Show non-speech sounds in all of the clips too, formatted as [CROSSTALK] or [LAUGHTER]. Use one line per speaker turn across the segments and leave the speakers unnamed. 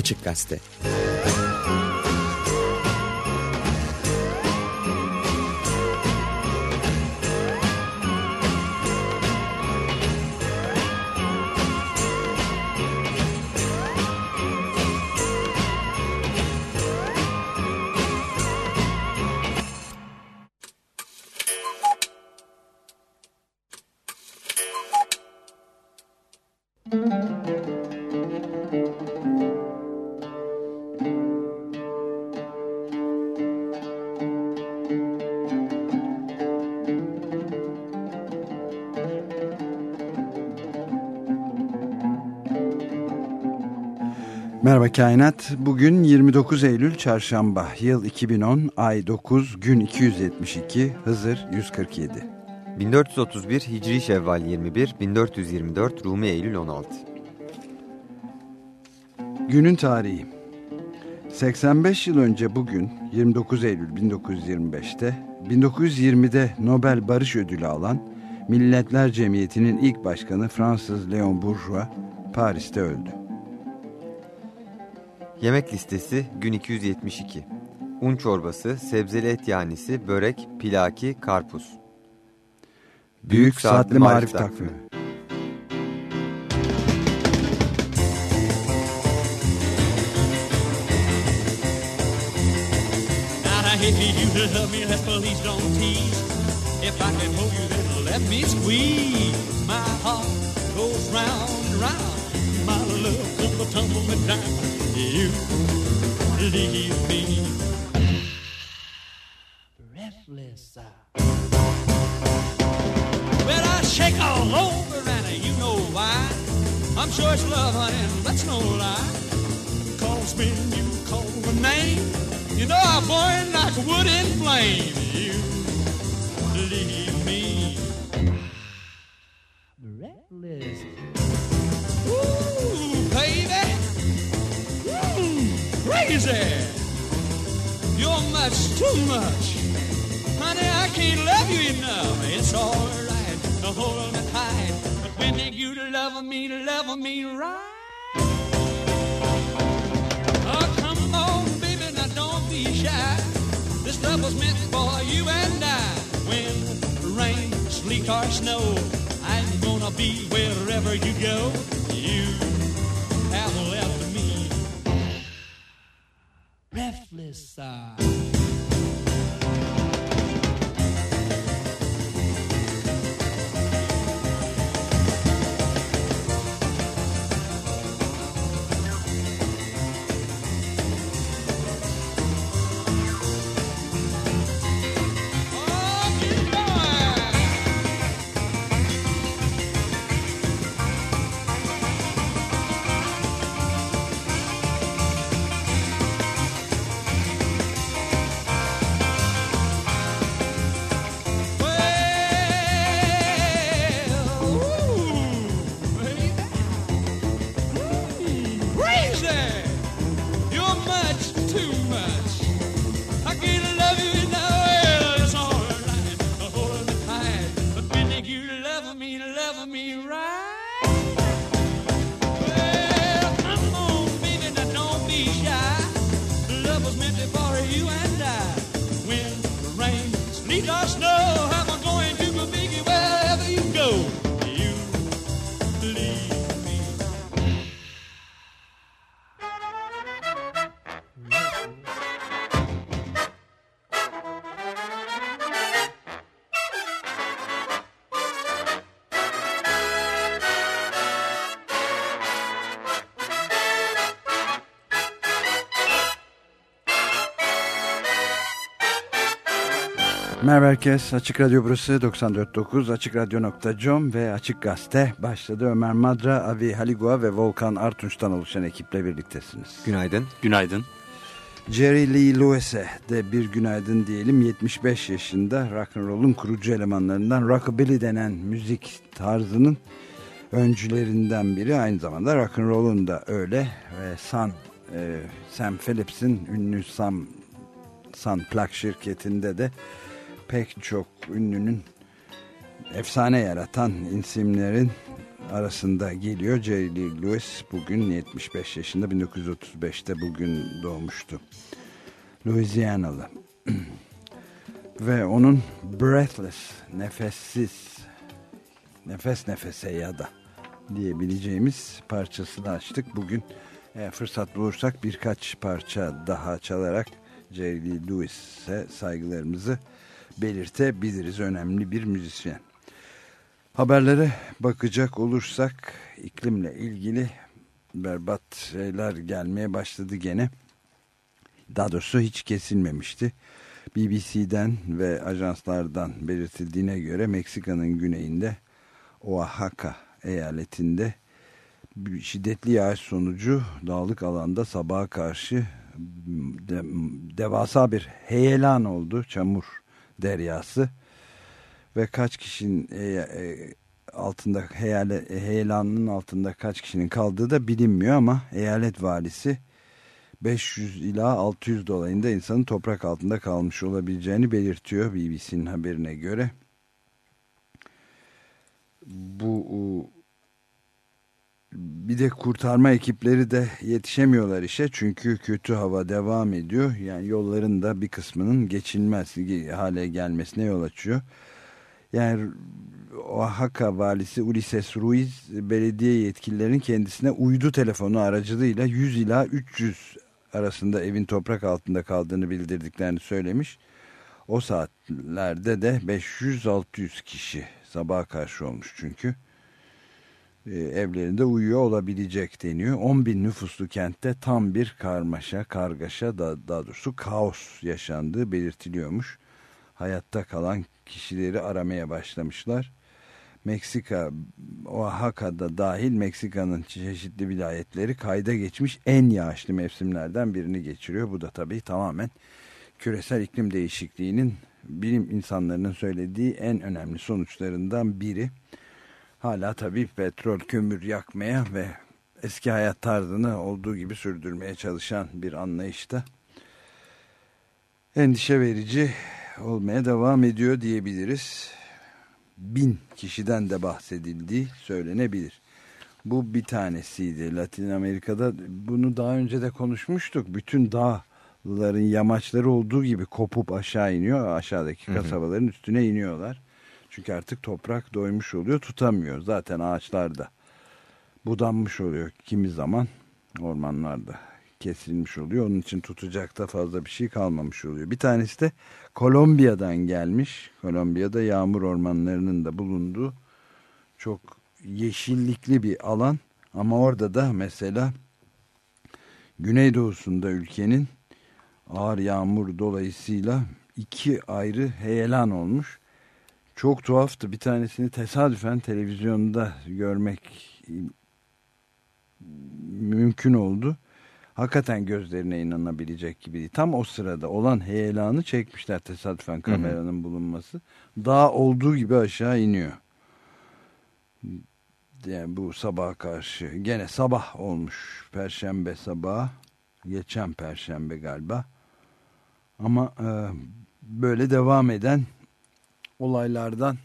Açık Gazete
Merhaba Kainat. Bugün 29 Eylül Çarşamba. Yıl 2010, ay 9, gün 272, Hızır 147.
1431 Hicri Şevval 21, 1424 Rumi Eylül 16.
Günün tarihi. 85 yıl önce bugün 29 Eylül 1925'te 1920'de Nobel Barış Ödülü alan Milletler Cemiyeti'nin ilk başkanı Fransız Léon Bourgeois Paris'te öldü.
Yemek listesi gün 272. Un çorbası, sebzeli et yanisi, börek, pilaki, karpuz.
Büyük, Büyük Saatli, Saatli Marif Takvimi. You love me, let's please don't tease. If I can hold you, then let me squeeze. My heart goes round and round. My love comes tumbling down. You leave me breathless. Well, I shake all over, and you know why. I'm sure it's love, honey, that's no lie. Cause when you call my name, you know I burn like wood in flame. You leave me breathless. Much too much. Honey, I can't love you enough. It's alright to hold me tight. But when you love me, love me right. Oh, come on, baby, now don't be shy. This love was meant for you and I. When rain, sleet, or snow, I'm gonna be wherever you go. Breathless. Uh, Merhaba herkes. Açık Radyo burası 94.9 AçıkRadyo.com ve Açık Gazete başladı. Ömer Madra, Avi Haligua ve Volkan Artunç'tan oluşan ekiple birliktesiniz.
Günaydın.
Günaydın.
Jerry Lee Lewis'e de bir günaydın diyelim. 75 yaşında rock'n'roll'un kurucu elemanlarından rockabilly denen müzik tarzının öncülerinden biri. Aynı zamanda rock'n'roll'un da öyle. Ve Sun, e, Sam Phillips'in ünlü Sam Sun plak şirketinde de pek çok ünlünün efsane yaratan isimlerin
arasında geliyor. Jerry Lewis bugün 75 yaşında 1935'te bugün doğmuştu. Louisianalı. [CLEARS THROAT] Ve onun Breathless, nefessiz, nefes nefese ya da diyebileceğimiz parçasını açtık. Bugün eğer fırsat bulursak birkaç parça daha çalarak Jerry Lewis'e saygılarımızı belirtebiliriz. Önemli bir müzisyen. Haberlere bakacak olursak iklimle ilgili berbat şeyler gelmeye başladı gene. Daha doğrusu hiç kesilmemişti. BBC'den ve ajanslardan belirtildiğine göre Meksika'nın güneyinde Oaxaca eyaletinde şiddetli yağış sonucu dağlık alanda sabaha karşı devasa bir heyelan oldu. Çamur deryası ve kaç kişinin e, e, altında heyale, heyelanın altında kaç kişinin kaldığı da bilinmiyor ama eyalet valisi 500 ila 600 dolayında insanın toprak altında kalmış olabileceğini belirtiyor BBC'nin haberine göre. Bu bir de kurtarma ekipleri de yetişemiyorlar işe çünkü kötü hava devam ediyor. Yani yolların da bir kısmının geçilmez hale gelmesine yol açıyor. Yani Oaxaca valisi Ulises Ruiz belediye yetkililerinin kendisine uydu telefonu aracılığıyla 100 ila 300 arasında evin toprak altında kaldığını bildirdiklerini söylemiş. O saatlerde de 500-600 kişi sabaha karşı olmuş çünkü evlerinde uyuyor olabilecek deniyor. 10 bin nüfuslu kentte tam bir karmaşa, kargaşa da, daha doğrusu kaos yaşandığı belirtiliyormuş. Hayatta kalan kişileri aramaya başlamışlar. Meksika, Oaxaca'da dahil Meksika'nın çeşitli vilayetleri kayda geçmiş en yağışlı mevsimlerden birini geçiriyor. Bu da tabii tamamen küresel iklim değişikliğinin bilim insanlarının söylediği en önemli sonuçlarından biri. Hala tabii petrol, kömür yakmaya ve eski hayat tarzını olduğu gibi sürdürmeye çalışan bir anlayışta endişe verici olmaya devam ediyor diyebiliriz. Bin kişiden de bahsedildiği söylenebilir. Bu bir tanesiydi. Latin Amerika'da bunu daha önce de konuşmuştuk. Bütün dağların yamaçları olduğu gibi kopup aşağı iniyor. Aşağıdaki kasabaların üstüne iniyorlar. Çünkü artık toprak doymuş oluyor tutamıyor. Zaten ağaçlarda budanmış oluyor kimi zaman ormanlarda kesilmiş oluyor. Onun için tutacak da fazla bir şey kalmamış oluyor. Bir tanesi de Kolombiya'dan gelmiş. Kolombiya'da yağmur ormanlarının da bulunduğu çok yeşillikli bir alan. Ama orada da mesela güneydoğusunda ülkenin ağır yağmur dolayısıyla iki ayrı heyelan olmuş. Çok tuhaftı. Bir tanesini tesadüfen televizyonda görmek mümkün oldu hakikaten gözlerine inanabilecek gibi değil. Tam o sırada olan heyelanı çekmişler tesadüfen kameranın hı hı. bulunması. Dağ olduğu gibi aşağı iniyor. Yani bu sabaha karşı gene sabah olmuş. Perşembe sabahı. Geçen perşembe galiba. Ama e, böyle devam eden olaylardan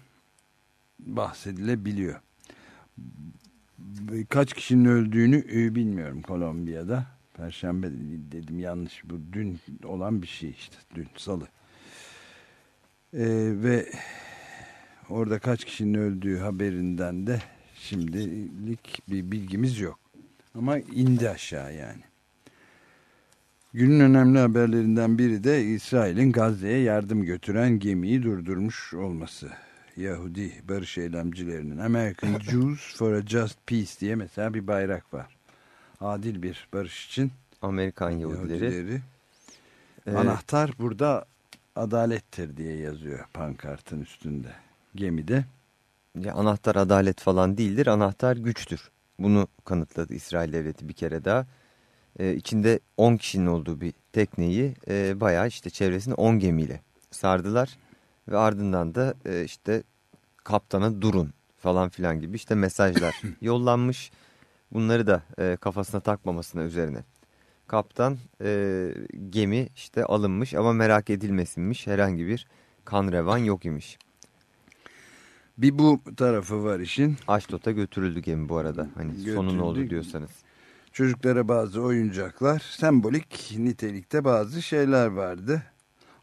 bahsedilebiliyor. Kaç kişinin öldüğünü e, bilmiyorum Kolombiya'da. Perşembe dedim yanlış bu dün olan bir şey işte dün salı. Ee, ve orada kaç kişinin öldüğü haberinden de şimdilik bir bilgimiz yok. Ama indi aşağı yani. Günün önemli haberlerinden biri de İsrail'in Gazze'ye yardım götüren gemiyi durdurmuş olması. Yahudi barış eylemcilerinin American [LAUGHS] Jews for a Just Peace diye mesela bir bayrak var adil bir barış için
Amerikan Yahudileri. Yahudileri.
Ee, Anahtar burada adalettir diye yazıyor pankartın üstünde gemide.
Ya anahtar adalet falan değildir, anahtar güçtür. Bunu kanıtladı İsrail Devleti bir kere daha. Ee, içinde 10 kişinin olduğu bir tekneyi e, bayağı işte çevresini 10 gemiyle sardılar. Ve ardından da e, işte kaptana durun falan filan gibi işte mesajlar [LAUGHS] yollanmış. Bunları da e, kafasına takmamasına üzerine. Kaptan e, gemi işte alınmış ama merak edilmesinmiş herhangi bir kan revan yok imiş.
Bir bu tarafı var işin.
Aşdod'a götürüldü gemi bu arada. Hani götürüldü. sonu ne oldu diyorsanız.
Çocuklara bazı oyuncaklar, sembolik nitelikte bazı şeyler vardı.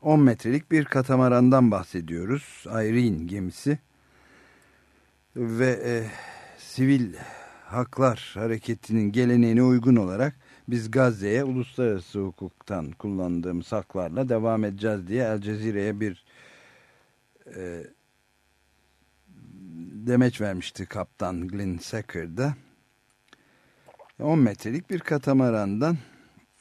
10 metrelik bir katamarandan bahsediyoruz. Irene gemisi. Ve e, sivil haklar hareketinin geleneğine uygun olarak biz Gazze'ye uluslararası hukuktan kullandığımız haklarla devam edeceğiz diye El Cezire'ye bir e, demeç vermişti kaptan Glenn Sacker'da. 10 metrelik bir katamarandan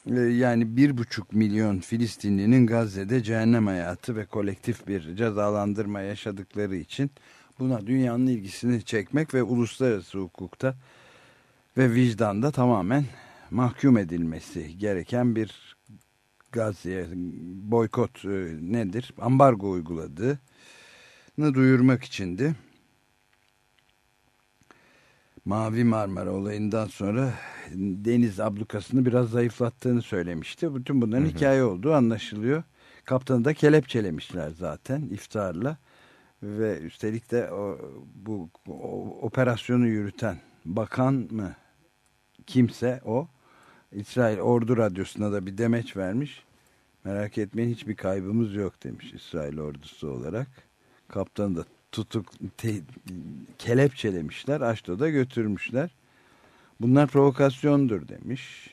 e, yani bir buçuk milyon Filistinlinin Gazze'de cehennem hayatı ve kolektif bir cezalandırma yaşadıkları için buna dünyanın ilgisini çekmek ve uluslararası hukukta ve vicdanda tamamen mahkum edilmesi gereken bir Gazze'ye boykot e, nedir? Ambargo uyguladığını duyurmak içindi. Mavi Marmara olayından sonra deniz ablukasını biraz zayıflattığını söylemişti. Bütün bunların hı hı. hikaye olduğu anlaşılıyor. Kaptanı da kelepçelemişler zaten iftarla. Ve üstelik de o, bu o, operasyonu yürüten bakan mı kimse o İsrail Ordu Radyosu'na da bir demeç vermiş. Merak etmeyin hiçbir kaybımız yok demiş İsrail ordusu olarak. Kaptanı da tutuk te, kelepçelemişler. Aşdo'da götürmüşler. Bunlar provokasyondur demiş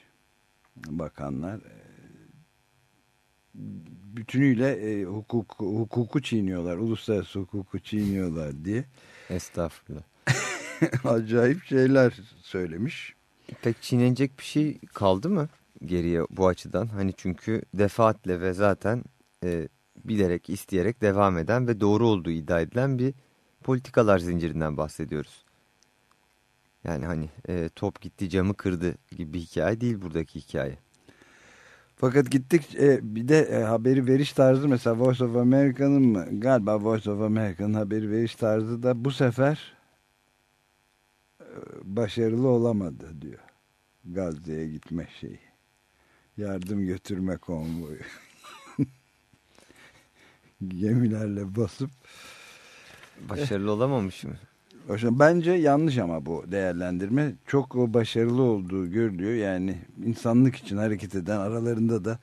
bakanlar. Bütünüyle e, hukuk, hukuku çiğniyorlar. Uluslararası hukuku çiğniyorlar diye.
Estağfurullah. [LAUGHS]
Acayip şeyler söylemiş.
Pek çiğnenecek bir şey kaldı mı geriye bu açıdan? Hani çünkü defaatle ve zaten e, bilerek, isteyerek devam eden ve doğru olduğu iddia edilen bir politikalar zincirinden bahsediyoruz. Yani hani e, top gitti camı kırdı gibi bir hikaye değil buradaki hikaye.
Fakat gittik e, bir de e, haberi veriş tarzı mesela Voice of America'nın mı galiba Voice of America'nın haberi veriş tarzı da bu sefer e, başarılı olamadı diyor. Gazze'ye gitme şeyi. Yardım götürme konvoyu. Gemilerle basıp
Başarılı olamamış mı?
Bence yanlış ama bu değerlendirme. Çok başarılı olduğu görülüyor. Yani insanlık için hareket eden aralarında da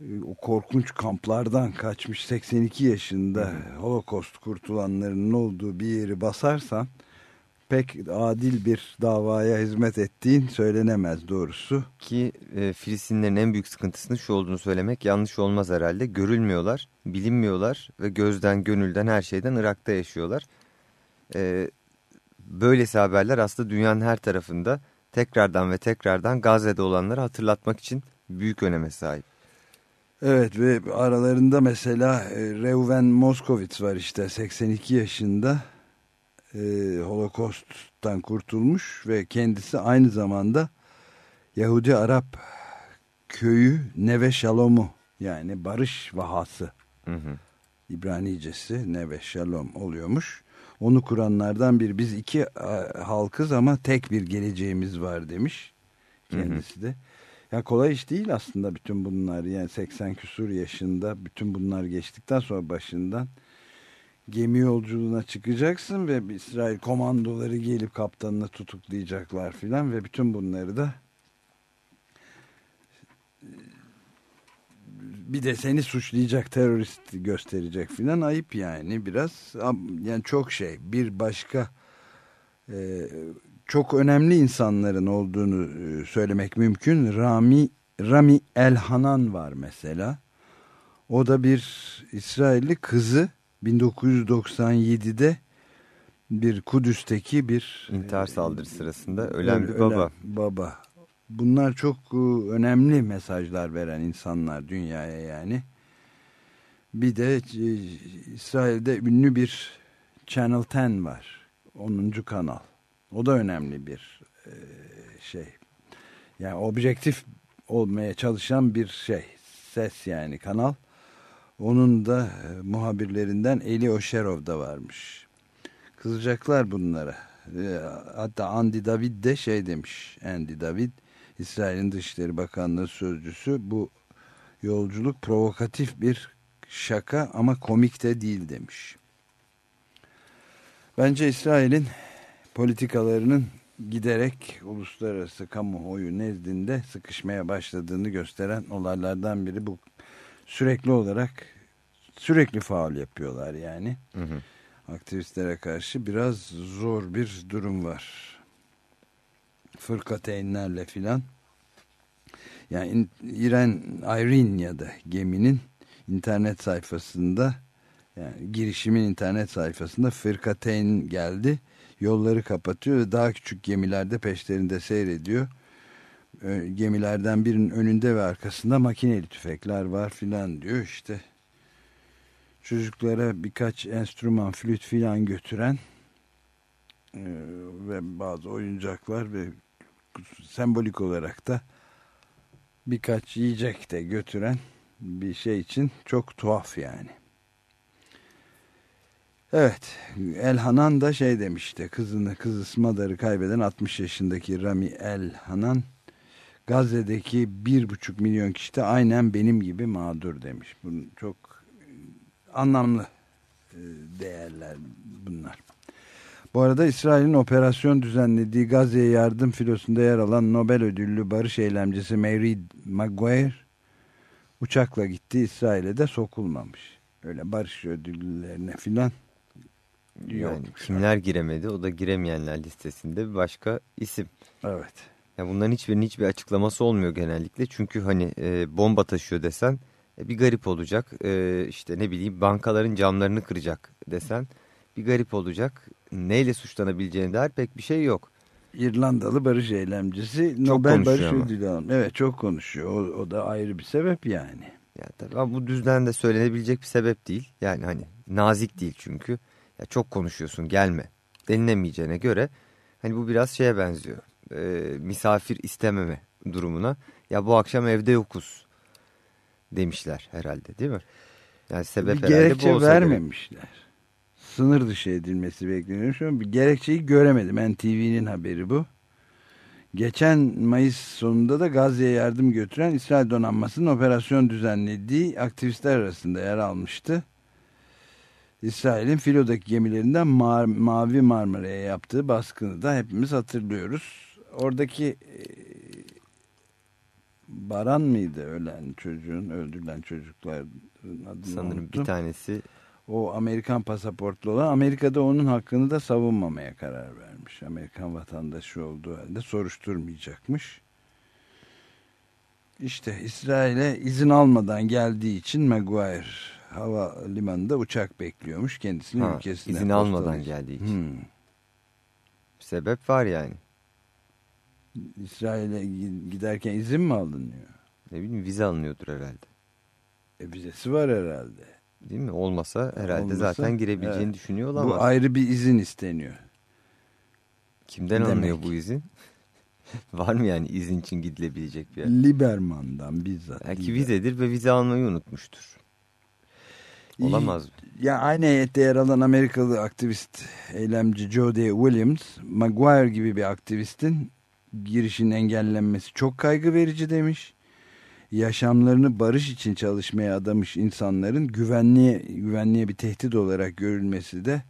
e, o korkunç kamplardan kaçmış 82 yaşında. Holocaust kurtulanların olduğu bir yeri basarsan pek adil bir davaya hizmet ettiğin söylenemez doğrusu.
Ki e, Filistinlerin en büyük sıkıntısının şu olduğunu söylemek yanlış olmaz herhalde. Görülmüyorlar, bilinmiyorlar ve gözden, gönülden, her şeyden Irak'ta yaşıyorlar. E, böylesi haberler aslında dünyanın her tarafında tekrardan ve tekrardan Gazze'de olanları hatırlatmak için büyük öneme sahip.
Evet ve aralarında mesela e, Reuven Moskowitz var işte 82 yaşında e, Holokost'tan kurtulmuş ve kendisi aynı zamanda Yahudi Arap köyü Neve Shalom'u yani barış vahası hı hı. İbranicesi Neve Shalom oluyormuş. Onu kuranlardan bir biz iki e, halkız ama tek bir geleceğimiz var demiş kendisi de. Ya kolay iş değil aslında bütün bunlar yani 80 küsur yaşında bütün bunlar geçtikten sonra başından gemi yolculuğuna çıkacaksın ve İsrail komandoları gelip kaptanını tutuklayacaklar filan ve bütün bunları da bir de seni suçlayacak terörist gösterecek filan ayıp yani biraz. Yani çok şey bir başka e, çok önemli insanların olduğunu e, söylemek mümkün. Rami Rami Elhanan var mesela. O da bir İsrailli kızı 1997'de bir Kudüs'teki bir
intihar saldırısı sırasında ölen bir baba. Ölen
baba. Bunlar çok e, önemli mesajlar veren insanlar dünyaya yani. Bir de e, İsrail'de ünlü bir Channel 10 var. 10. kanal. O da önemli bir e, şey. Yani objektif olmaya çalışan bir şey. Ses yani kanal. Onun da e, muhabirlerinden Eli Oşerov da varmış. Kızacaklar bunlara. E, hatta Andy David de şey demiş. Andy David İsrail'in Dışişleri Bakanlığı sözcüsü bu yolculuk provokatif bir şaka ama komik de değil demiş. Bence İsrail'in politikalarının giderek uluslararası kamuoyu nezdinde sıkışmaya başladığını gösteren olaylardan biri bu. Sürekli olarak sürekli faal yapıyorlar yani. Hı hı. Aktivistlere karşı biraz zor bir durum var. Fırkateynlerle filan. Yani İren Irene ya da geminin internet sayfasında yani girişimin internet sayfasında fırkateyn geldi. Yolları kapatıyor ve daha küçük gemilerde peşlerinde seyrediyor. Gemilerden birinin önünde ve arkasında makineli tüfekler var filan diyor işte. Çocuklara birkaç enstrüman, flüt filan götüren ve bazı oyuncaklar ve sembolik olarak da birkaç yiyecek de götüren bir şey için çok tuhaf yani. Evet, El Hanan da şey demişti, kızını, kızı Smadar'ı kaybeden 60 yaşındaki Rami El Hanan, Gazze'deki bir buçuk milyon kişi de aynen benim gibi mağdur demiş. Bu çok anlamlı e, değerler bunlar. Bu arada İsrail'in operasyon düzenlediği Gazze'ye yardım filosunda yer alan Nobel ödüllü barış eylemcisi Mary Maguire uçakla gitti İsrail'e de sokulmamış. Öyle barış ödüllerine filan
yani kimler giremedi o da giremeyenler listesinde bir başka isim.
Evet.
Ya bunların hiçbirinin hiçbir açıklaması olmuyor genellikle. Çünkü hani e, bomba taşıyor desen e, bir garip olacak. E, işte ne bileyim bankaların camlarını kıracak desen bir garip olacak. Neyle suçlanabileceğine dair pek bir şey yok.
İrlandalı barış eylemcisi çok Nobel Barış Ödülü almış. Evet çok konuşuyor. O, o da ayrı bir sebep yani.
Ya tabii ama bu düzden de söylenebilecek bir sebep değil. Yani hani nazik değil çünkü. Ya çok konuşuyorsun gelme denilemeyeceğine göre hani bu biraz şeye benziyor. E, misafir istememe durumuna. Ya bu akşam evde yokuz demişler herhalde değil mi? Yani sebep bir
gerekçe vermemişler. Gerek. Sınır dışı edilmesi bekleniyor. Şu an bir gerekçeyi göremedim. NTV'nin haberi bu. Geçen Mayıs sonunda da Gazze'ye yardım götüren İsrail donanmasının operasyon düzenlediği aktivistler arasında yer almıştı. İsrail'in filodaki gemilerinden Ma Mavi Marmara'ya yaptığı baskını da hepimiz hatırlıyoruz. Oradaki e, Baran mıydı ölen çocuğun, öldürülen çocukların adını
Sanırım unuttum. bir tanesi.
O Amerikan pasaportlu olan Amerika'da onun hakkını da savunmamaya karar vermiş. Amerikan vatandaşı olduğu halde soruşturmayacakmış. İşte İsrail'e izin almadan geldiği için Maguire hava limanında uçak bekliyormuş kendisini ha, ülkesine.
İzin almadan geldiği için. Hmm. Sebep var yani.
İsrail'e giderken izin mi alınıyor?
Ne bileyim vize alınıyordur herhalde.
E vizesi var herhalde.
Değil mi? Olmasa herhalde Olmasa, zaten girebileceğini evet. düşünüyor olamaz.
Bu ayrı bir izin isteniyor.
Kimden Demek. alınıyor bu izin? [LAUGHS] var mı yani izin için gidilebilecek bir yer?
Liberman'dan bizzat.
Belki Liber. vizedir ve vize almayı unutmuştur. Olamaz mı?
Ya aynı heyette yer alan Amerikalı aktivist eylemci Jody Williams, Maguire gibi bir aktivistin girişinin engellenmesi çok kaygı verici demiş. Yaşamlarını barış için çalışmaya adamış insanların güvenliğe, güvenliğe bir tehdit olarak görülmesi de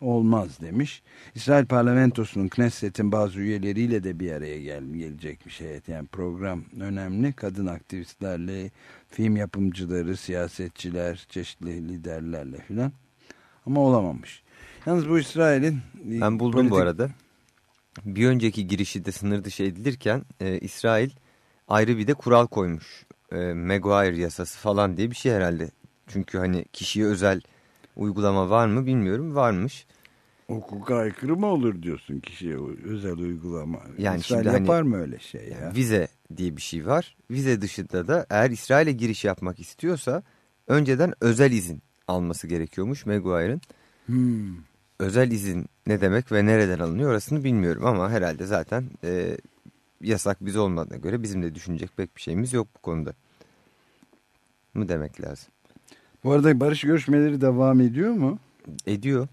olmaz demiş. İsrail parlamentosunun Knesset'in bazı üyeleriyle de bir araya gel gelecek bir şey. Yani program önemli. Kadın aktivistlerle, film yapımcıları, siyasetçiler, çeşitli liderlerle filan. Ama olamamış. Yalnız bu İsrail'in...
Ben buldum politik... bu arada. Bir önceki girişi de sınır dışı edilirken e, İsrail ayrı bir de kural koymuş. E, Maguire yasası falan diye bir şey herhalde. Çünkü hani kişiye özel uygulama var mı bilmiyorum. Varmış.
Hukuka aykırı mı olur diyorsun kişiye özel uygulama? Yani İsrail şimdi yapar hani, mı öyle şey ya?
Vize diye bir şey var. Vize dışında da eğer İsrail'e giriş yapmak istiyorsa önceden özel izin alması gerekiyormuş Maguire'ın. Hmm. Özel izin ne demek ve nereden alınıyor orasını bilmiyorum ama herhalde zaten e, yasak biz olmadığına göre bizim de düşünecek pek bir şeyimiz yok bu konuda. Mı demek lazım?
Bu arada barış görüşmeleri devam ediyor mu?
Ediyor.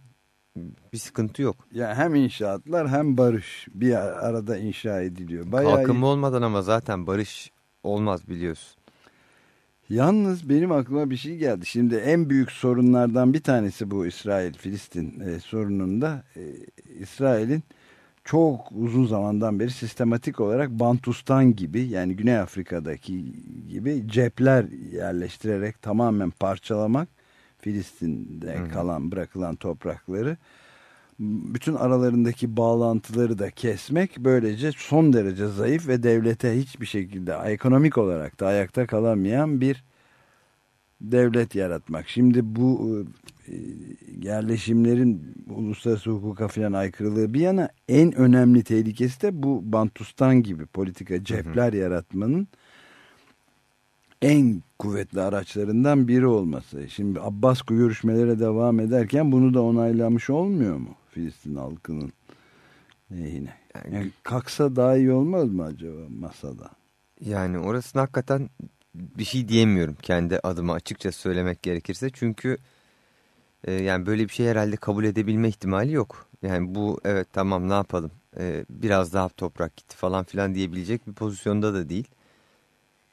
Bir sıkıntı yok.
Ya yani hem inşaatlar hem barış bir arada inşa ediliyor.
Bayağı Kalkınma iyi. olmadan ama zaten barış olmaz biliyorsun.
Yalnız benim aklıma bir şey geldi. Şimdi en büyük sorunlardan bir tanesi bu İsrail-Filistin e, sorununda. E, İsrail'in çok uzun zamandan beri sistematik olarak Bantustan gibi yani Güney Afrika'daki gibi cepler yerleştirerek tamamen parçalamak Filistin'de Hı. kalan bırakılan toprakları bütün aralarındaki bağlantıları da kesmek böylece son derece zayıf ve devlete hiçbir şekilde ekonomik olarak da ayakta kalamayan bir devlet yaratmak. Şimdi bu e, yerleşimlerin uluslararası hukuka falan aykırılığı bir yana en önemli tehlikesi de bu Bantustan gibi politika cepler hı hı. yaratmanın en kuvvetli araçlarından biri olması. Şimdi Abbas görüşmelere devam ederken bunu da onaylamış olmuyor mu? Filistin halkının lehine. Yani, yani kalksa daha iyi olmaz mı acaba masada?
Yani orasını hakikaten bir şey diyemiyorum kendi adıma açıkça söylemek gerekirse. Çünkü e, yani böyle bir şey herhalde kabul edebilme ihtimali yok. Yani bu evet tamam ne yapalım e, biraz daha toprak gitti falan filan diyebilecek bir pozisyonda da değil.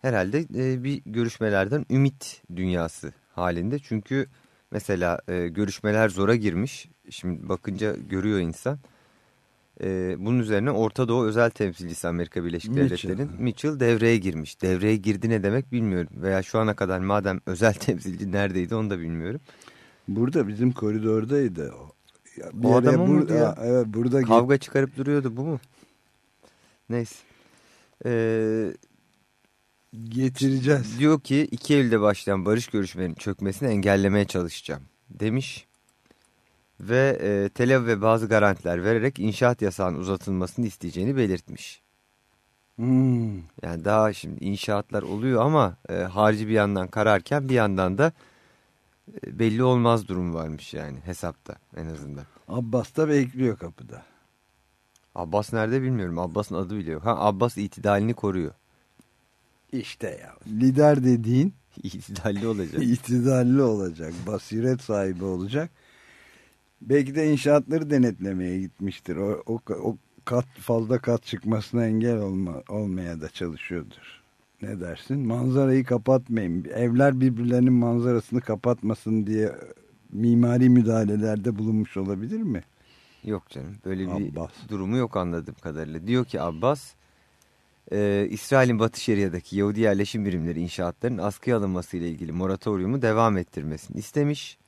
Herhalde e, bir görüşmelerden ümit dünyası halinde. Çünkü mesela e, görüşmeler zora girmiş şimdi bakınca görüyor insan. Ee, bunun üzerine Orta Doğu özel temsilcisi Amerika Birleşik Mitchell. Devletleri'nin Mitchell devreye girmiş. Devreye girdi ne demek bilmiyorum. Veya şu ana kadar madem özel [LAUGHS] temsilci neredeydi onu da bilmiyorum.
Burada bizim koridordaydı.
Bir o adam bur ya? Evet, burada Kavga çıkarıp duruyordu bu mu? Neyse. Ee,
Getireceğiz.
Diyor ki iki Eylül'de başlayan barış görüşmelerinin çökmesini engellemeye çalışacağım demiş ve e, Tel Aviv'e bazı garantiler vererek inşaat yasağının uzatılmasını isteyeceğini belirtmiş.
Hmm.
Yani daha şimdi inşaatlar oluyor ama e, harcı bir yandan kararken bir yandan da e, belli olmaz durum varmış yani hesapta en azından.
Abbas da bekliyor kapıda.
Abbas nerede bilmiyorum. Abbas'ın adı bile yok. Ha, Abbas itidalini koruyor.
İşte ya lider dediğin [LAUGHS]
itidalli olacak.
itidalli olacak. Basiret sahibi olacak Belki de inşaatları denetlemeye gitmiştir. O, o, o kat fazla kat çıkmasına engel olma, olmaya da çalışıyordur. Ne dersin? Manzarayı kapatmayın. Evler birbirlerinin manzarasını kapatmasın diye mimari müdahalelerde bulunmuş olabilir mi?
Yok canım. Böyle bir Abbas. durumu yok anladığım kadarıyla. Diyor ki Abbas, e, İsrail'in Batı Şeria'daki Yahudi yerleşim birimleri inşaatların askıya alınmasıyla ilgili moratoriumu devam ettirmesini istemiş.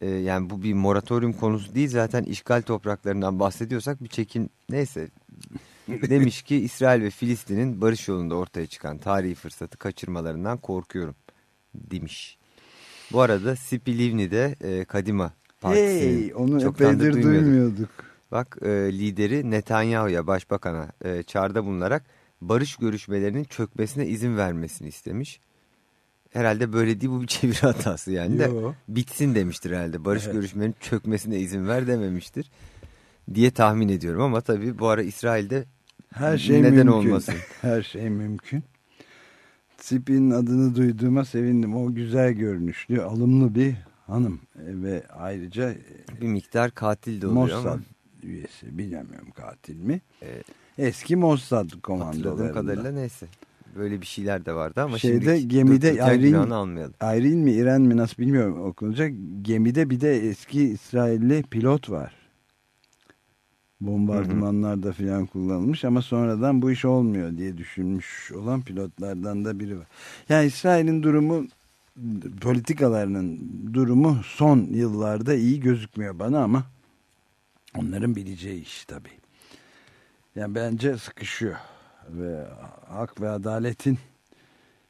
Ee, yani bu bir moratorium konusu değil zaten işgal topraklarından bahsediyorsak bir çekin neyse [LAUGHS] demiş ki İsrail ve Filistin'in barış yolunda ortaya çıkan tarihi fırsatı kaçırmalarından korkuyorum demiş. Bu arada Sipi Livni'de e, Kadima Partisi'nin
hey, onu epeydir duymuyorduk. duymuyorduk.
Bak e, lideri Netanyahu'ya başbakana e, çağrıda bulunarak barış görüşmelerinin çökmesine izin vermesini istemiş herhalde böyle değil bu bir çeviri [LAUGHS] hatası yani de bitsin demiştir herhalde. Barış evet. görüşmelerinin çökmesine izin ver dememiştir diye tahmin ediyorum ama tabii bu ara İsrail'de her şey neden mümkün. olmasın. [LAUGHS]
Her şey mümkün. Tsipi'nin adını duyduğuma sevindim. O güzel görünüşlü, alımlı bir hanım ve ayrıca
bir miktar katil de oluyor
Mossad ama. üyesi bilemiyorum katil mi? Evet. Eski Mossad komandolarından. Hatırladığım kadarıyla
neyse böyle bir şeyler de vardı ama
Şeyde
şimdi
gemide Ayrin, Ayrin mi İren mi nasıl bilmiyorum okunacak. Gemide bir de eski İsrailli pilot var. Bombardımanlarda filan kullanılmış ama sonradan bu iş olmuyor diye düşünmüş olan pilotlardan da biri var. Yani İsrail'in durumu politikalarının durumu son yıllarda iyi gözükmüyor bana ama onların bileceği iş tabii. Yani bence sıkışıyor ve hak ve adaletin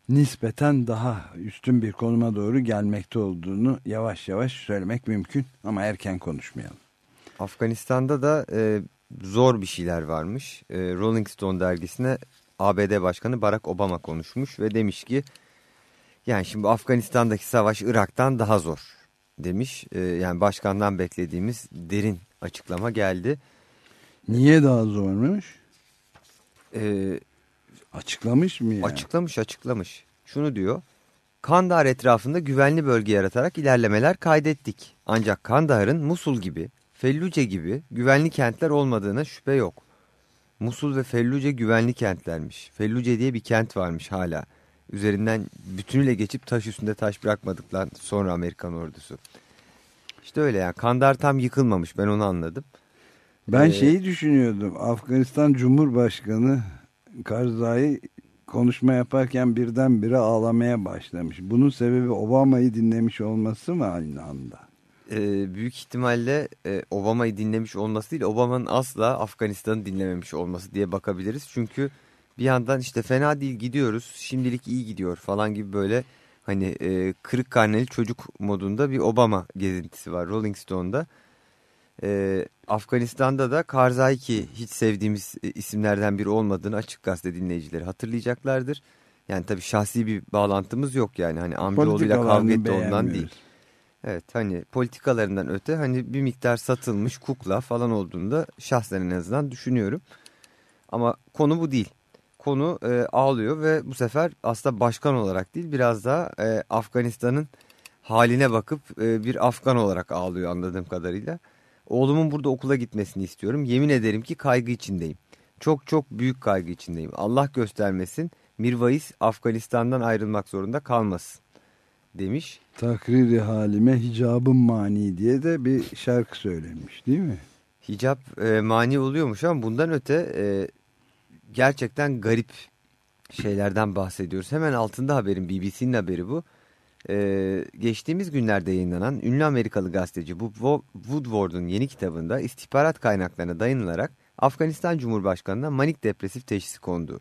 nispeten daha üstün bir konuma doğru gelmekte olduğunu yavaş yavaş söylemek mümkün ama erken konuşmayalım.
Afganistan'da da e, zor bir şeyler varmış. E, Rolling Stone dergisine ABD Başkanı Barack Obama konuşmuş ve demiş ki yani şimdi Afganistan'daki savaş Irak'tan daha zor demiş. E, yani başkandan beklediğimiz derin açıklama geldi.
Niye daha zormuş? E, açıklamış mı yani?
Açıklamış açıklamış. Şunu diyor. Kandahar etrafında güvenli bölge yaratarak ilerlemeler kaydettik. Ancak Kandahar'ın Musul gibi, Felluce gibi güvenli kentler olmadığına şüphe yok. Musul ve Felluce güvenli kentlermiş. Felluce diye bir kent varmış hala. üzerinden bütünüyle geçip taş üstünde taş bırakmadıktan sonra Amerikan ordusu. İşte öyle yani. Kandar tam yıkılmamış ben onu anladım.
Ben ee, şeyi düşünüyordum. Afganistan Cumhurbaşkanı Karzai konuşma yaparken birdenbire ağlamaya başlamış. Bunun sebebi Obama'yı dinlemiş olması mı aynı anda?
Ee, büyük ihtimalle e, Obama'yı dinlemiş olması değil, Obama'nın asla Afganistan'ı dinlememiş olması diye bakabiliriz. Çünkü bir yandan işte fena değil gidiyoruz, şimdilik iyi gidiyor falan gibi böyle hani e, kırık karneli çocuk modunda bir Obama gezintisi var Rolling Stone'da. E, Afganistan'da da Karzai ki hiç sevdiğimiz e, isimlerden biri olmadığını açık gazete dinleyicileri hatırlayacaklardır. Yani tabii şahsi bir bağlantımız yok yani hani amcaoğluyla kavga etti ondan değil. Evet hani politikalarından öte hani bir miktar satılmış kukla falan olduğunda şahsen en azından düşünüyorum. Ama konu bu değil. Konu e, ağlıyor ve bu sefer aslında başkan olarak değil biraz daha e, Afganistan'ın haline bakıp e, bir Afgan olarak ağlıyor anladığım kadarıyla. Oğlumun burada okula gitmesini istiyorum. Yemin ederim ki kaygı içindeyim. Çok çok büyük kaygı içindeyim. Allah göstermesin Mirvais Afganistan'dan ayrılmak zorunda kalmasın demiş.
Takriri halime hicabım mani diye de bir şarkı söylemiş değil mi?
Hicap e, mani oluyormuş ama bundan öte e, gerçekten garip şeylerden bahsediyoruz. Hemen altında haberin BBC'nin haberi bu. Ee, geçtiğimiz günlerde yayınlanan ünlü Amerikalı gazeteci Woodward'un yeni kitabında istihbarat kaynaklarına dayanılarak Afganistan Cumhurbaşkanı'na manik depresif teşhisi kondu.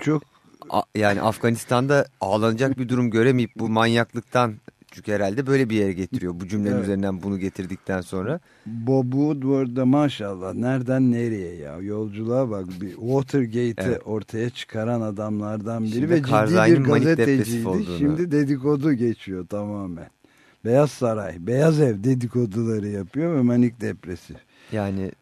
Çok
A, yani Afganistan'da ağlanacak bir durum göremeyip bu manyaklıktan çünkü herhalde böyle bir yere getiriyor. Bu cümlenin evet. üzerinden bunu getirdikten sonra.
Bob Woodward'da maşallah nereden nereye ya yolculuğa bak bir Watergate'i evet. ortaya çıkaran adamlardan biri Şimdi ve ciddi bir gazeteciydi. Şimdi dedikodu geçiyor tamamen. Beyaz Saray, Beyaz Ev dedikoduları yapıyor ve manik depresif.
Yani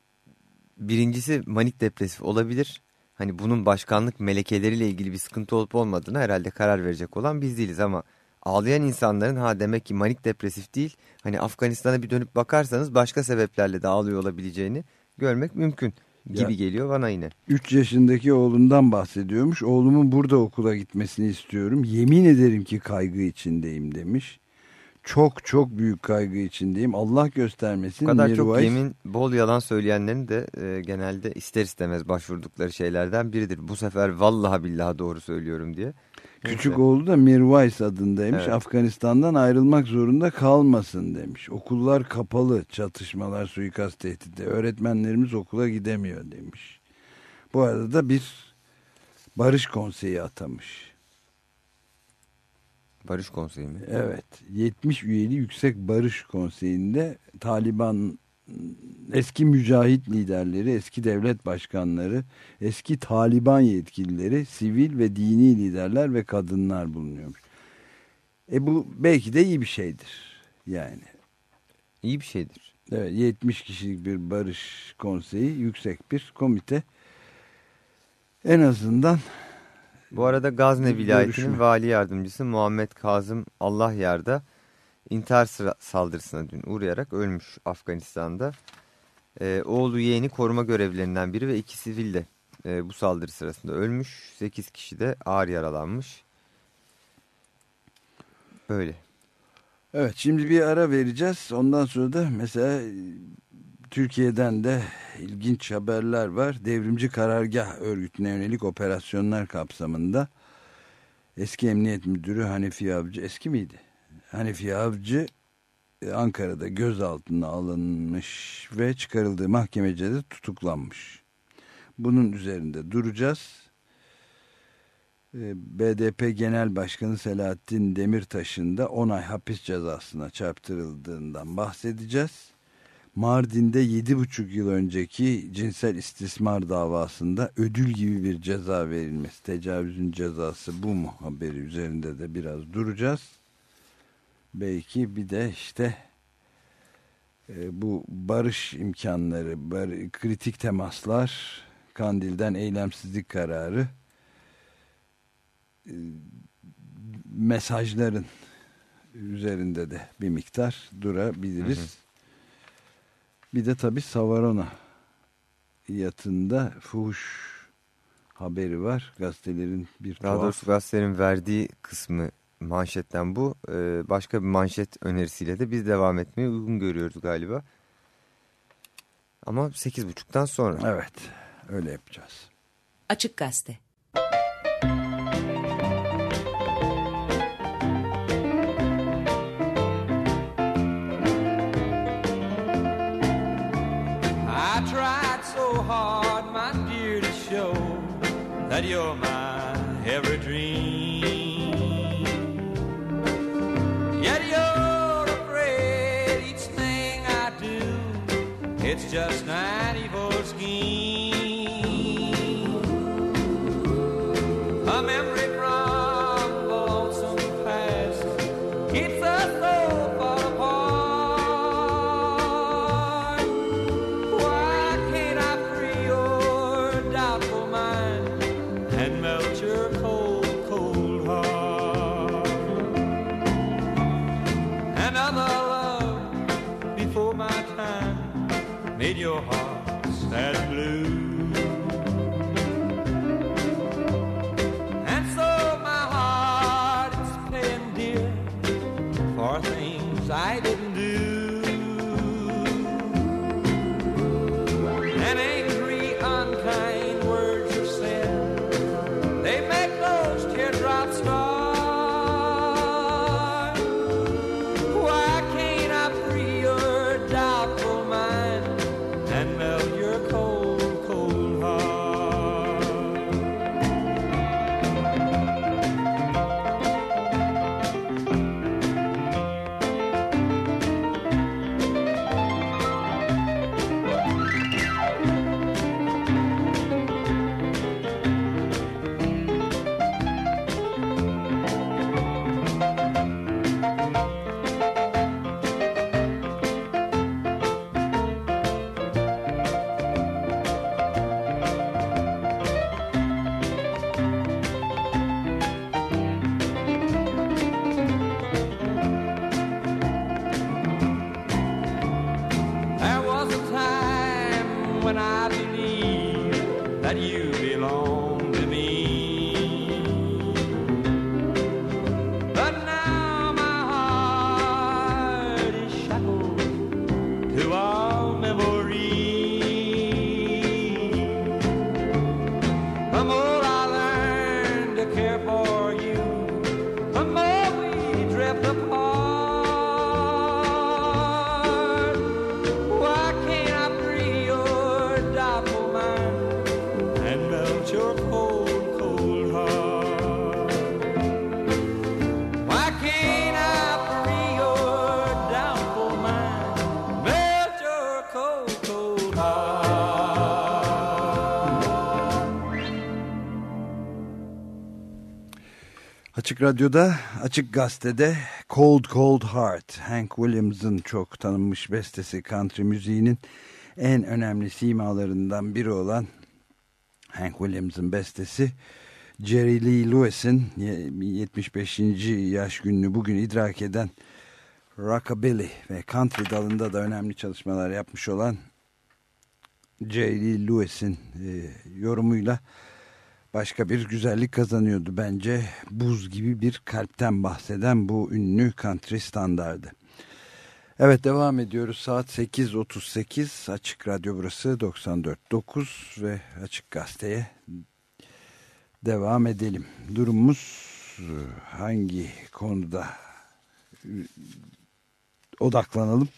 birincisi manik depresif olabilir. Hani bunun başkanlık melekeleriyle ilgili bir sıkıntı olup olmadığına herhalde karar verecek olan biz değiliz ama ağlayan insanların ha demek ki manik depresif değil hani Afganistan'a bir dönüp bakarsanız başka sebeplerle de ağlıyor olabileceğini görmek mümkün gibi ya, geliyor bana yine.
3 yaşındaki oğlundan bahsediyormuş. Oğlumun burada okula gitmesini istiyorum. Yemin ederim ki kaygı içindeyim demiş. Çok çok büyük kaygı içindeyim. Allah göstermesin.
Bu kadar Mirvais... çok yemin bol yalan söyleyenlerin de e, genelde ister istemez başvurdukları şeylerden biridir. Bu sefer vallahi billahi doğru söylüyorum diye.
Küçük Neyse. oğlu da Mirwais adındaymış. Evet. Afganistan'dan ayrılmak zorunda kalmasın demiş. Okullar kapalı, çatışmalar, suikast tehdidi. Öğretmenlerimiz okula gidemiyor demiş. Bu arada da bir barış konseyi atamış.
Barış konseyi mi?
Evet. 70 üyeli Yüksek Barış Konseyi'nde Taliban eski mücahit liderleri, eski devlet başkanları, eski Taliban yetkilileri, sivil ve dini liderler ve kadınlar bulunuyormuş. E bu belki de iyi bir şeydir. Yani.
İyi bir şeydir.
Evet 70 kişilik bir barış konseyi, yüksek bir komite. En azından
bu arada Gazne vilayetinin vali yardımcısı Muhammed Kazım Allah yarda intihar saldırısına dün uğrayarak ölmüş Afganistan'da. Ee, oğlu yeğeni koruma görevlilerinden biri ve iki sivil de e, bu saldırı sırasında ölmüş. Sekiz kişi de ağır yaralanmış. Böyle.
Evet şimdi bir ara vereceğiz. Ondan sonra da mesela Türkiye'den de ilginç haberler var. Devrimci Karargah örgütüne yönelik operasyonlar kapsamında eski emniyet müdürü Hanefi Avcı eski miydi? Hanefi Avcı e, Ankara'da gözaltına alınmış ve çıkarıldığı mahkemece de tutuklanmış. Bunun üzerinde duracağız. E, BDP Genel Başkanı Selahattin Demirtaş'ın da 10 ay hapis cezasına çarptırıldığından bahsedeceğiz. Mardin'de 7,5 yıl önceki cinsel istismar davasında ödül gibi bir ceza verilmesi, tecavüzün cezası bu mu haberi üzerinde de biraz duracağız belki bir de işte e, bu barış imkanları, bar kritik temaslar, Kandil'den eylemsizlik kararı, e, mesajların üzerinde de bir miktar durabiliriz. Hı hı. Bir de tabii Savarona yatında fuhuş haberi var. Gazetelerin bir
Daha
tuhaf...
doğrusu gazetelerin verdiği kısmı manşetten bu. Ee, başka bir manşet önerisiyle de biz devam etmeyi uygun görüyoruz galiba. Ama 8.30'dan sonra.
Evet öyle yapacağız.
Açık Gazete
It's just not evil.
Açık Radyo'da, Açık Gazete'de Cold Cold Heart, Hank Williams'ın çok tanınmış bestesi country müziğinin en önemli simalarından biri olan Hank Williams'ın bestesi Jerry Lee Lewis'in 75. yaş gününü bugün idrak eden Rockabilly ve country dalında da önemli çalışmalar yapmış olan Jerry Lee Lewis'in e, yorumuyla başka bir güzellik kazanıyordu bence. Buz gibi bir kalpten bahseden bu ünlü country standardı. Evet devam ediyoruz. Saat 8.38 Açık Radyo burası 94.9 ve Açık Gazete'ye devam edelim. Durumumuz e, hangi konuda e, odaklanalım?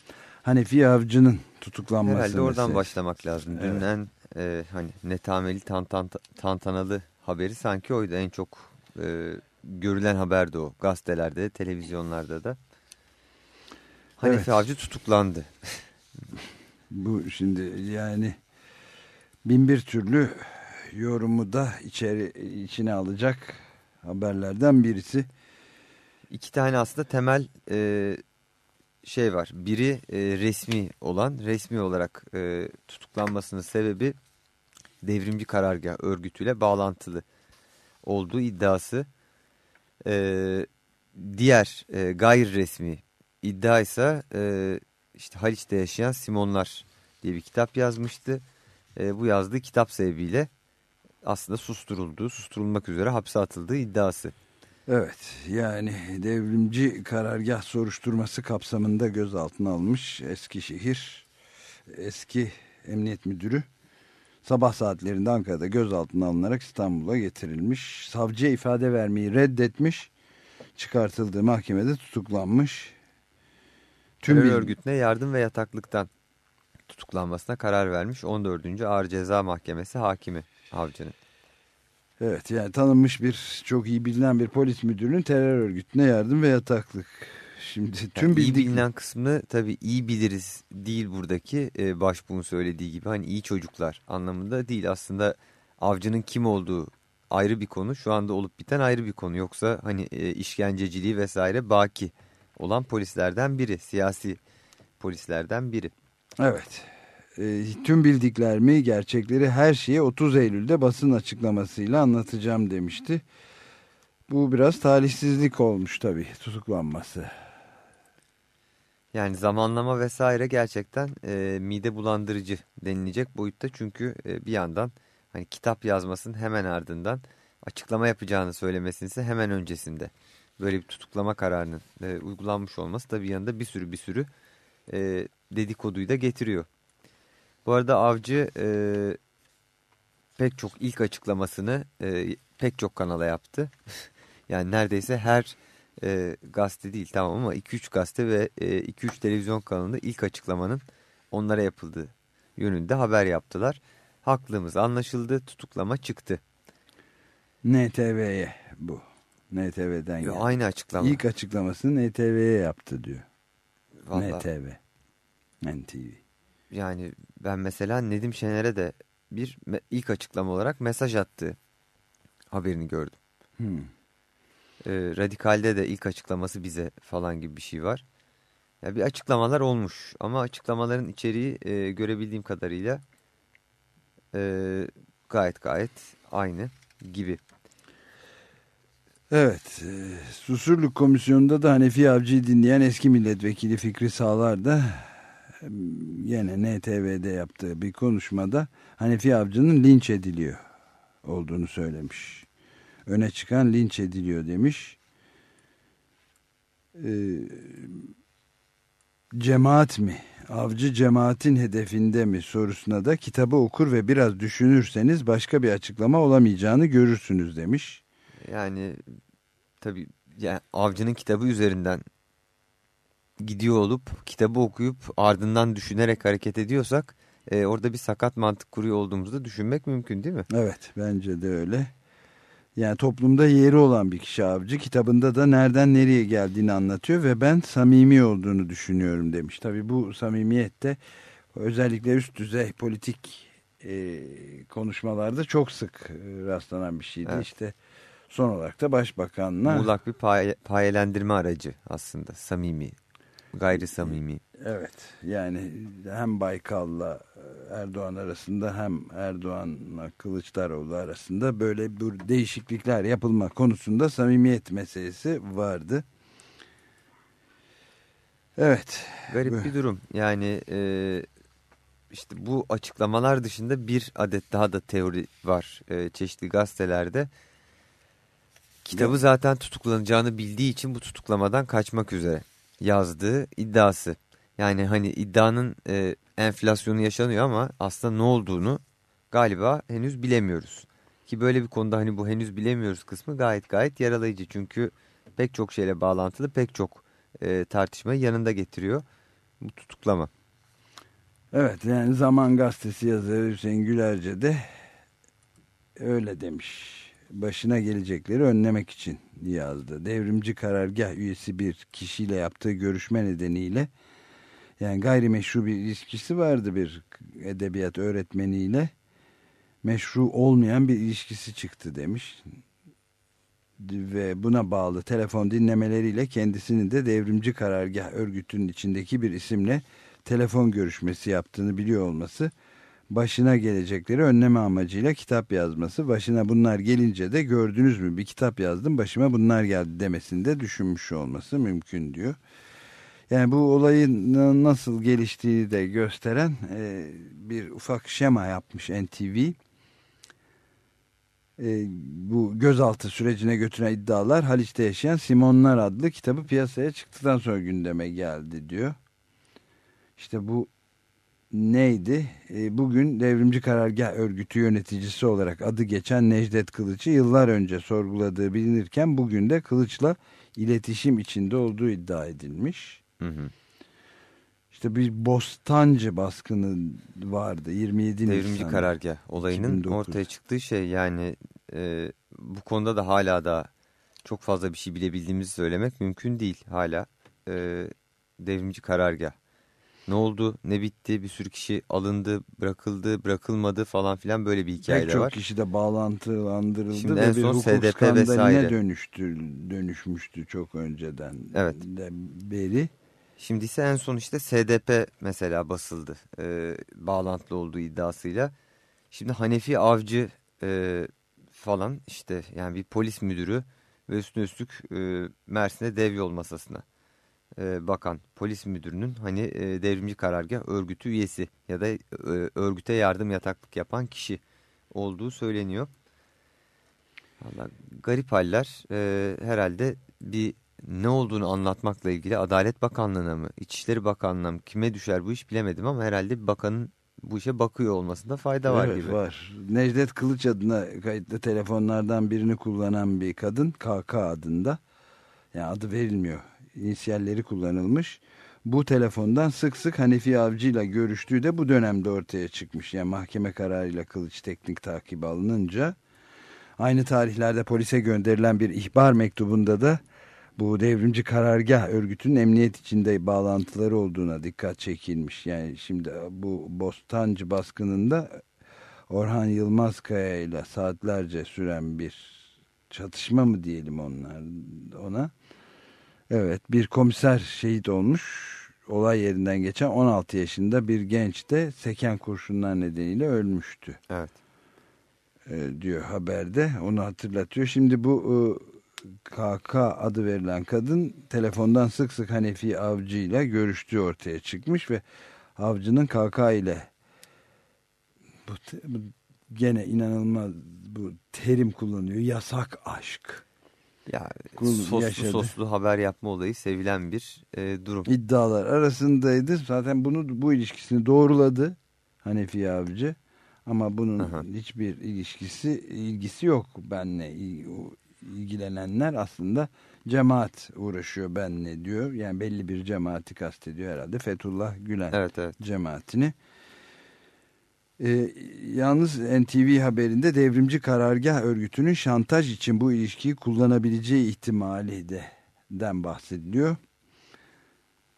Hanefi Avcı'nın tutuklanması
Herhalde oradan
meselesi.
başlamak lazım.
Evet.
Dünden e, hani netameli tantan, tantanalı haberi sanki oydu. En çok e, görülen haberdi o. Gazetelerde, televizyonlarda da. Hanefi
Evet.
Avcı tutuklandı.
Bu şimdi yani bin bir türlü yorumu da içeri içine alacak haberlerden birisi.
İki tane aslında temel e, şey var. Biri e, resmi olan, resmi olarak e, tutuklanmasının sebebi devrimci karargah örgütüyle bağlantılı olduğu iddiası. E, diğer e, gayri resmi iddia ise e, işte Haliç'te yaşayan Simonlar diye bir kitap yazmıştı. E, bu yazdığı kitap sebebiyle aslında susturulduğu, susturulmak üzere hapse atıldığı iddiası.
Evet yani devrimci karargah soruşturması kapsamında gözaltına almış Eskişehir eski emniyet müdürü sabah saatlerinde Ankara'da gözaltına alınarak İstanbul'a getirilmiş. Savcıya ifade vermeyi reddetmiş. Çıkartıldığı mahkemede tutuklanmış.
Tüm Terör örgütüne yardım ve yataklıktan tutuklanmasına karar vermiş 14. Ağır Ceza Mahkemesi hakimi avcının.
Evet yani tanınmış bir çok iyi bilinen bir polis müdürünün terör örgütüne yardım ve yataklık. Şimdi tüm
yani bildik... iyi bilinen kısmını tabii iyi biliriz değil buradaki e, başbuğun söylediği gibi. Hani iyi çocuklar anlamında değil. Aslında avcının kim olduğu ayrı bir konu. Şu anda olup biten ayrı bir konu. Yoksa hani e, işkenceciliği vesaire baki olan polislerden biri. Siyasi polislerden biri.
Evet. E, tüm bildiklerimi gerçekleri her şeyi 30 Eylül'de basın açıklamasıyla anlatacağım demişti. Bu biraz talihsizlik olmuş tabii tutuklanması.
Yani zamanlama vesaire gerçekten e, mide bulandırıcı denilecek boyutta. Çünkü e, bir yandan hani kitap yazmasının hemen ardından açıklama yapacağını söylemesinin ise hemen öncesinde. Böyle bir tutuklama kararının e, uygulanmış olması da bir yanında bir sürü bir sürü e, dedikoduyu da getiriyor. Bu arada Avcı e, pek çok ilk açıklamasını e, pek çok kanala yaptı. [LAUGHS] yani neredeyse her e, gazete değil tamam ama 2-3 gazete ve 2-3 e, televizyon kanalında ilk açıklamanın onlara yapıldığı yönünde haber yaptılar. Haklığımız anlaşıldı tutuklama çıktı.
NTV'ye bu. NTV'den geldi.
Aynı açıklama.
İlk açıklamasını NTV'ye yaptı diyor. Vallahi, NTV. NTV.
Yani ben mesela Nedim Şener'e de bir ilk açıklama olarak mesaj attı haberini gördüm. Hmm. Ee, Radikal'de de ilk açıklaması bize falan gibi bir şey var. Ya bir açıklamalar olmuş ama açıklamaların içeriği e, görebildiğim kadarıyla e, gayet gayet aynı gibi.
Evet, e, Susurluk Komisyonu'nda da Hanefi Avcı'yı dinleyen eski milletvekili Fikri Sağlar da yine NTV'de yaptığı bir konuşmada Hanefi Avcı'nın linç ediliyor olduğunu söylemiş. Öne çıkan linç ediliyor demiş. Ee, cemaat mi? Avcı cemaatin hedefinde mi sorusuna da kitabı okur ve biraz düşünürseniz başka bir açıklama olamayacağını görürsünüz demiş.
Yani tabii yani avcının kitabı üzerinden gidiyor olup kitabı okuyup ardından düşünerek hareket ediyorsak e, orada bir sakat mantık kuruyor olduğumuzu düşünmek mümkün değil mi?
Evet bence de öyle. Yani toplumda yeri olan bir kişi avcı kitabında da nereden nereye geldiğini anlatıyor ve ben samimi olduğunu düşünüyorum demiş. Tabii bu samimiyette özellikle üst düzey politik e, konuşmalarda çok sık e, rastlanan bir şeydi. Evet. İşte son olarak da başbakanla...
Muğlak bir pay, payelendirme aracı aslında samimi Gayri samimi.
Evet yani hem Baykal'la Erdoğan arasında hem Erdoğan'la Kılıçdaroğlu arasında böyle bir değişiklikler yapılma konusunda samimiyet meselesi vardı. Evet.
Garip bir durum yani e, işte bu açıklamalar dışında bir adet daha da teori var e, çeşitli gazetelerde. Kitabı zaten tutuklanacağını bildiği için bu tutuklamadan kaçmak üzere yazdığı iddiası. Yani hani iddianın e, enflasyonu yaşanıyor ama aslında ne olduğunu galiba henüz bilemiyoruz. Ki böyle bir konuda hani bu henüz bilemiyoruz kısmı gayet gayet yaralayıcı. Çünkü pek çok şeyle bağlantılı pek çok e, tartışmayı yanında getiriyor bu tutuklama.
Evet yani Zaman Gazetesi yazarı Hüseyin Gülerce de öyle demiş başına gelecekleri önlemek için yazdı. Devrimci karargah üyesi bir kişiyle yaptığı görüşme nedeniyle yani gayrimeşru bir ilişkisi vardı bir edebiyat öğretmeniyle meşru olmayan bir ilişkisi çıktı demiş ve buna bağlı telefon dinlemeleriyle kendisinin de devrimci karargah örgütünün içindeki bir isimle telefon görüşmesi yaptığını biliyor olması başına gelecekleri önleme amacıyla kitap yazması. Başına bunlar gelince de gördünüz mü bir kitap yazdım başıma bunlar geldi demesinde düşünmüş olması mümkün diyor. Yani bu olayın nasıl geliştiğini de gösteren e, bir ufak şema yapmış NTV. e, bu gözaltı sürecine götüren iddialar Haliç'te yaşayan Simonlar adlı kitabı piyasaya çıktıktan sonra gündeme geldi diyor. İşte bu neydi? E, bugün devrimci karargah örgütü yöneticisi olarak adı geçen Necdet Kılıç'ı yıllar önce sorguladığı bilinirken bugün de Kılıç'la iletişim içinde olduğu iddia edilmiş.
Hı hı.
İşte bir Bostancı baskını vardı 27
Devrimci
Nisan.
karargah olayının
2009.
ortaya çıktığı şey yani e, bu konuda da hala da çok fazla bir şey bilebildiğimizi söylemek mümkün değil hala. E, devrimci karargah. Ne oldu, ne bitti, bir sürü kişi alındı, bırakıldı, bırakılmadı falan filan böyle bir hikaye
Pek
de
çok
var.
kişi de bağlantılandırıldı
Şimdi
ve
en
bir
son
hukuk
SDP
skandaline dönüştü, dönüşmüştü çok önceden
Evet.
de beri.
Şimdi ise en son işte SDP mesela basıldı e, bağlantılı olduğu iddiasıyla. Şimdi Hanefi Avcı e, falan işte yani bir polis müdürü ve üstüne üstlük e, Mersin'de dev yol masasına e, bakan polis müdürünün hani e, devrimci karargah örgütü üyesi ya da e, örgüte yardım yataklık yapan kişi olduğu söyleniyor. Vallahi garip haller e, herhalde bir ne olduğunu anlatmakla ilgili Adalet Bakanlığı'na mı, İçişleri Bakanlığı'na mı kime düşer bu iş bilemedim ama herhalde bir bakanın bu işe bakıyor olmasında fayda var
evet,
gibi.
var. Necdet Kılıç adına kayıtlı telefonlardan birini kullanan bir kadın KK adında yani adı verilmiyor. İnisiyalleri kullanılmış. Bu telefondan sık sık Hanefi Avcı ile görüştüğü de bu dönemde ortaya çıkmış. Yani mahkeme kararıyla Kılıç teknik takip alınınca aynı tarihlerde polise gönderilen bir ihbar mektubunda da bu devrimci karargah örgütünün emniyet içinde bağlantıları olduğuna dikkat çekilmiş. Yani şimdi bu Bostancı baskınında Orhan Yılmazkaya ile saatlerce süren bir çatışma mı diyelim onlar ona. Evet bir komiser şehit olmuş. Olay yerinden geçen 16 yaşında bir genç de seken kurşunlar nedeniyle ölmüştü
Evet.
e, diyor haberde. Onu hatırlatıyor. Şimdi bu e, KK adı verilen kadın telefondan sık sık Hanefi Avcı ile görüştüğü ortaya çıkmış ve Avcı'nın KK ile bu, bu gene inanılmaz bu terim kullanıyor. Yasak aşk.
Ya soslu
yaşadı.
soslu haber yapma olayı sevilen bir e, durum.
iddialar arasındaydı. Zaten bunu bu ilişkisini doğruladı Hanefi Avcı. Ama bunun
Aha.
hiçbir ilişkisi ilgisi yok benle ilgilenenler aslında cemaat uğraşıyor benle diyor. Yani belli bir cemaati kastediyor herhalde. Fethullah Gülen
Evet evet.
cemaatini. Ee, yalnız NTV haberinde devrimci karargah örgütünün şantaj için bu ilişkiyi kullanabileceği ihtimali de den bahsediliyor.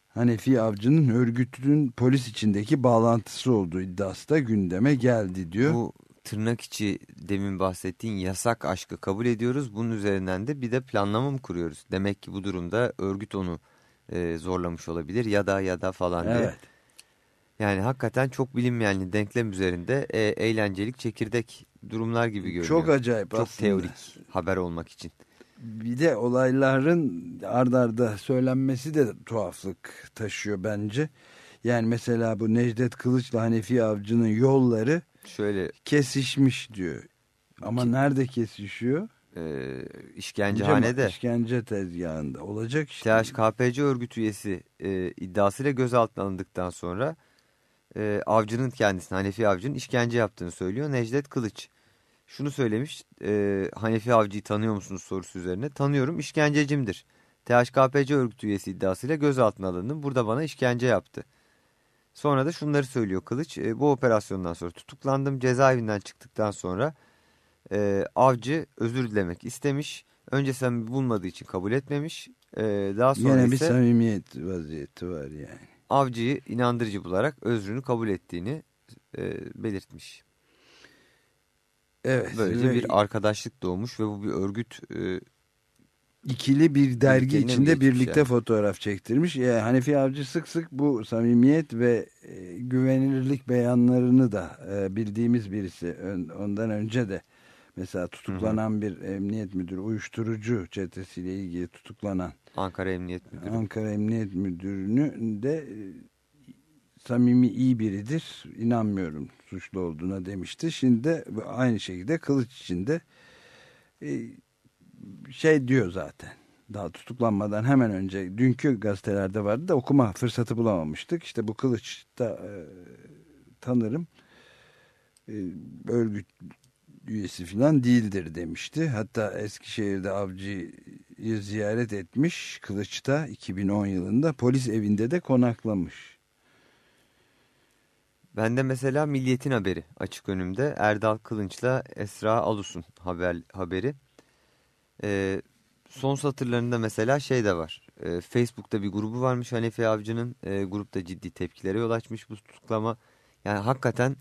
Hanefi Avcı'nın örgütünün polis içindeki bağlantısı olduğu iddiası da gündeme geldi diyor.
Bu tırnak içi demin bahsettiğin yasak aşkı kabul ediyoruz. Bunun üzerinden de bir de planlama mı kuruyoruz? Demek ki bu durumda örgüt onu e, zorlamış olabilir ya da ya da falan diye.
evet.
Yani hakikaten çok bilinmeyen denklem üzerinde e, eğlencelik çekirdek durumlar gibi görünüyor.
Çok acayip
Çok
aslında.
teorik haber olmak için.
Bir de olayların ard arda söylenmesi de tuhaflık taşıyor bence. Yani mesela bu Necdet Kılıç'la Hanefi Avcı'nın yolları
Şöyle
kesişmiş diyor. Ama
Ki-
nerede kesişiyor?
e, işkencehanede
İşkence tezgahında. Olacak işte.
THKPC örgüt üyesi e, iddiasıyla gözaltına alındıktan sonra e, avcının kendisine Hanefi Avcı'nın işkence yaptığını söylüyor Necdet Kılıç. Şunu söylemiş e, Hanefi Avcı'yı tanıyor musunuz sorusu üzerine. Tanıyorum işkencecimdir. THKPC örgüt üyesi iddiasıyla gözaltına alındım. Burada bana işkence yaptı. Sonra da şunları söylüyor Kılıç. E, bu operasyondan sonra tutuklandım. Cezaevinden çıktıktan sonra e, avcı özür dilemek istemiş. Önce samimi bulmadığı için kabul etmemiş. E, daha sonra
Yine bir
ise
samimiyet vaziyeti var yani.
Avcıyı inandırıcı bularak özrünü kabul ettiğini e, belirtmiş.
Evet.
Böylece
ve
bir arkadaşlık doğmuş ve bu bir örgüt e,
ikili bir dergi içinde birlikte
yani?
fotoğraf çektirmiş. Yani Hanefi Avcı sık sık bu samimiyet ve e, güvenilirlik beyanlarını da e, bildiğimiz birisi. Ön- ondan önce de mesela tutuklanan bir emniyet müdürü, uyuşturucu çetesiyle ilgili tutuklanan
Ankara Emniyet Müdürü.
Ankara Emniyet Müdürü'nü de e, samimi iyi biridir. İnanmıyorum suçlu olduğuna demişti. Şimdi de aynı şekilde kılıç içinde e, şey diyor zaten. Daha tutuklanmadan hemen önce dünkü gazetelerde vardı da okuma fırsatı bulamamıştık. İşte bu kılıç da e, tanırım e, örgüt üyesi falan değildir demişti. Hatta Eskişehir'de avcıyı ziyaret etmiş Kılıç'ta 2010 yılında polis evinde de konaklamış.
Ben de mesela Milliyet'in haberi açık önümde. Erdal Kılınç'la Esra Alus'un haber, haberi. Ee, son satırlarında mesela şey de var. Ee, Facebook'ta bir grubu varmış Hanefi Avcı'nın. E, grupta ciddi tepkilere yol açmış bu tutuklama. Yani hakikaten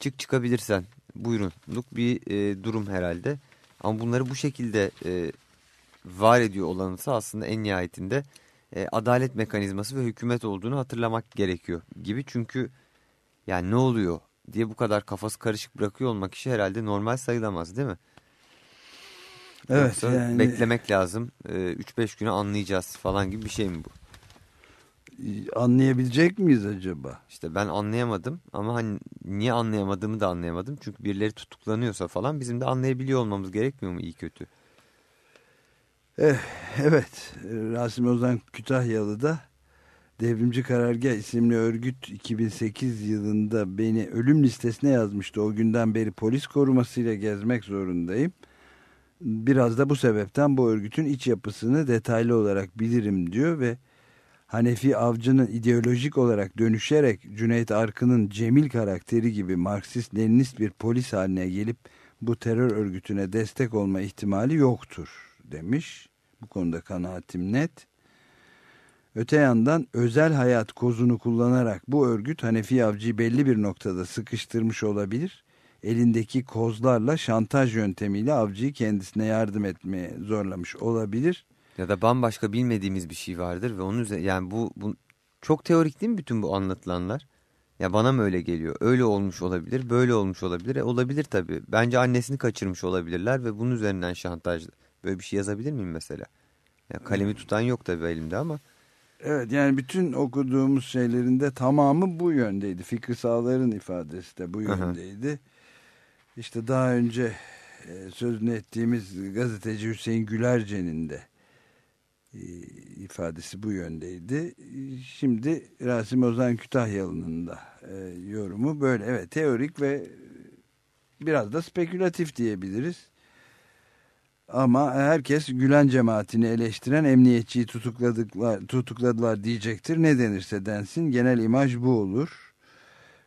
çık çıkabilirsen buyurunluk bir e, durum herhalde. Ama bunları bu şekilde e, var ediyor olanısı aslında en nihayetinde e, adalet mekanizması ve hükümet olduğunu hatırlamak gerekiyor gibi. Çünkü yani ne oluyor diye bu kadar kafası karışık bırakıyor olmak işi herhalde normal sayılamaz değil mi?
Evet
Yoksa
yani...
Beklemek lazım 3-5 e, güne anlayacağız falan gibi bir şey mi bu?
Anlayabilecek miyiz acaba?
İşte ben anlayamadım ama hani niye anlayamadığımı da anlayamadım. Çünkü birileri tutuklanıyorsa falan bizim de anlayabiliyor olmamız gerekmiyor mu iyi kötü?
Eh, evet Rasim Ozan Kütahyalı'da Devrimci Karargah isimli örgüt 2008 yılında beni ölüm listesine yazmıştı. O günden beri polis korumasıyla gezmek zorundayım. Biraz da bu sebepten bu örgütün iç yapısını detaylı olarak bilirim diyor ve Hanefi Avcı'nın ideolojik olarak dönüşerek Cüneyt Arkın'ın Cemil karakteri gibi Marksist-Leninist bir polis haline gelip bu terör örgütüne destek olma ihtimali yoktur demiş. Bu konuda kanaatim net. Öte yandan özel hayat kozunu kullanarak bu örgüt Hanefi Avcı'yı belli bir noktada sıkıştırmış olabilir. Elindeki kozlarla şantaj yöntemiyle avcıyı kendisine yardım etmeye zorlamış olabilir
ya da bambaşka bilmediğimiz bir şey vardır ve onun üzerine yani bu, bu çok teorik değil mi bütün bu anlatılanlar? Ya bana mı öyle geliyor? Öyle olmuş olabilir, böyle olmuş olabilir. E, olabilir tabii. Bence annesini kaçırmış olabilirler ve bunun üzerinden şantaj. Böyle bir şey yazabilir miyim mesela? Ya kalemi tutan yok tabii elimde ama.
Evet yani bütün okuduğumuz şeylerinde tamamı bu yöndeydi. Fikri Sağlar'ın ifadesi de bu yöndeydi. Aha. İşte daha önce e, sözünü ettiğimiz gazeteci Hüseyin Gülerce'nin de ifadesi bu yöndeydi. Şimdi Rasim Ozan Kütahyalı'nın da e, yorumu böyle. Evet teorik ve biraz da spekülatif diyebiliriz. Ama herkes Gülen cemaatini eleştiren emniyetçiyi tutukladılar, tutukladılar diyecektir. Ne denirse densin genel imaj bu olur.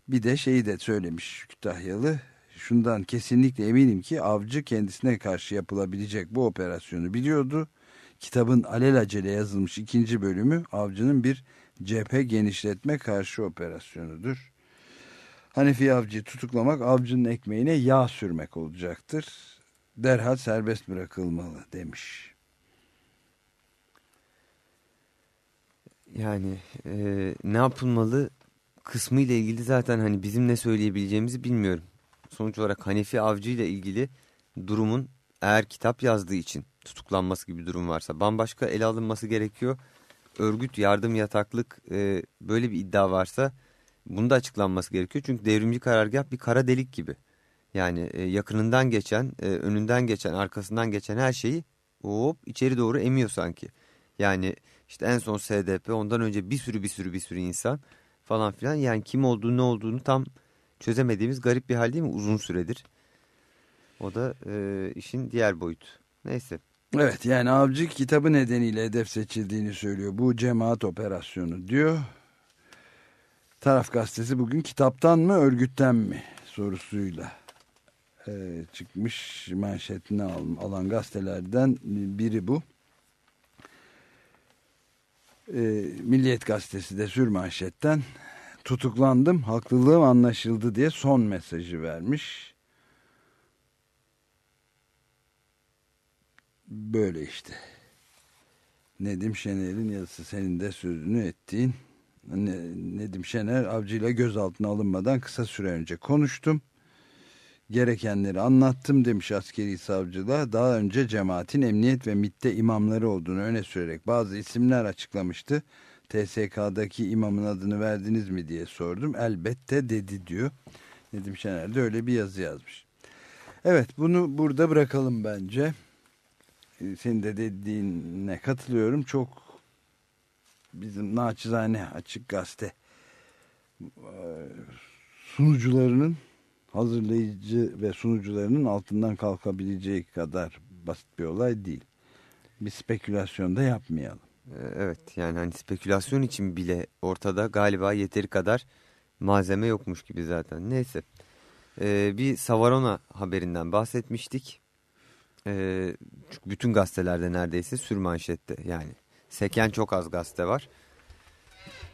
Bir de şeyi de söylemiş Kütahyalı. Şundan kesinlikle eminim ki avcı kendisine karşı yapılabilecek bu operasyonu biliyordu kitabın alelacele yazılmış ikinci bölümü avcının bir cephe genişletme karşı operasyonudur. Hanefi avcıyı tutuklamak avcının ekmeğine yağ sürmek olacaktır. Derhal serbest bırakılmalı demiş.
Yani e, ne yapılmalı kısmı ile ilgili zaten hani bizim ne söyleyebileceğimizi bilmiyorum. Sonuç olarak Hanefi Avcı ile ilgili durumun eğer kitap yazdığı için tutuklanması gibi bir durum varsa bambaşka ele alınması gerekiyor. Örgüt, yardım, yataklık e, böyle bir iddia varsa bunu da açıklanması gerekiyor. Çünkü devrimci karargah bir kara delik gibi. Yani e, yakınından geçen, e, önünden geçen, arkasından geçen her şeyi hop içeri doğru emiyor sanki. Yani işte en son SDP ondan önce bir sürü bir sürü bir sürü insan falan filan. Yani kim olduğunu ne olduğunu tam çözemediğimiz garip bir hal değil mi uzun süredir. O da e, işin diğer boyutu. Neyse.
Evet yani avcı kitabı nedeniyle hedef seçildiğini söylüyor. Bu cemaat operasyonu diyor. Taraf gazetesi bugün kitaptan mı örgütten mi sorusuyla e, çıkmış manşetini alan gazetelerden biri bu. E, Milliyet gazetesi de sür manşetten tutuklandım haklılığım anlaşıldı diye son mesajı vermiş. Böyle işte. Nedim Şener'in yazısı senin de sözünü ettiğin Nedim Şener avcıyla gözaltına alınmadan kısa süre önce konuştum. Gerekenleri anlattım demiş askeri savcılığa. Daha önce cemaatin emniyet ve MIT'te imamları olduğunu öne sürerek bazı isimler açıklamıştı. TSK'daki imamın adını verdiniz mi diye sordum. Elbette dedi diyor. Nedim Şener de öyle bir yazı yazmış. Evet bunu burada bırakalım bence. E, senin de dediğine katılıyorum. Çok bizim naçizane açık gazete e, sunucularının hazırlayıcı ve sunucularının altından kalkabileceği kadar basit bir olay değil. Bir spekülasyon da yapmayalım.
Ee, Evet yani hani spekülasyon için bile ortada galiba yeteri kadar malzeme yokmuş gibi zaten. Neyse Ee, bir Savarona haberinden bahsetmiştik. Ee, çünkü bütün gazetelerde neredeyse sürmanşette yani seken çok az gazete var.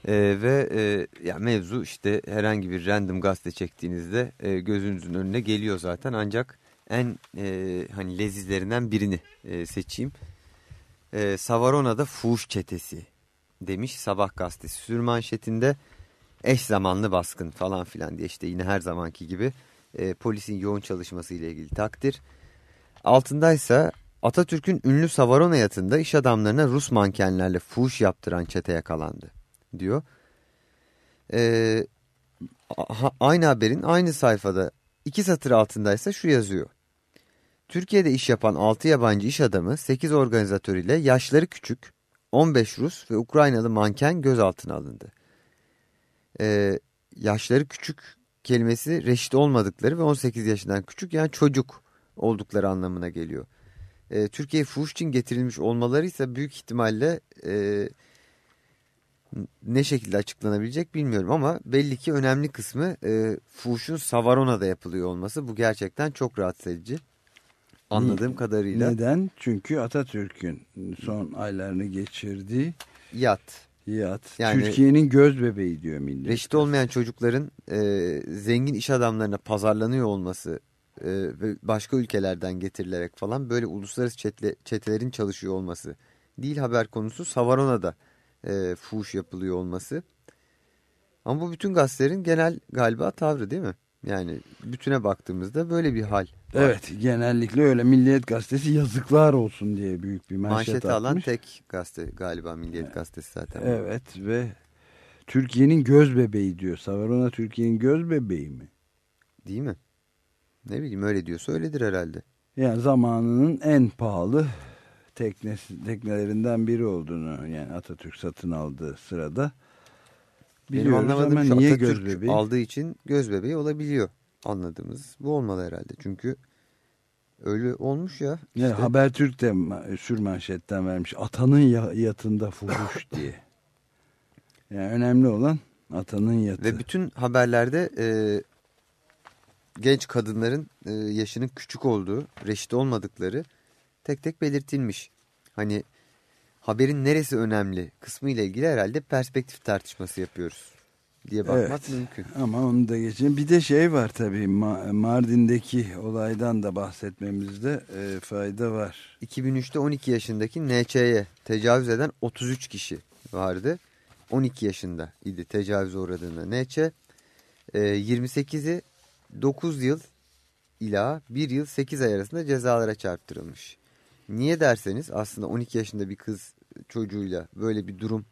Ee, ve e, ya mevzu işte herhangi bir random gazete çektiğinizde e, gözünüzün önüne geliyor zaten ancak en e, hani lezizlerinden birini e, seçeyim. E, Savarona'da fuhuş çetesi demiş Sabah gazetesi sürmanşetinde eş zamanlı baskın falan filan diye işte yine her zamanki gibi e, polisin yoğun çalışması ile ilgili takdir. Altındaysa Atatürk'ün ünlü Savarona yatında iş adamlarına Rus mankenlerle fuhuş yaptıran çete yakalandı diyor. E, a- aynı haberin aynı sayfada iki satır altındaysa şu yazıyor. Türkiye'de iş yapan 6 yabancı iş adamı 8 organizatör ile yaşları küçük 15 Rus ve Ukraynalı manken gözaltına alındı. Ee, yaşları küçük kelimesi reşit olmadıkları ve 18 yaşından küçük yani çocuk oldukları anlamına geliyor. Ee, Türkiye'ye fuhuş için getirilmiş olmaları ise büyük ihtimalle e, ne şekilde açıklanabilecek bilmiyorum ama belli ki önemli kısmı e, fuhuşun Savarona'da yapılıyor olması bu gerçekten çok rahatsız edici. Anladığım kadarıyla
Neden? Çünkü Atatürk'ün son aylarını geçirdiği
yat.
yat.
Yani-
Türkiye'nin göz bebeği diyor millet.
Reşit olmayan çocukların e, zengin iş adamlarına pazarlanıyor olması e, ve başka ülkelerden getirilerek falan böyle uluslararası çetle, çetelerin çalışıyor olması değil haber konusu Savarona'da e, fuhuş yapılıyor olması. Ama bu bütün gazetelerin genel galiba tavrı değil mi? Yani bütüne baktığımızda böyle bir hal.
Evet genellikle öyle Milliyet Gazetesi yazıklar olsun diye büyük bir manşet
Manşeti
atmış.
alan tek gazete galiba Milliyet Gazetesi zaten.
Evet ve Türkiye'nin göz bebeği diyor. Savarona Türkiye'nin göz bebeği mi?
Değil mi? Ne bileyim öyle diyorsa öyledir herhalde.
Yani zamanının en pahalı teknesi, teknelerinden biri olduğunu yani Atatürk satın aldığı sırada
Benim
biliyoruz
anlamadığım
ama
şu
niye
Atatürk
göz bebeği?
aldığı için göz bebeği olabiliyor. Anladığımız bu olmalı herhalde. Çünkü öyle olmuş ya.
Yani
işte.
Habertürk de ma- sürmanşetten vermiş. Atanın ya- yatında fuhuş [LAUGHS] diye. Yani önemli olan atanın yatı.
Ve bütün haberlerde e, genç kadınların e, yaşının küçük olduğu, reşit olmadıkları tek tek belirtilmiş. Hani haberin neresi önemli kısmı ile ilgili herhalde perspektif tartışması yapıyoruz diye bakmak
Evet.
mümkün.
Ama onu da geçelim. Bir de şey var tabii Ma- Mardin'deki olaydan da bahsetmemizde e, fayda var.
2003'te 12 yaşındaki NÇ'ye tecavüz eden 33 kişi vardı. 12 yaşında idi tecavüze uğradığında NÇ. E, 28'i 9 yıl ila 1 yıl 8 ay arasında cezalara çarptırılmış. Niye derseniz aslında 12 yaşında bir kız çocuğuyla böyle bir durum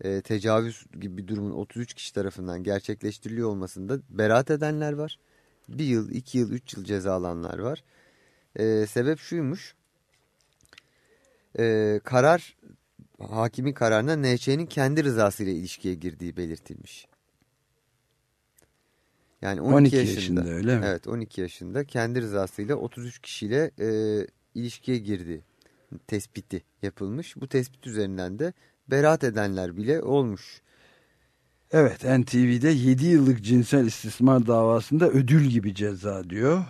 e, tecavüz gibi bir durumun 33 kişi tarafından gerçekleştiriliyor olmasında beraat edenler var. 1 yıl, 2 yıl, 3 yıl ceza var. E, sebep şuymuş. E, karar hakimin kararına NÇ'nin kendi rızasıyla ilişkiye girdiği belirtilmiş. Yani 12,
12
yaşında,
yaşında, öyle mi?
Evet 12 yaşında kendi rızasıyla 33 kişiyle e, ilişkiye girdiği tespiti yapılmış. Bu tespit üzerinden de beraat edenler bile olmuş.
Evet NTV'de 7 yıllık cinsel istismar davasında ödül gibi ceza diyor.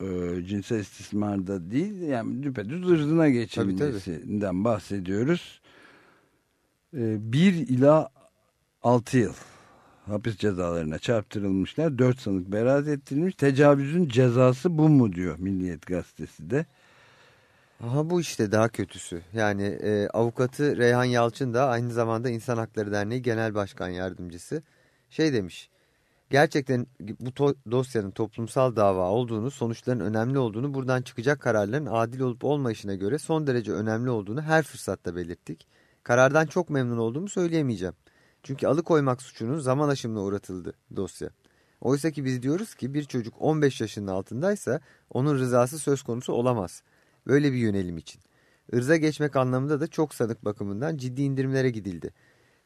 Ee, cinsel istismarda değil yani düpedüz ırzına geçilmesinden bahsediyoruz. Ee, 1 ila 6 yıl hapis cezalarına çarptırılmışlar. 4 sanık beraat ettirilmiş. Tecavüzün cezası bu mu diyor Milliyet Gazetesi de.
Aha bu işte daha kötüsü. Yani e, avukatı Reyhan Yalçın da aynı zamanda İnsan Hakları Derneği Genel Başkan Yardımcısı şey demiş. Gerçekten bu to- dosyanın toplumsal dava olduğunu, sonuçların önemli olduğunu, buradan çıkacak kararların adil olup olmayışına göre son derece önemli olduğunu her fırsatta belirttik. Karardan çok memnun olduğumu söyleyemeyeceğim. Çünkü alıkoymak suçunun zaman aşımına uğratıldı dosya. Oysa ki biz diyoruz ki bir çocuk 15 yaşının altındaysa onun rızası söz konusu olamaz. Böyle bir yönelim için. Irza geçmek anlamında da çok sanık bakımından ciddi indirimlere gidildi.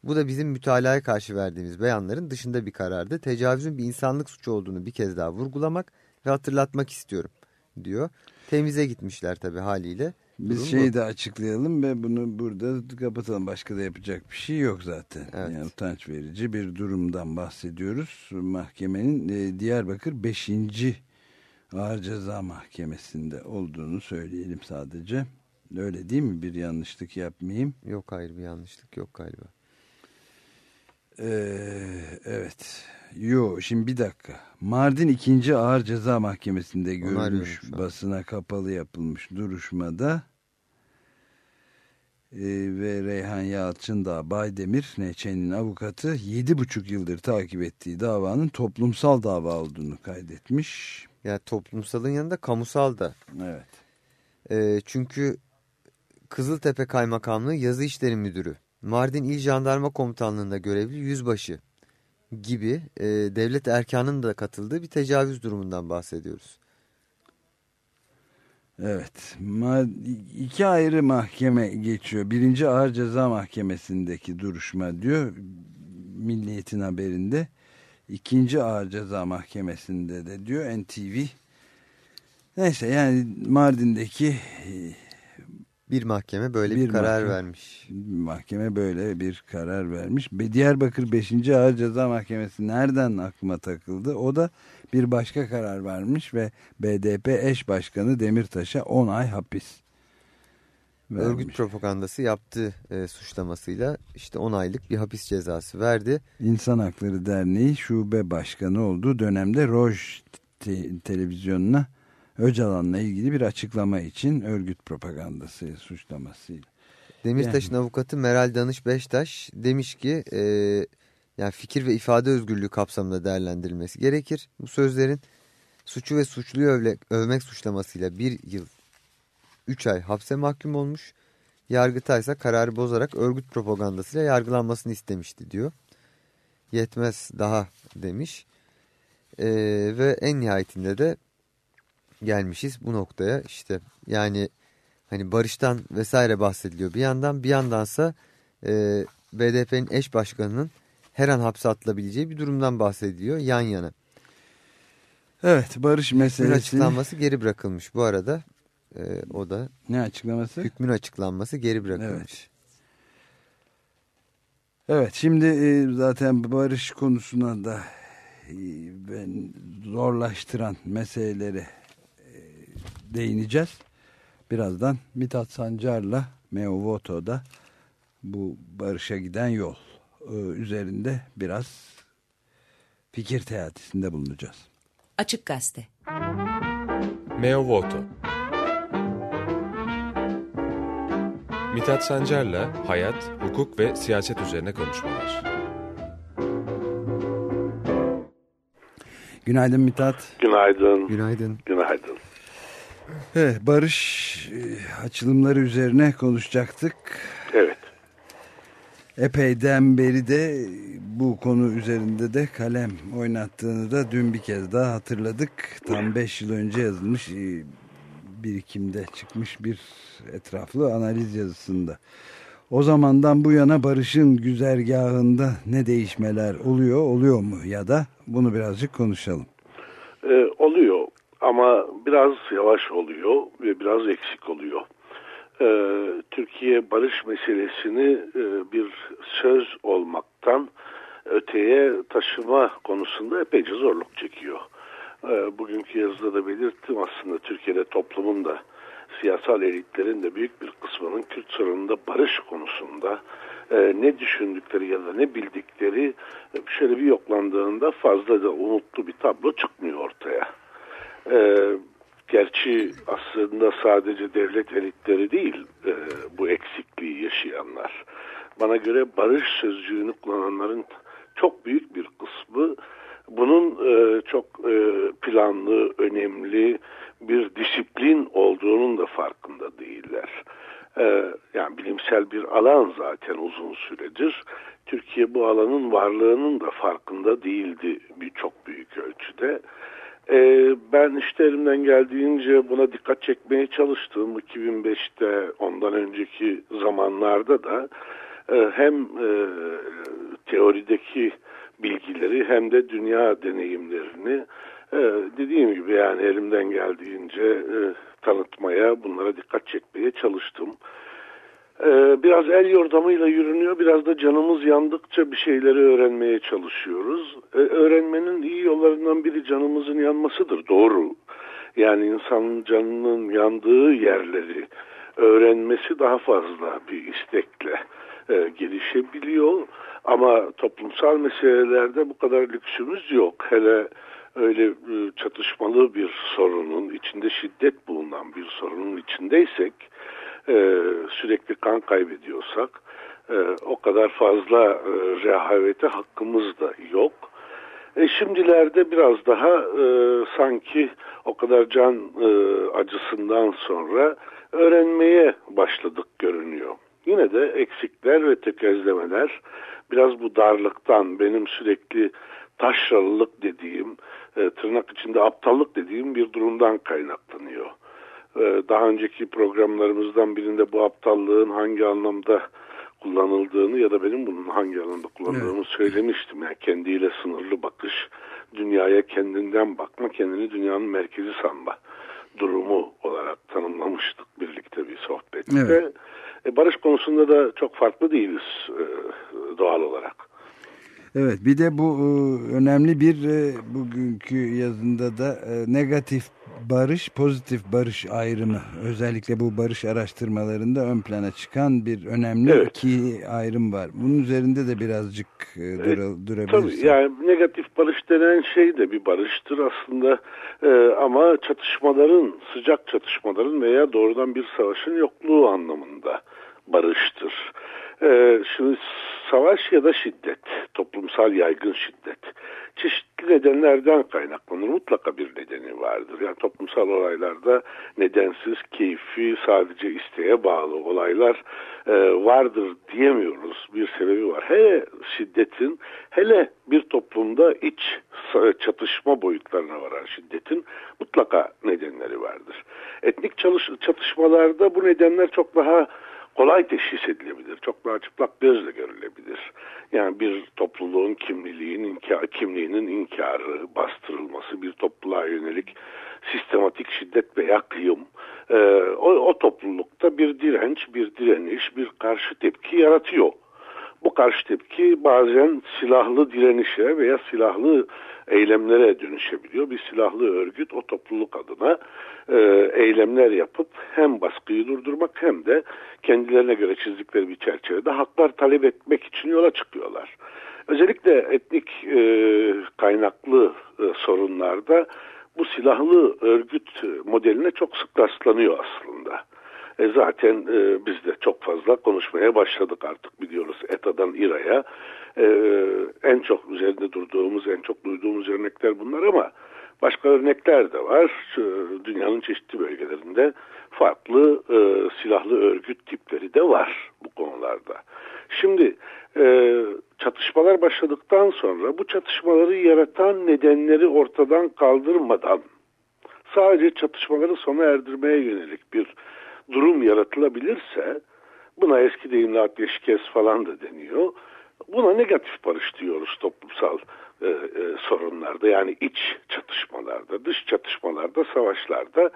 Bu da bizim mütalaya karşı verdiğimiz beyanların dışında bir karardı. Tecavüzün bir insanlık suçu olduğunu bir kez daha vurgulamak ve hatırlatmak istiyorum diyor. Temize gitmişler tabii haliyle.
Biz
Durum
şeyi
bu.
de açıklayalım ve bunu burada kapatalım. Başka da yapacak bir şey yok zaten.
Evet.
Yani utanç verici bir durumdan bahsediyoruz. Mahkemenin e, Diyarbakır 5. Ağır Ceza Mahkemesi'nde olduğunu söyleyelim sadece. Öyle değil mi? Bir yanlışlık yapmayayım.
Yok hayır bir yanlışlık yok galiba.
Ee, evet. Yo şimdi bir dakika. Mardin 2. Ağır Ceza Mahkemesi'nde görülmüş basına kapalı yapılmış duruşmada e, ve Reyhan Yalçın da Baydemir Neçen'in avukatı 7,5 yıldır takip ettiği davanın toplumsal dava olduğunu kaydetmiş.
Yani toplumsalın yanında kamusal da.
Evet.
Ee, çünkü Kızıltepe Kaymakamlığı Yazı İşleri Müdürü, Mardin İl Jandarma Komutanlığı'nda görevli yüzbaşı gibi e, devlet erkanının da katıldığı bir tecavüz durumundan bahsediyoruz.
Evet. İki ayrı mahkeme geçiyor. Birinci Ağır Ceza Mahkemesi'ndeki duruşma diyor Milliyet'in haberinde. İkinci Ağır Ceza Mahkemesi'nde de diyor NTV. Neyse yani Mardin'deki e,
Bir mahkeme böyle bir,
Bir
karar
mahkeme.
vermiş.
mahkeme böyle bir karar vermiş. Ve Diyarbakır 5. Ağır Ceza Mahkemesi nereden aklıma takıldı? O da bir başka karar vermiş ve BDP eş başkanı Demirtaş'a 10 ay hapis vermiş.
Örgüt propagandası yaptığı e, suçlamasıyla işte 10 aylık bir hapis cezası verdi.
İnsan Hakları Derneği şube başkanı olduğu dönemde Roj te- televizyonuna Öcalan'la ilgili bir açıklama için örgüt propagandası suçlamasıyla.
Demirtaş'ın avukatı Meral Danış Beştaş demiş ki e, yani fikir ve ifade özgürlüğü kapsamında değerlendirilmesi gerekir. Bu sözlerin suçu ve suçluyu övle, övmek suçlamasıyla bir yıl 3 ay hapse mahkum olmuş. Yargıtay ise kararı bozarak örgüt propagandasıyla yargılanmasını istemişti diyor. Yetmez daha demiş. E, ve en nihayetinde de gelmişiz bu noktaya işte yani hani barıştan vesaire bahsediliyor bir yandan bir yandansa e, BDP'nin eş başkanının her an hapse atılabileceği bir durumdan bahsediliyor yan yana.
Evet barış
Hükmün
meselesi.
açıklanması geri bırakılmış bu arada e, o da
Ne açıklaması?
hükmün açıklanması geri bırakılmış.
Evet. Evet şimdi e, zaten barış konusuna da e, ben zorlaştıran meselelere e, değineceğiz. Birazdan Mithat Sancar'la Meo Voto'da bu barışa giden yol e, üzerinde biraz fikir teatisinde bulunacağız.
Açık Gazete.
Meo Voto Mithat Sancar'la hayat, hukuk ve siyaset üzerine konuşmalar.
Günaydın Mithat.
Günaydın.
Günaydın.
Günaydın.
Evet, barış e, açılımları üzerine konuşacaktık.
Evet.
Epeyden beri de bu konu üzerinde de kalem oynattığını da dün bir kez daha hatırladık. Tam 5 yıl önce yazılmış e, birikimde çıkmış bir etraflı analiz yazısında. O zamandan bu yana barışın güzergahında ne değişmeler oluyor, oluyor mu ya da bunu birazcık konuşalım.
Ee, oluyor ama biraz yavaş oluyor ve biraz eksik oluyor. Ee, Türkiye barış meselesini e, bir söz olmaktan öteye taşıma konusunda epeyce zorluk çekiyor. Ee, bugünkü yazıda da belirttim aslında Türkiye'de toplumun da siyasal elitlerin de büyük bir kısmının Kürt sorununda barış konusunda e, ne düşündükleri ya da ne bildikleri şöyle bir yoklandığında fazla da umutlu bir tablo çıkmıyor ortaya. E, gerçi aslında sadece devlet elitleri değil e, bu eksikliği yaşayanlar. Bana göre barış sözcüğünü kullananların çok büyük bir kısmı bunun e, çok e, planlı, önemli bir disiplin olduğunun da farkında değiller. E, yani bilimsel bir alan zaten uzun süredir. Türkiye bu alanın varlığının da farkında değildi bir çok büyük ölçüde. Ee, ben işte elimden geldiğince buna dikkat çekmeye çalıştım. 2005'te ondan önceki zamanlarda da e, hem e, teorideki bilgileri hem de dünya deneyimlerini e, dediğim gibi yani elimden geldiğince e, tanıtmaya, bunlara dikkat çekmeye çalıştım. E, biraz el yordamıyla yürünüyor, biraz da canımız yandıkça bir şeyleri öğrenmeye çalışıyoruz. E, öğrenmenin iyi yollarından biri canımızın yanmasıdır, doğru. Yani insanın canının yandığı yerleri öğrenmesi daha fazla bir istekle e, gelişebiliyor. Ama toplumsal meselelerde bu kadar lüksümüz yok. Hele öyle e, çatışmalı bir sorunun içinde şiddet bulunan bir sorunun içindeysek e, sürekli kan kaybediyorsak e, o kadar fazla e, rehavete hakkımız da yok. E şimdilerde biraz daha e, sanki o kadar can e, acısından sonra öğrenmeye başladık görünüyor. Yine de eksikler ve tökezlemeler biraz bu darlıktan benim sürekli taşralılık dediğim e, tırnak içinde aptallık dediğim bir durumdan kaynaklanıyor. E, daha önceki programlarımızdan birinde bu aptallığın hangi anlamda kullanıldığını ya da benim bunun hangi alanda kullandığımı evet. söylemiştim. Yani kendiyle sınırlı bakış, dünyaya kendinden bakma, kendini dünyanın merkezi sanma durumu olarak tanımlamıştık birlikte bir sohbette. Evet. E, barış konusunda da çok farklı değiliz e, doğal olarak.
Evet bir de bu e, önemli bir e, bugünkü yazında da e, negatif barış pozitif barış ayrımı özellikle bu barış araştırmalarında ön plana çıkan bir önemli evet. iki ayrım var. Bunun üzerinde de birazcık dur durabilirsin.
Tabii yani negatif barış denen şey de bir barıştır aslında ama çatışmaların sıcak çatışmaların veya doğrudan bir savaşın yokluğu anlamında barıştır. Ee, şimdi savaş ya da şiddet, toplumsal yaygın şiddet çeşitli nedenlerden kaynaklanır. Mutlaka bir nedeni vardır. Yani toplumsal olaylarda nedensiz, keyfi, sadece isteğe bağlı olaylar e, vardır diyemiyoruz. Bir sebebi var. Hele şiddetin, hele bir toplumda iç çatışma boyutlarına varan şiddetin mutlaka nedenleri vardır. Etnik çatışmalarda bu nedenler çok daha kolay teşhis edilebilir. Çok daha çıplak gözle görülebilir. Yani bir topluluğun kimliğinin, inkar, kimliğinin inkarı, bastırılması, bir topluluğa yönelik sistematik şiddet veya kıyım e, o, o toplulukta bir direnç, bir direniş, bir karşı tepki yaratıyor. Bu karşı tepki bazen silahlı direnişe veya silahlı eylemlere dönüşebiliyor. Bir silahlı örgüt o topluluk adına e, eylemler yapıp hem baskıyı durdurmak hem de kendilerine göre çizdikleri bir çerçevede haklar talep etmek için yola çıkıyorlar. Özellikle etnik e, kaynaklı e, sorunlarda bu silahlı örgüt modeline çok sık rastlanıyor aslında. E zaten e, biz de çok fazla konuşmaya başladık artık biliyoruz ETA'dan İRA'ya. E, en çok üzerinde durduğumuz, en çok duyduğumuz örnekler bunlar ama başka örnekler de var. Dünyanın çeşitli bölgelerinde farklı e, silahlı örgüt tipleri de var bu konularda. Şimdi e, çatışmalar başladıktan sonra bu çatışmaları yaratan nedenleri ortadan kaldırmadan sadece çatışmaları sona erdirmeye yönelik bir durum yaratılabilirse buna eski deyimle ateşkes falan da deniyor. Buna negatif barış diyoruz toplumsal e, e, sorunlarda yani iç çatışmalarda, dış çatışmalarda, savaşlarda,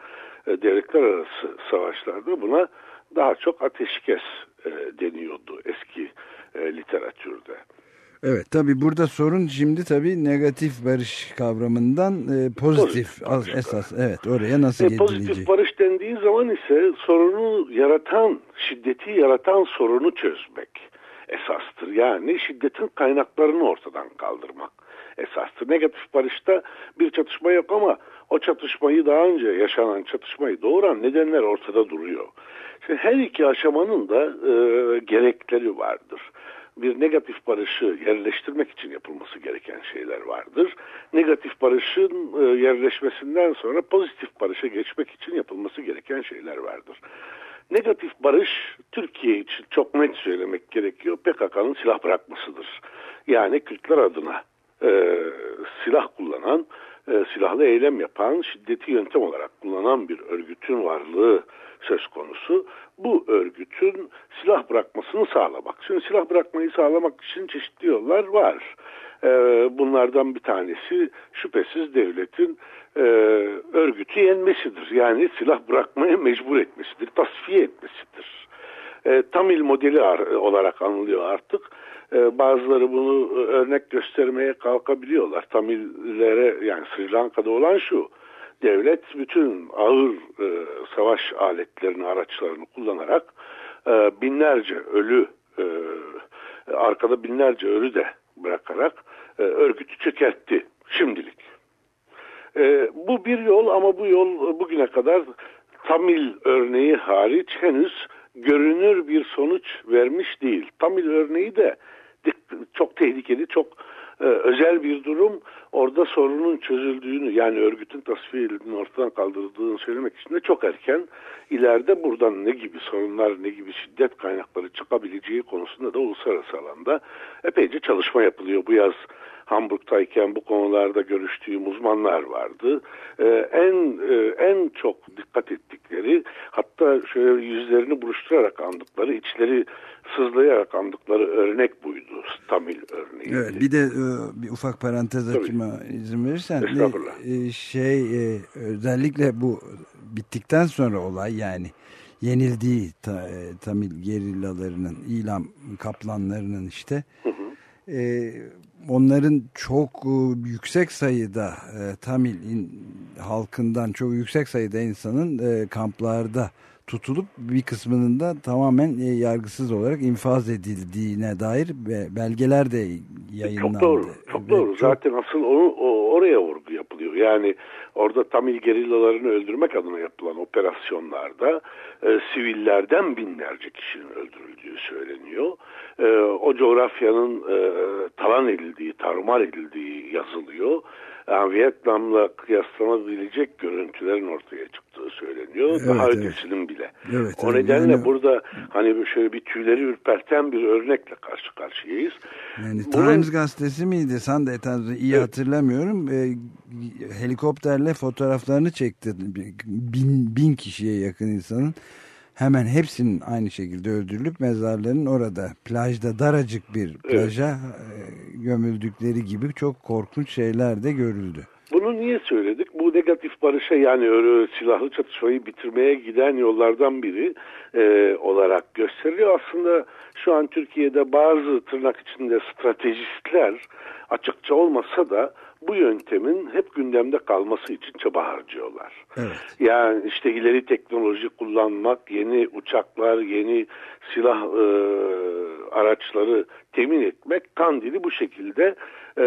e, devletler arası savaşlarda buna daha çok ateşkes e, deniyordu eski e, literatürde.
Evet tabi burada sorun şimdi tabi negatif barış kavramından e, pozitif, pozitif esas evet oraya nasıl e,
Pozitif barış dendiği zaman ise sorunu yaratan şiddeti yaratan sorunu çözmek esastır. Yani şiddetin kaynaklarını ortadan kaldırmak esastır. Negatif barışta bir çatışma yok ama o çatışmayı daha önce yaşanan çatışmayı doğuran nedenler ortada duruyor. Şimdi her iki aşamanın da e, gerekleri vardır bir negatif barışı yerleştirmek için yapılması gereken şeyler vardır. Negatif barışın e, yerleşmesinden sonra pozitif barışa geçmek için yapılması gereken şeyler vardır. Negatif barış Türkiye için çok net söylemek gerekiyor. PKK'nın silah bırakmasıdır. Yani Kürtler adına e, silah kullanan e, silahlı eylem yapan, şiddeti yöntem olarak kullanan bir örgütün varlığı söz konusu. Bu örgütün silah bırakmasını sağlamak. Şimdi silah bırakmayı sağlamak için çeşitli yollar var. E, bunlardan bir tanesi şüphesiz devletin e, örgütü yenmesidir. Yani silah bırakmaya mecbur etmesidir, tasfiye etmesidir. E, Tamil modeli ar- olarak anılıyor artık. E, bazıları bunu e, örnek göstermeye kalkabiliyorlar. Tamillere yani Sri Lanka'da olan şu. Devlet bütün ağır e, savaş aletlerini, araçlarını kullanarak e, binlerce ölü, e, arkada binlerce ölü de bırakarak e, örgütü çökertti şimdilik. E, bu bir yol ama bu yol bugüne kadar Tamil örneği hariç henüz görünür bir sonuç vermiş değil. Tamil örneği de çok tehlikeli, çok e, özel bir durum. Orada sorunun çözüldüğünü yani örgütün tasfiye edildiğini ortadan kaldırıldığını söylemek için de çok erken. İleride buradan ne gibi sorunlar, ne gibi şiddet kaynakları çıkabileceği konusunda da uluslararası alanda epeyce çalışma yapılıyor. Bu yaz Hamburg'tayken bu konularda görüştüğüm uzmanlar vardı. Ee, en e, en çok dikkat ettikleri hatta şöyle yüzlerini buruşturarak andıkları, içleri sızlayarak andıkları örnek buydu. Tamil örneği.
Evet, bir de e, bir ufak parantez
Tabii.
Açma izin verirsen.
Estağfurullah.
E, şey e, özellikle bu bittikten sonra olay yani yenildiği ta, e, Tamil gerillalarının, ilam kaplanlarının işte e, onların çok e, yüksek sayıda e, Tamil in- halkından çok yüksek sayıda insanın e, kamplarda tutulup bir kısmının da tamamen e, yargısız olarak infaz edildiğine dair be- belgeler de yayınlandı.
Çok doğru, çok
Ve
doğru. Zaten asıl onu, o, oraya vurgu yapılıyor. Yani orada Tamil gerillalarını öldürmek adına yapılan operasyonlarda e, sivillerden binlerce kişinin öldürüldüğü söyleniyor. E, o coğrafyanın e, talan edildiği, tarumar edildiği yazılıyor. Yani Vietnam'la kıyaslanabilecek görüntülerin ortaya çıktığı söyleniyor.
Evet,
Daha
evet.
ötesinin bile.
Evet,
o
evet.
nedenle
Yani-
burada hani şöyle bir tüyleri ürperten bir örnekle karşı karşıyayız.
Yani
Bunun-
Times gazetesi miydi? Sunday Times iyi
Evet.
hatırlamıyorum. E, helikopterle fotoğraflarını çekti. Bin, bin kişiye yakın insanın. Hemen hepsinin aynı şekilde öldürülüp mezarların orada plajda daracık bir plaja e, gömüldükleri gibi çok korkunç şeyler de görüldü.
Bunu niye söyledik? Bu negatif barışa yani silahlı çatışmayı bitirmeye giden yollardan biri e, olarak gösteriliyor. Aslında şu an Türkiye'de bazı tırnak içinde stratejistler açıkça olmasa da bu yöntemin hep gündemde kalması için çaba harcıyorlar.
Evet.
Yani işte ileri teknoloji kullanmak, yeni uçaklar, yeni silah e, araçları temin etmek, Kandil'i bu şekilde e,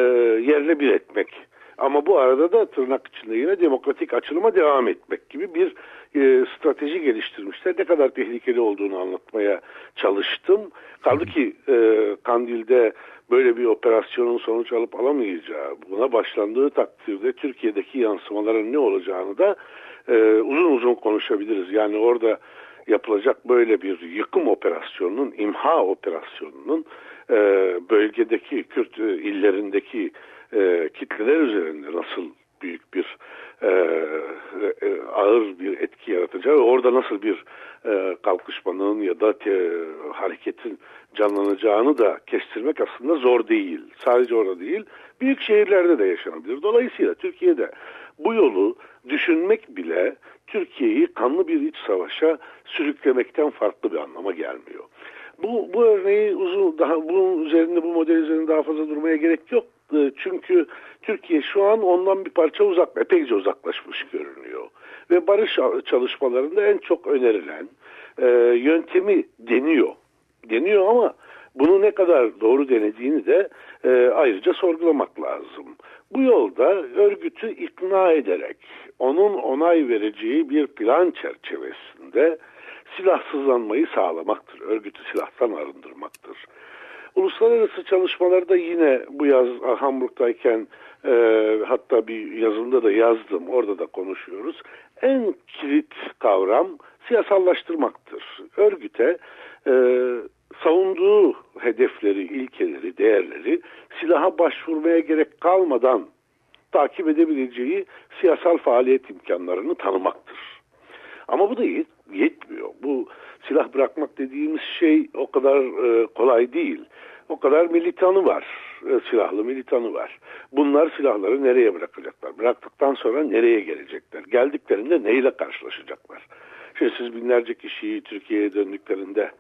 yerle bir etmek. Ama bu arada da tırnak içinde yine demokratik açılıma devam etmek gibi bir e, strateji geliştirmişler. Ne kadar tehlikeli olduğunu anlatmaya çalıştım. Kaldı ki e, Kandil'de böyle bir operasyonun sonuç alıp alamayacağı, buna başlandığı takdirde Türkiye'deki yansımaların ne olacağını da e, uzun uzun konuşabiliriz. Yani orada yapılacak böyle bir yıkım operasyonunun, imha operasyonunun e, bölgedeki Kürt e, illerindeki e, kitleler üzerinde nasıl büyük bir e, e, ağır bir etki yaratacağı orada nasıl bir e, kalkışmanın ya da te, hareketin canlanacağını da kestirmek aslında zor değil. Sadece orada değil, büyük şehirlerde de yaşanabilir. Dolayısıyla Türkiye'de bu yolu düşünmek bile Türkiye'yi kanlı bir iç savaşa sürüklemekten farklı bir anlama gelmiyor. Bu, bu örneği uzun daha bunun üzerinde bu model üzerinde daha fazla durmaya gerek yok. Çünkü Türkiye şu an ondan bir parça uzak, epeyce uzaklaşmış görünüyor. Ve barış çalışmalarında en çok önerilen e, yöntemi deniyor. Deniyor ama bunu ne kadar doğru denediğini de e, ayrıca sorgulamak lazım. Bu yolda örgütü ikna ederek onun onay vereceği bir plan çerçevesinde silahsızlanmayı sağlamaktır. Örgütü silahtan arındırmaktır. Uluslararası çalışmalarda yine bu yaz Hamburg'dayken e, hatta bir yazımda da yazdım orada da konuşuyoruz. En kilit kavram siyasallaştırmaktır. Örgüte e, savunduğu hedefleri, ilkeleri, değerleri silaha başvurmaya gerek kalmadan takip edebileceği siyasal faaliyet imkanlarını tanımaktır. Ama bu da yet, yetmiyor. Bu silah bırakmak dediğimiz şey o kadar e, kolay değil. O kadar militanı var, e, silahlı militanı var. Bunlar silahları nereye bırakacaklar? Bıraktıktan sonra nereye gelecekler? Geldiklerinde neyle karşılaşacaklar? Şimdi siz binlerce kişiyi Türkiye'ye döndüklerinde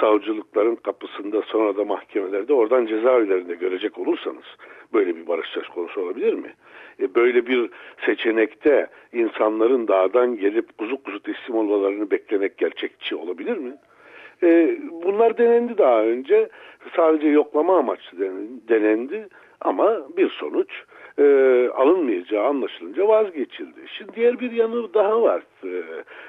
savcılıkların kapısında sonra da mahkemelerde oradan cezaevlerinde görecek olursanız böyle bir barış söz konusu olabilir mi? E, böyle bir seçenekte insanların dağdan gelip kuzu kuzu teslim olmalarını beklemek gerçekçi olabilir mi? E, bunlar denendi daha önce. Sadece yoklama amaçlı denendi ama bir sonuç e, alınmayacağı anlaşılınca vazgeçildi. Şimdi diğer bir yanı daha var. E,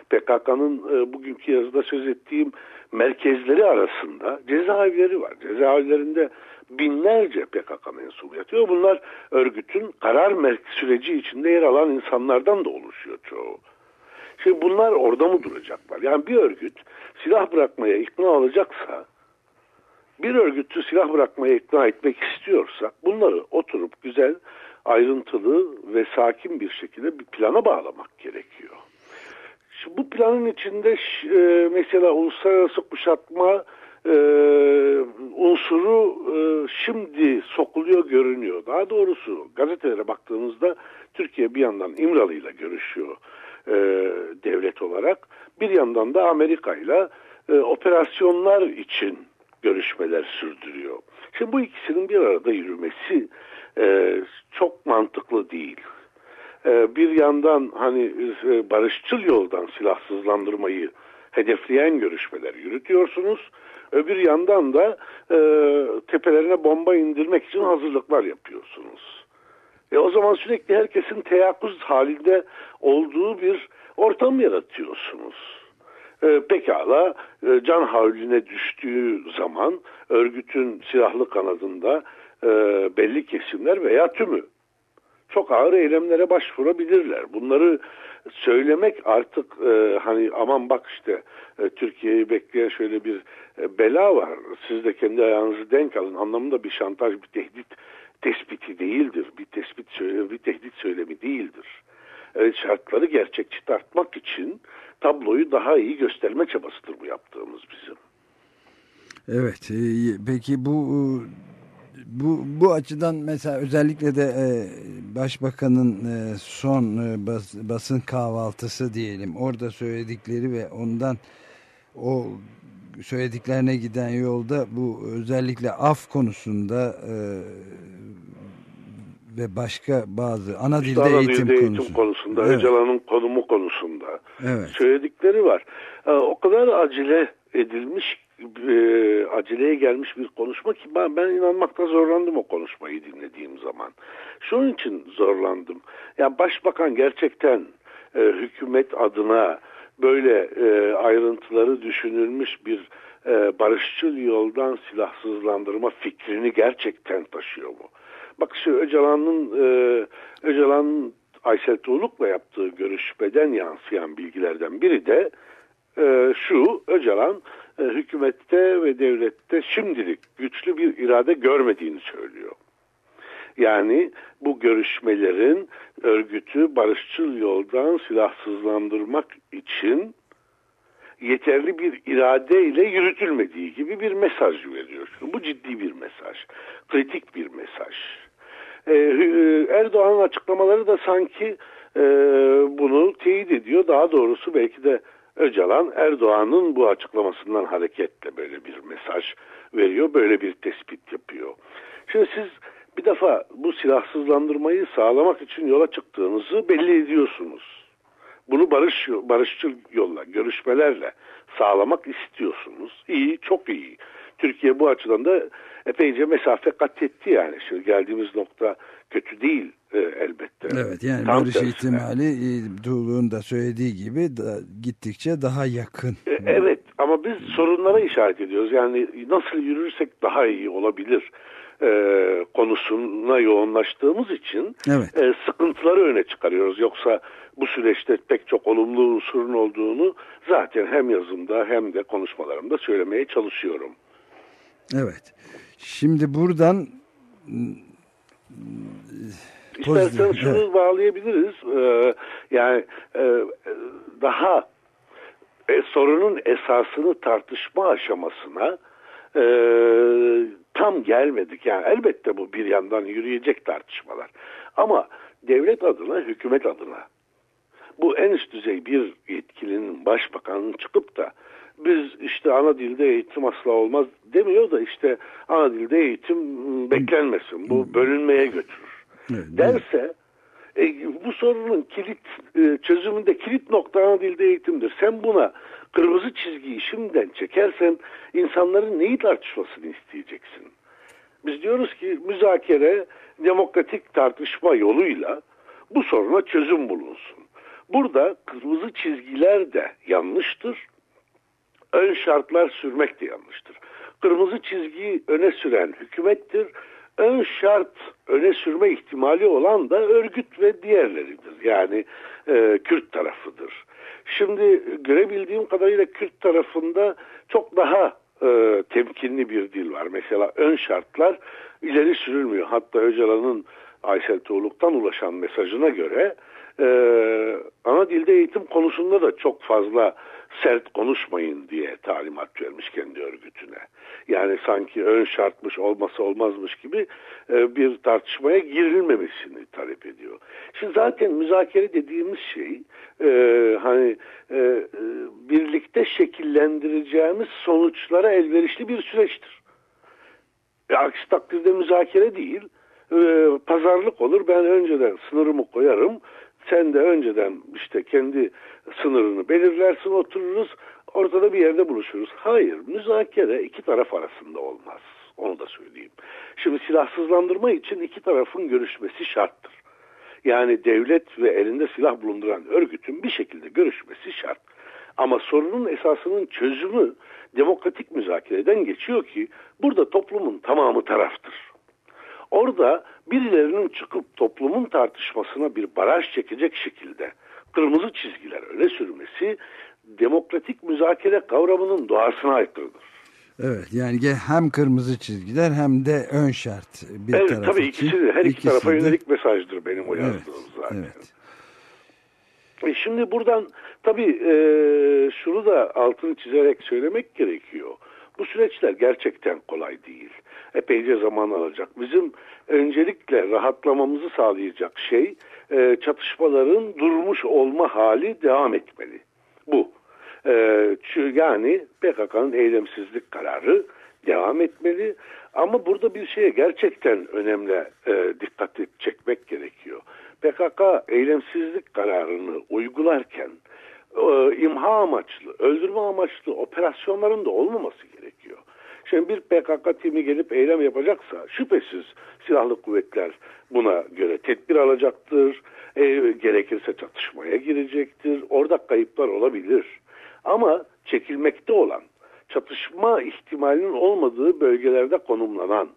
PKK'nın e, bugünkü yazıda söz ettiğim merkezleri arasında cezaevleri var. Cezaevlerinde binlerce PKK mensubu yatıyor. Bunlar örgütün karar süreci içinde yer alan insanlardan da oluşuyor çoğu. Şimdi bunlar orada mı duracaklar? Yani bir örgüt silah bırakmaya ikna olacaksa bir örgütü silah bırakmaya ikna etmek istiyorsa bunları oturup güzel ayrıntılı ve sakin bir şekilde bir plana bağlamak gerekiyor. Şimdi bu planın içinde e, mesela uluslararası kuşatma e, unsuru e, şimdi sokuluyor görünüyor. Daha doğrusu gazetelere baktığımızda Türkiye bir yandan İmralı ile görüşüyor e, devlet olarak. Bir yandan da Amerika ile e, operasyonlar için görüşmeler sürdürüyor. Şimdi bu ikisinin bir arada yürümesi e, çok mantıklı değil. E, bir yandan hani e, barışçıl yoldan silahsızlandırmayı hedefleyen görüşmeler yürütüyorsunuz. Öbür yandan da e, tepelerine bomba indirmek için hazırlıklar yapıyorsunuz. E o zaman sürekli herkesin teyakkuz halinde olduğu bir ortam yaratıyorsunuz. E, pekala e, can havline düştüğü zaman örgütün silahlı kanadında e, belli kesimler veya tümü çok ağır eylemlere başvurabilirler. Bunları söylemek artık e, hani aman bak işte e, Türkiye'yi bekleyen şöyle bir e, bela var. Siz de kendi ayağınızı denk alın anlamında bir şantaj, bir tehdit tespiti değildir. Bir tespit söylemi, bir tehdit söylemi değildir. Evet, şartları gerçekçi tartmak için tabloyu daha iyi gösterme çabasıdır bu yaptığımız bizim.
Evet. E, peki bu bu bu açıdan mesela özellikle de e, başbakanın e, son e, bas, basın kahvaltısı diyelim orada söyledikleri ve ondan o söylediklerine giden yolda bu özellikle af konusunda e, ve başka bazı ana dilde, ana eğitim, dilde eğitim
konusunda, evet. Öcalan'ın konumu konusunda evet. söyledikleri var. E, o kadar acele edilmiş e, aceleye gelmiş bir konuşma ki ben, ben inanmakta zorlandım o konuşmayı dinlediğim zaman. Şunun için zorlandım. Yani başbakan gerçekten e, hükümet adına böyle e, ayrıntıları düşünülmüş bir e, barışçıl yoldan silahsızlandırma fikrini gerçekten taşıyor mu? Bak şu Öcalan'ın e, Öcalan'ın Aysel Tuğluk'la yaptığı görüşmeden yansıyan bilgilerden biri de e, şu Öcalan e, hükümette ve devlette şimdilik güçlü bir irade görmediğini söylüyor. Yani bu görüşmelerin örgütü barışçıl yoldan silahsızlandırmak için yeterli bir irade ile yürütülmediği gibi bir mesaj veriyor. Bu ciddi bir mesaj, kritik bir mesaj. Ee, Erdoğan'ın açıklamaları da sanki e, bunu teyit ediyor. Daha doğrusu belki de Öcalan Erdoğan'ın bu açıklamasından hareketle böyle bir mesaj veriyor, böyle bir tespit yapıyor. Şimdi siz bir defa bu silahsızlandırmayı sağlamak için yola çıktığınızı belli ediyorsunuz. Bunu barış barışçıl yolla, görüşmelerle sağlamak istiyorsunuz. İyi, çok iyi. Türkiye bu açıdan da epeyce mesafe kat etti yani. Şimdi geldiğimiz nokta kötü değil.
Evet yani Tam barış tersine. ihtimali e, Tuğlu'nun da söylediği gibi da, gittikçe daha yakın.
E, evet ama biz sorunlara işaret ediyoruz. Yani nasıl yürürsek daha iyi olabilir e, konusuna yoğunlaştığımız için evet. e, sıkıntıları öne çıkarıyoruz. Yoksa bu süreçte pek çok olumlu unsurun olduğunu zaten hem yazımda hem de konuşmalarımda söylemeye çalışıyorum.
Evet. Şimdi buradan Pozitif,
şunu
evet.
bağlayabiliriz. Ee, yani e, daha e, sorunun esasını tartışma aşamasına e, tam gelmedik. Yani elbette bu bir yandan yürüyecek tartışmalar. Ama devlet adına, hükümet adına bu en üst düzey bir yetkilinin başbakanın çıkıp da biz işte ana dilde eğitim asla olmaz demiyor da işte ana dilde eğitim beklenmesin. Bu bölünmeye götürür.
Evet,
Derse e, bu sorunun kilit e, çözümünde kilit nokta ana dilde eğitimdir. Sen buna kırmızı çizgiyi şimdiden çekersen insanların neyi tartışmasını isteyeceksin? Biz diyoruz ki müzakere demokratik tartışma yoluyla bu soruna çözüm bulunsun. Burada kırmızı çizgiler de yanlıştır. Ön şartlar sürmek de yanlıştır. Kırmızı çizgiyi öne süren hükümettir. Ön şart öne sürme ihtimali olan da örgüt ve diğerleridir. Yani e, Kürt tarafıdır. Şimdi görebildiğim kadarıyla Kürt tarafında çok daha e, temkinli bir dil var. Mesela ön şartlar ileri sürülmüyor. Hatta Öcalan'ın Aysel Tuğluk'tan ulaşan mesajına göre e, ana dilde eğitim konusunda da çok fazla sert konuşmayın diye talimat vermiş kendi örgütüne. Yani sanki ön şartmış olması olmazmış gibi e, bir tartışmaya girilmemesini talep ediyor. Şimdi zaten müzakere dediğimiz şey e, hani e, birlikte şekillendireceğimiz sonuçlara elverişli bir süreçtir. E, aksi takdirde müzakere değil, e, pazarlık olur. Ben önceden sınırımı koyarım. Sen de önceden işte kendi sınırını belirlersin, otururuz. Ortada bir yerde buluşuruz. Hayır, müzakere iki taraf arasında olmaz. Onu da söyleyeyim. Şimdi silahsızlandırma için iki tarafın görüşmesi şarttır. Yani devlet ve elinde silah bulunduran örgütün bir şekilde görüşmesi şart. Ama sorunun esasının çözümü demokratik müzakereden geçiyor ki burada toplumun tamamı taraftır. Orada birilerinin çıkıp toplumun tartışmasına bir baraj çekecek şekilde kırmızı çizgiler öne sürmesi demokratik müzakere kavramının doğasına aykırıdır.
Evet yani hem kırmızı çizgiler hem de ön şart bir
evet
taraf
tabii
için.
ikisi her iki
İkisi
tarafa
de-
yönelik mesajdır benim o
Evet,
yazdığım zaten.
evet.
E şimdi buradan tabii e, şunu da altını çizerek söylemek gerekiyor. Bu süreçler gerçekten kolay değil. Epeyce zaman alacak. Bizim öncelikle rahatlamamızı sağlayacak şey e, çatışmaların durmuş olma hali devam etmeli. Bu. E, yani PKK'nın eylemsizlik kararı devam etmeli. Ama burada bir şeye gerçekten önemli e, dikkat çekmek gerekiyor. PKK eylemsizlik kararını uygularken e, imha amaçlı, öldürme amaçlı operasyonların da olmaması gerekiyor. Şimdi bir PKK timi gelip eylem yapacaksa şüphesiz silahlı kuvvetler buna göre tedbir alacaktır. E, gerekirse çatışmaya girecektir. Orada kayıplar olabilir. Ama çekilmekte olan, çatışma ihtimalinin olmadığı bölgelerde konumlanan,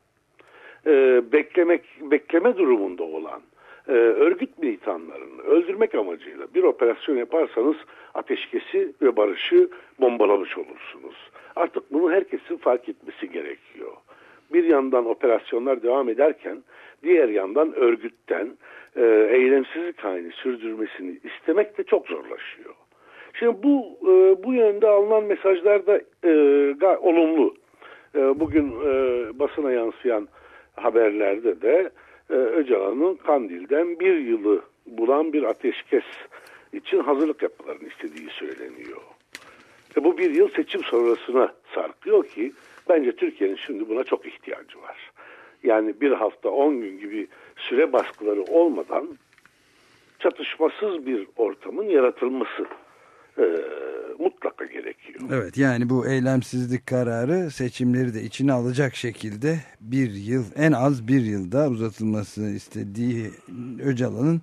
e, beklemek bekleme durumunda olan e, örgüt militanlarını öldürmek amacıyla bir operasyon yaparsanız ateşkesi ve barışı bombalamış olursunuz. Artık bunu herkesin fark etmesi gerekiyor. Bir yandan operasyonlar devam ederken diğer yandan örgütten e, eylemsizlik halini sürdürmesini istemek de çok zorlaşıyor. Şimdi bu e, bu yönde alınan mesajlar da e, olumlu. E, bugün e, basına yansıyan haberlerde de e, Öcalan'ın Kandil'den bir yılı bulan bir ateşkes için hazırlık yapmalarını istediği söyleniyor. E, bu bir yıl seçim sonrasına sarkıyor ki bence Türkiye'nin şimdi buna çok ihtiyacı var. Yani bir hafta on gün gibi süre baskıları olmadan çatışmasız bir ortamın yaratılması e, mutlaka gerekiyor.
Evet yani bu eylemsizlik kararı seçimleri de içine alacak şekilde bir yıl en az bir yılda uzatılması istediği Öcalan'ın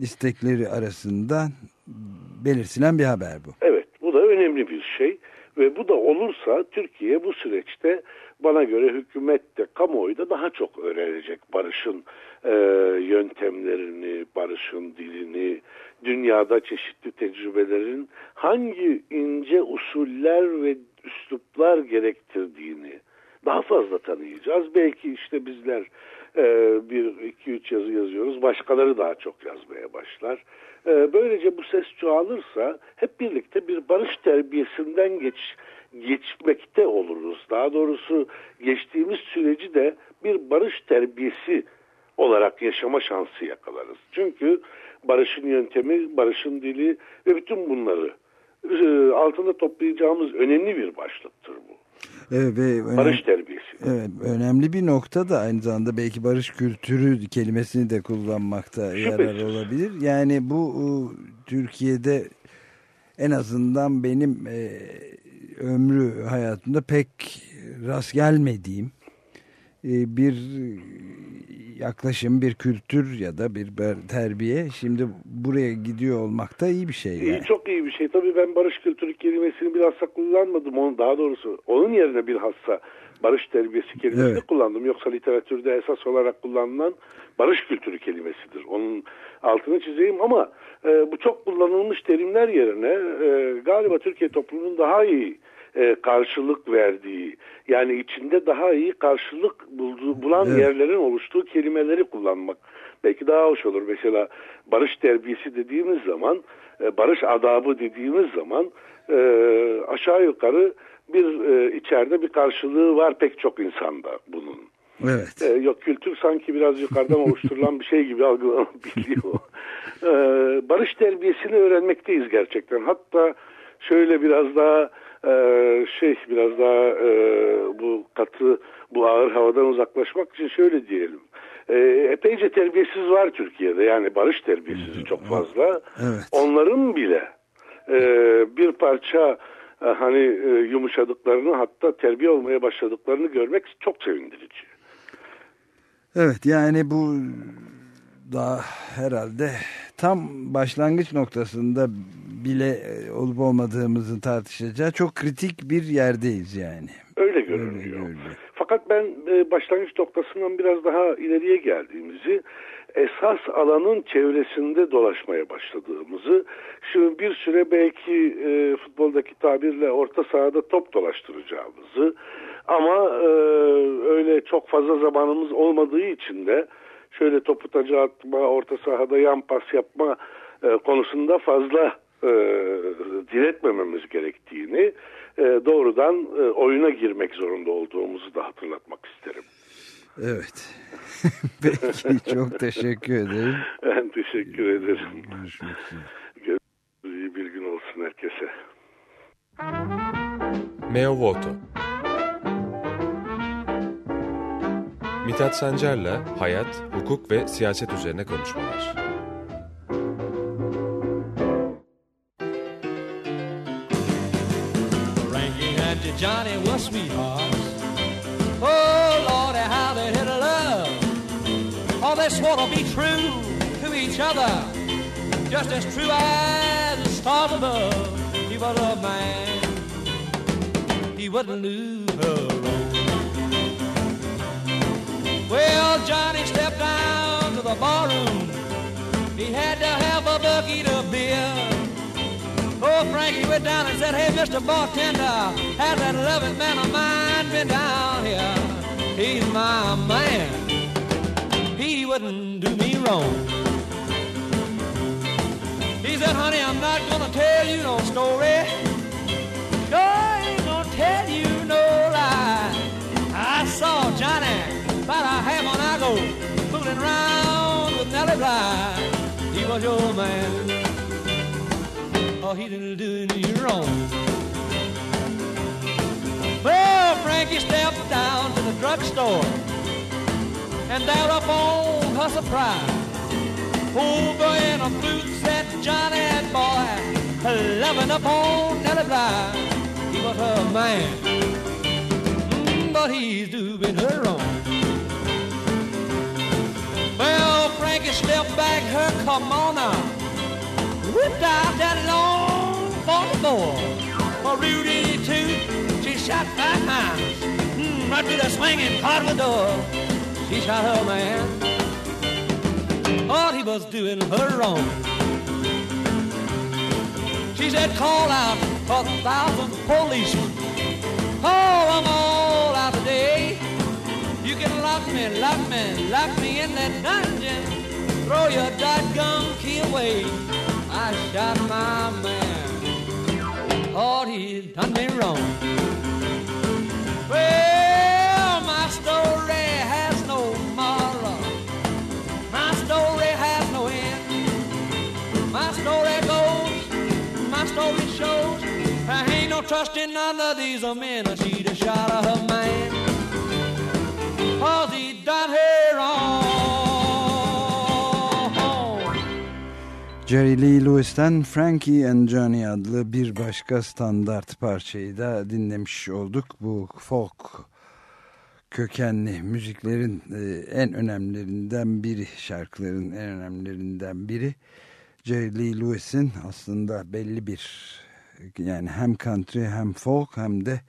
istekleri arasında belirtilen bir haber bu.
Evet bu da önemli bir şey ve bu da olursa Türkiye bu süreçte bana göre hükümet de kamuoyu da daha çok öğrenecek barışın e, yöntemlerini, barışın dilini, dünyada çeşitli tecrübelerin hangi ince usuller ve üsluplar gerektirdiğini daha fazla tanıyacağız. Belki işte bizler e, bir iki üç yazı yazıyoruz. Başkaları daha çok yazmaya başlar. E, böylece bu ses çoğalırsa hep birlikte bir barış terbiyesinden geç geçmekte oluruz. Daha doğrusu geçtiğimiz süreci de bir barış terbiyesi olarak yaşama şansı yakalarız. Çünkü barışın yöntemi, barışın dili ve bütün bunları e, altında toplayacağımız önemli bir başlıktır bu.
Evet, ve
Barış terbiyesi.
Evet, önemli bir nokta da aynı zamanda belki barış kültürü kelimesini de kullanmakta yarar olabilir. Yani bu e, Türkiye'de en azından benim e, ömrü hayatımda pek rast gelmediğim bir yaklaşım, bir kültür ya da bir terbiye. Şimdi buraya gidiyor olmak da iyi bir şey.
İyi,
Yani.
çok iyi bir şey. Tabii ben barış kültürü kelimesini bilhassa kullanmadım. Onu, daha doğrusu onun yerine bilhassa barış terbiyesi kelimesini
Evet.
kullandım. Yoksa literatürde esas olarak kullanılan barış kültürü kelimesidir. Onun altını çizeyim ama e, bu çok kullanılmış terimler yerine e, galiba Türkiye toplumunun daha iyi e, karşılık verdiği yani içinde daha iyi karşılık bulduğu, bulan
Evet.
yerlerin oluştuğu kelimeleri kullanmak belki daha hoş olur. Mesela barış terbiyesi dediğimiz zaman e, barış adabı dediğimiz zaman e, aşağı yukarı bir e, içeride bir karşılığı var pek çok insanda bunun.
Evet.
E, yok kültür sanki biraz yukarıdan [LAUGHS] oluşturulan bir şey gibi algılanabiliyor. E, barış terbiyesini öğrenmekteyiz gerçekten. Hatta şöyle biraz daha e, şey biraz daha e, bu katı bu ağır havadan uzaklaşmak için şöyle diyelim. E, epeyce terbiyesiz var Türkiye'de yani barış terbiyesiz çok fazla.
Evet.
Onların bile e, bir parça e, hani e, yumuşadıklarını hatta terbiye olmaya başladıklarını görmek çok sevindirici.
Evet yani bu daha herhalde tam başlangıç noktasında bile e, olup olmadığımızı tartışacağı çok kritik bir yerdeyiz yani.
Öyle
Öyle
görünüyor.
görünüyor.
Fakat ben e, başlangıç noktasından biraz daha ileriye geldiğimizi, esas alanın çevresinde dolaşmaya başladığımızı, şimdi bir süre belki e, futboldaki tabirle orta sahada top dolaştıracağımızı ama e, öyle çok fazla zamanımız olmadığı için de şöyle topu taca atma, orta sahada yan pas yapma e, konusunda fazla e, diretmememiz gerektiğini e, doğrudan e, oyuna girmek zorunda olduğumuzu da hatırlatmak isterim.
Evet. [LAUGHS] Peki çok teşekkür ederim.
Ben teşekkür ederim.
Görüşmek üzere.
Görüşürüz. İyi bir gün olsun herkese.
Meo Voto Mithat Sancar'la hayat, hukuk ve siyaset üzerine konuşmalar.
Johnny were sweethearts. Oh, Lordy, how they hit love. Oh, they swore to be true to each other. Just as true as the stars above. He was a man. He wouldn't lose her. Well, Johnny stepped down to the barroom. He had to have a bucket of beer. Oh, Frankie went down and said, Hey, Mr. Bartender, has that loving man of mine been down here? He's my man. He wouldn't do me wrong. He said, Honey, I'm not gonna tell you no story. Sure ain't gonna tell you no lie. I saw Johnny about a half an hour ago fooling around with Nellie Bly. He was your man. He didn't do you wrong. Well, Frankie stepped down to the drugstore, and there up on her surprise, over in a flute sat Johnny and boy, loving up on Nellie Bly. He was her man, Mm, but he's doing her wrong. Well, Frankie stepped back her kimono, whipped out that long 44. For Rudy, too, she shot five times, mm, right through the swinging part of the door. She shot her man. Thought he was doing her wrong. She said, call out for a thousand policemen. Oh, I'm all out today. You can lock me lock me, lock me in that dungeon. Throw your dot key away. I shot my man. Oh, he'd done me wrong. Well, my story has no moral. My story has no end. My story goes, my story shows. I ain't no trusting none of these men. She'd have shot her man. Cause he done her wrong.
Jerry Lee Lewis'ten Frankie and Johnny adlı bir başka standart parçayı da dinlemiş olduk. Bu folk kökenli müziklerin e, en önemlilerinden biri, şarkıların en önemlilerinden biri. Jerry Lee Lewis'in aslında belli bir yani hem country hem folk hem de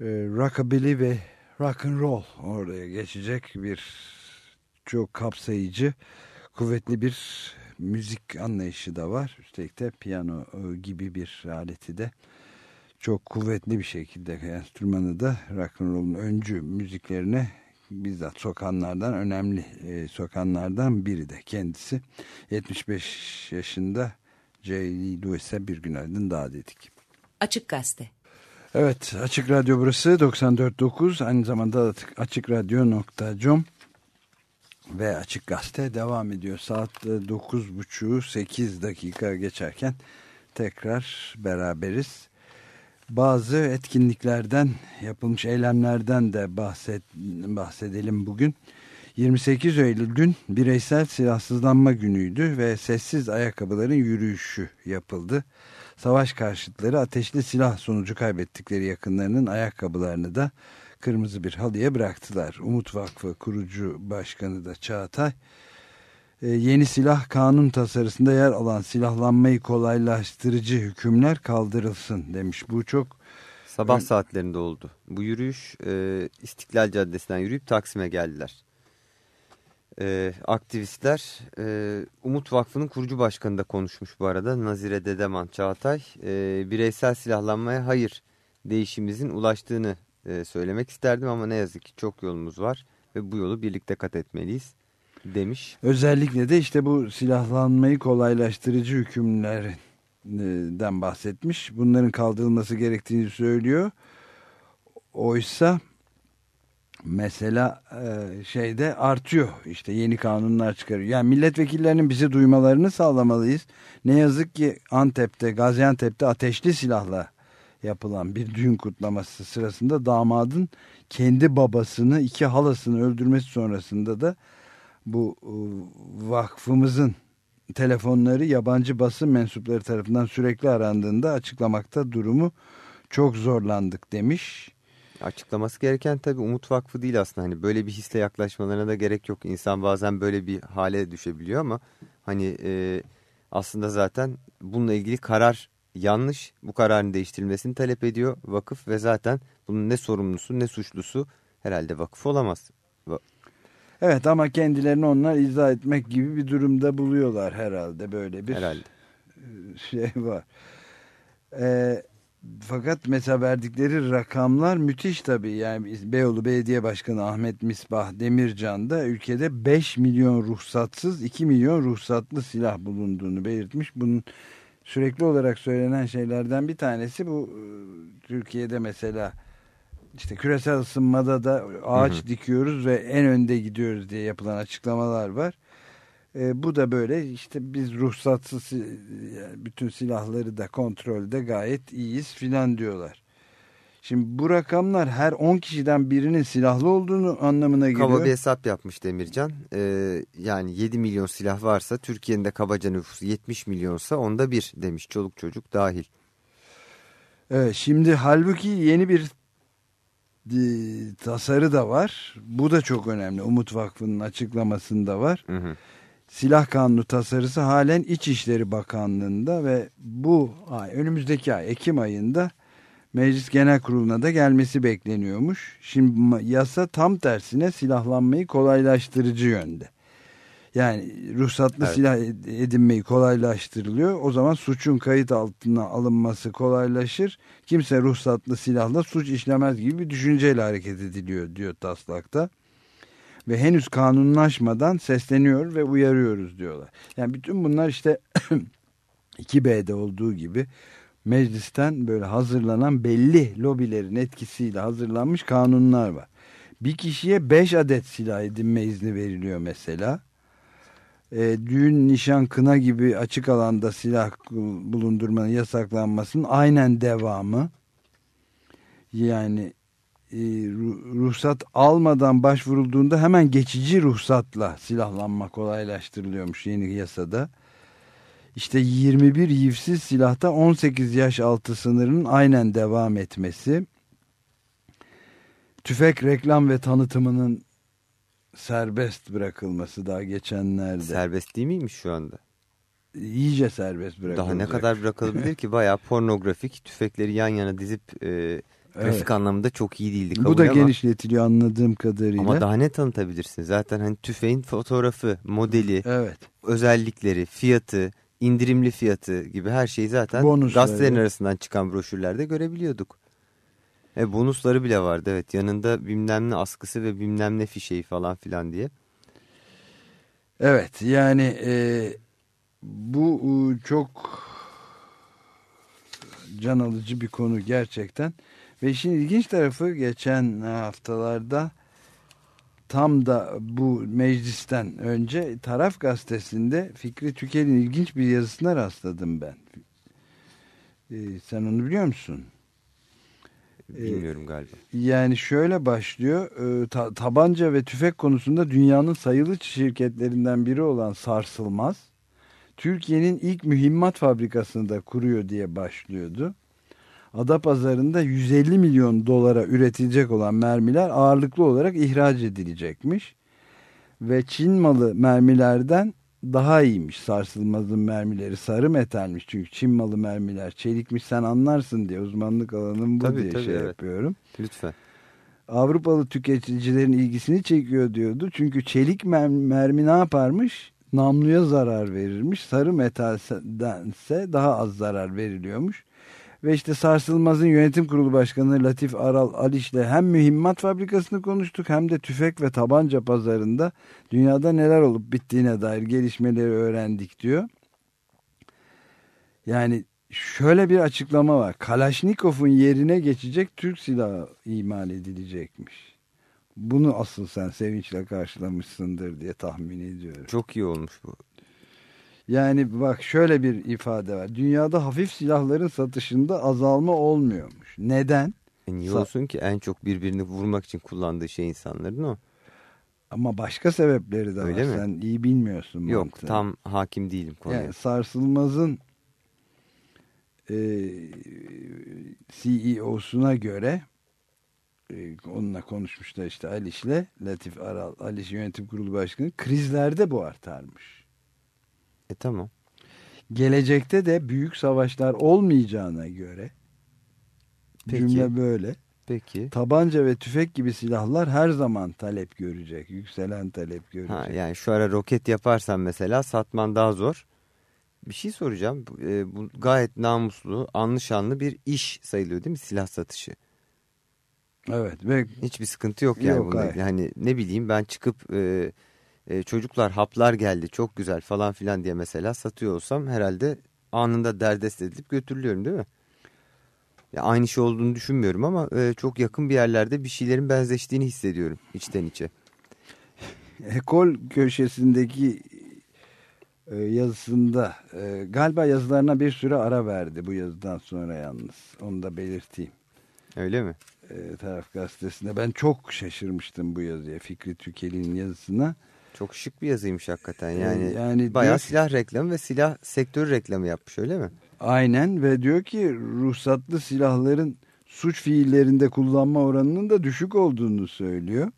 e, rockabilly ve rock and roll oraya geçecek bir çok kapsayıcı kuvvetli bir müzik anlayışı da var. Üstelik de piyano e, gibi bir aleti de çok kuvvetli bir şekilde enstrümanı da rock and roll'un öncü müziklerine bizzat sokanlardan önemli e, sokanlardan biri de kendisi. 75 yaşında J.Lee Lewis'e bir günaydın daha dedik.
Açık Gazete.
Evet Açık Radyo burası 94.9 aynı zamanda açıkradyo.com ve Açık Gazete devam ediyor. Saat 9.30 8 dakika geçerken tekrar beraberiz. Bazı etkinliklerden yapılmış eylemlerden de bahset, bahsedelim bugün. 28 Eylül dün bireysel silahsızlanma günüydü ve sessiz ayakkabıların yürüyüşü yapıldı. Savaş karşıtları ateşli silah sonucu kaybettikleri yakınlarının ayakkabılarını da kırmızı bir halıya bıraktılar. Umut Vakfı kurucu başkanı da Çağatay e, yeni silah kanun tasarısında yer alan silahlanmayı kolaylaştırıcı hükümler kaldırılsın demiş. Bu çok
Sabah saatlerinde oldu. Bu yürüyüş e, İstiklal Caddesi'nden yürüyüp Taksim'e geldiler. E, aktivistler e, Umut Vakfı'nın kurucu başkanı da konuşmuş bu arada. Nazire Dedeman Çağatay e, bireysel silahlanmaya hayır değişimimizin ulaştığını e, söylemek isterdim ama ne yazık ki çok yolumuz var ve bu yolu birlikte kat etmeliyiz demiş.
özellikle de işte bu silahlanmayı kolaylaştırıcı hükümlerden bahsetmiş. Bunların kaldırılması gerektiğini söylüyor. Oysa mesela e, şeyde artıyor işte yeni kanunlar çıkarıyor. Yani milletvekillerinin bizi duymalarını sağlamalıyız. Ne yazık ki Antep'te, Gaziantep'te ateşli silahla yapılan bir düğün kutlaması sırasında damadın kendi babasını, iki halasını öldürmesi sonrasında da bu e, vakfımızın telefonları yabancı basın mensupları tarafından sürekli arandığında açıklamakta durumu çok zorlandık demiş.
Açıklaması gereken tabii Umut Vakfı değil aslında. Hani böyle bir hisle yaklaşmalarına da gerek yok. İnsan bazen böyle bir hale düşebiliyor ama hani e, aslında zaten bununla ilgili karar yanlış. Bu kararın değiştirilmesini talep ediyor vakıf ve zaten bunun ne sorumlusu ne suçlusu herhalde vakıf olamaz.
Evet ama kendilerini onlar izah etmek gibi bir durumda buluyorlar herhalde böyle bir
Herhalde.
şey var. Ee, fakat mesela verdikleri rakamlar müthiş tabii. Yani Beyoğlu Belediye Başkanı Ahmet Misbah Demircan da ülkede 5 milyon ruhsatsız 2 milyon ruhsatlı silah bulunduğunu belirtmiş. Bunun sürekli olarak söylenen şeylerden bir tanesi bu e, Türkiye'de mesela işte küresel ısınmada da ağaç
Hı hı.
dikiyoruz ve en önde gidiyoruz diye yapılan açıklamalar var. E, bu da böyle işte biz ruhsatsız bütün silahları da kontrolde gayet iyiyiz filan diyorlar. Şimdi bu rakamlar her 10 kişiden birinin silahlı olduğunu anlamına geliyor.
Kaba bir hesap yapmış Demircan. Ee, yani 7 milyon silah varsa Türkiye'nin de kabaca nüfusu 70 milyonsa onda bir demiş çoluk çocuk dahil.
Evet, şimdi halbuki yeni bir e, tasarı da var. Bu da çok önemli. Umut Vakfı'nın açıklamasında var.
Hı hı.
Silah kanunu tasarısı halen İçişleri Bakanlığı'nda ve bu ay önümüzdeki ay Ekim ayında Meclis Genel Kurulu'na da gelmesi bekleniyormuş. Şimdi yasa tam tersine silahlanmayı kolaylaştırıcı yönde. Yani ruhsatlı
Evet.
silah ed- edinmeyi kolaylaştırılıyor. O zaman suçun kayıt altına alınması kolaylaşır. Kimse ruhsatlı silahla suç işlemez gibi bir düşünceyle hareket ediliyor diyor taslakta. ve henüz kanunlaşmadan sesleniyor ve uyarıyoruz diyorlar. Yani bütün bunlar işte [CLEARS THROAT] 2B'de olduğu gibi meclisten böyle hazırlanan belli lobilerin etkisiyle hazırlanmış kanunlar var. Bir kişiye 5 adet silah edinme izni veriliyor mesela. E, düğün, nişan, kına gibi açık alanda silah bulundurmanın yasaklanmasının aynen devamı. Yani e, ruhsat almadan başvurulduğunda hemen geçici ruhsatla silahlanma kolaylaştırılıyormuş yeni yasada. İşte 21 yivsiz silahta 18 yaş altı sınırının aynen devam etmesi. Tüfek reklam ve tanıtımının serbest bırakılması daha geçenlerde.
Serbest değil miymiş şu anda?
İyice serbest bırakılacak.
Daha ne kadar bırakılabilir ki? Bayağı pornografik tüfekleri yan yana dizip e, grafik evet. anlamda çok iyi değildi.
Bu da ama, genişletiliyor anladığım kadarıyla.
Ama daha ne tanıtabilirsin? Zaten hani tüfeğin fotoğrafı, modeli,
evet.
özellikleri, fiyatı, indirimli fiyatı gibi her şeyi zaten Bonusları. gazetelerin arasından çıkan broşürlerde görebiliyorduk. E, bonusları bile vardı evet yanında bilmem ne askısı ve bilmem ne fişeği falan filan diye.
Evet yani e, bu çok can alıcı bir konu gerçekten. Ve işin ilginç tarafı geçen haftalarda tam da bu meclisten önce Taraf Gazetesi'nde Fikri Tükel'in ilginç bir yazısına rastladım ben. Ee, sen onu biliyor musun?
Bilmiyorum galiba.
Yani şöyle başlıyor. E, ta, tabanca ve tüfek konusunda dünyanın sayılı şirketlerinden biri olan Sarsılmaz, Türkiye'nin ilk mühimmat fabrikasını da kuruyor diye başlıyordu. Ada pazarında 150 milyon dolara üretilecek olan mermiler ağırlıklı olarak ihraç edilecekmiş. Ve Çin malı mermilerden daha iyiymiş sarsılmazın mermileri sarı metalmiş çünkü Çin malı mermiler çelikmiş sen anlarsın diye uzmanlık alanım bu tabii, diye tabii, şey evet. yapıyorum.
Lütfen.
Avrupalı tüketicilerin ilgisini çekiyor diyordu çünkü çelik mermi ne yaparmış? Namluya zarar verirmiş sarı metaldense daha az zarar veriliyormuş. Ve işte Sarsılmaz'ın yönetim kurulu başkanı Latif Aral Aliş ile hem mühimmat fabrikasını konuştuk hem de tüfek ve tabanca pazarında dünyada neler olup bittiğine dair gelişmeleri öğrendik diyor. Yani şöyle bir açıklama var. Kalaşnikov'un yerine geçecek Türk silahı imal edilecekmiş. Bunu asıl sen sevinçle karşılamışsındır diye tahmin ediyorum.
Çok iyi olmuş bu.
Yani bak şöyle bir ifade var. Dünyada hafif silahların satışında azalma olmuyormuş. Neden?
E niye olsun ki en çok birbirini vurmak için kullandığı şey insanların o.
Ama başka sebepleri de Öyle var. Mi? Sen iyi bilmiyorsun.
Yok mantığını. tam hakim değilim konuya. Yani
sarsılmazın e, CEO'suna göre e, onunla konuşmuşlar işte Aliş'le Latif Aral, Aliş Yönetim Kurulu Başkanı krizlerde bu artarmış.
E tamam.
Gelecekte de büyük savaşlar olmayacağına göre Peki. cümle böyle.
Peki.
Tabanca ve tüfek gibi silahlar her zaman talep görecek. Yükselen talep görecek. Ha,
yani şu ara roket yaparsan mesela satman daha zor. Bir şey soracağım. E, bu gayet namuslu, anlı şanlı bir iş sayılıyor değil mi silah satışı?
Evet. Ve
Hiçbir sıkıntı yok yani. Yok, bunda. Yani ne bileyim ben çıkıp... E, e, çocuklar haplar geldi çok güzel falan filan diye mesela satıyor olsam herhalde anında derdest edilip götürülüyorum değil mi? Ya aynı şey olduğunu düşünmüyorum ama e, çok yakın bir yerlerde bir şeylerin benzeştiğini hissediyorum içten içe. [LAUGHS]
Ekol köşesindeki e, yazısında e, galiba yazılarına bir süre ara verdi bu yazıdan sonra yalnız. Onu da belirteyim.
Öyle mi?
E, taraf gazetesinde ben çok şaşırmıştım bu yazıya Fikri Tükel'in yazısına.
Çok şık bir yazıymış hakikaten yani. yani bayağı diyor, silah reklamı ve silah sektörü reklamı yapmış öyle mi?
Aynen ve diyor ki ruhsatlı silahların suç fiillerinde kullanma oranının da düşük olduğunu söylüyor.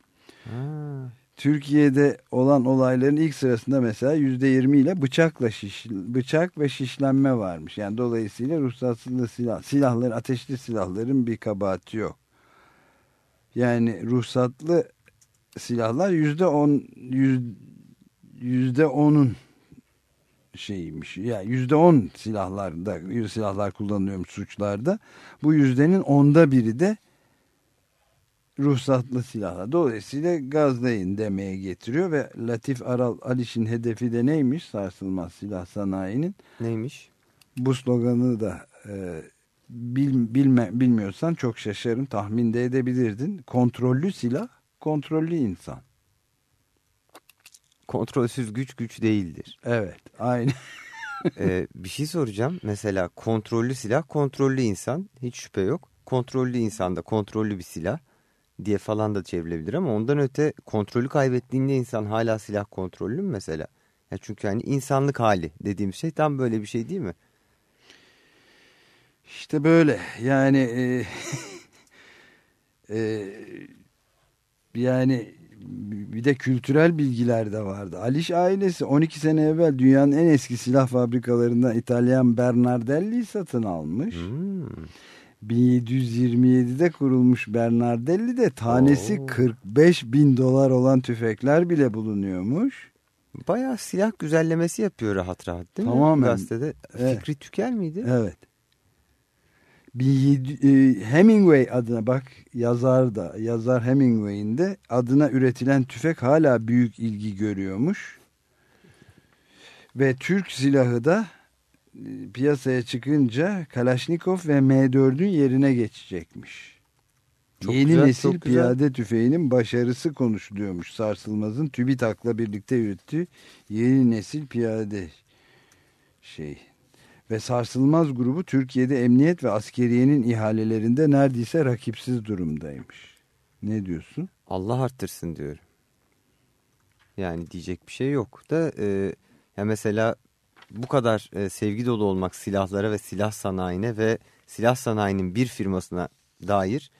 Ha. Türkiye'de olan olayların ilk sırasında mesela yüzde yirmi ile bıçakla şiş, bıçak ve şişlenme varmış. Yani dolayısıyla ruhsatsız silah, silahların ateşli silahların bir kabahati yok. Yani ruhsatlı silahlar yüzde on yüzde onun şeyiymiş. Yani yüzde on silahlarda silahlar kullanılıyormuş suçlarda. Bu yüzdenin onda biri de ruhsatlı silahlar. Dolayısıyla gazlayın demeye getiriyor ve Latif Aral Aliş'in hedefi de neymiş sarsılmaz silah sanayinin?
Neymiş?
Bu sloganı da e, bil, bilme, bilmiyorsan çok şaşarım tahmin de edebilirdin. Kontrollü silah, kontrollü insan.
Kontrolsüz güç güç değildir.
Evet, aynı.
ee, bir şey soracağım. Mesela kontrollü silah, kontrollü insan. Hiç şüphe yok. Kontrollü insan da kontrollü bir silah diye falan da çevrilebilir ama ondan öte kontrolü kaybettiğinde insan hala silah kontrollü mü mesela? Ya çünkü hani insanlık hali dediğim şey tam böyle bir şey değil mi?
İşte böyle yani e, [LAUGHS] e, yani bir de kültürel bilgiler de vardı. Aliş ailesi 12 sene evvel dünyanın en eski silah fabrikalarından İtalyan Bernardelli'yi satın almış.
Hmm.
1727'de kurulmuş Bernardelli'de tanesi
Oo.
45 bin dolar olan tüfekler bile bulunuyormuş.
Bayağı silah güzellemesi yapıyor rahat rahat değil mi?
Tamamen.
Gazetede
Evet.
Fikri Tükel miydi?
Evet. 1700 e, Hemingway adına bak yazar da yazar Hemingway'in de adına üretilen tüfek hala büyük ilgi görüyormuş. Ve Türk silahı da e, piyasaya çıkınca Kalashnikov ve M4'ün yerine geçecekmiş.
Çok
Yeni
güzel,
nesil
çok güzel.
piyade tüfeğinin başarısı konuşuluyormuş. Sarsılmaz'ın TÜBİTAK'la birlikte yürüttüğü yeni nesil piyade şey. Ve Sarsılmaz grubu Türkiye'de emniyet ve askeriyenin ihalelerinde neredeyse rakipsiz durumdaymış. Ne diyorsun?
Allah arttırsın diyorum. Yani diyecek bir şey yok da e, ya mesela bu kadar e, sevgi dolu olmak silahlara ve silah sanayine ve silah sanayinin bir firmasına dair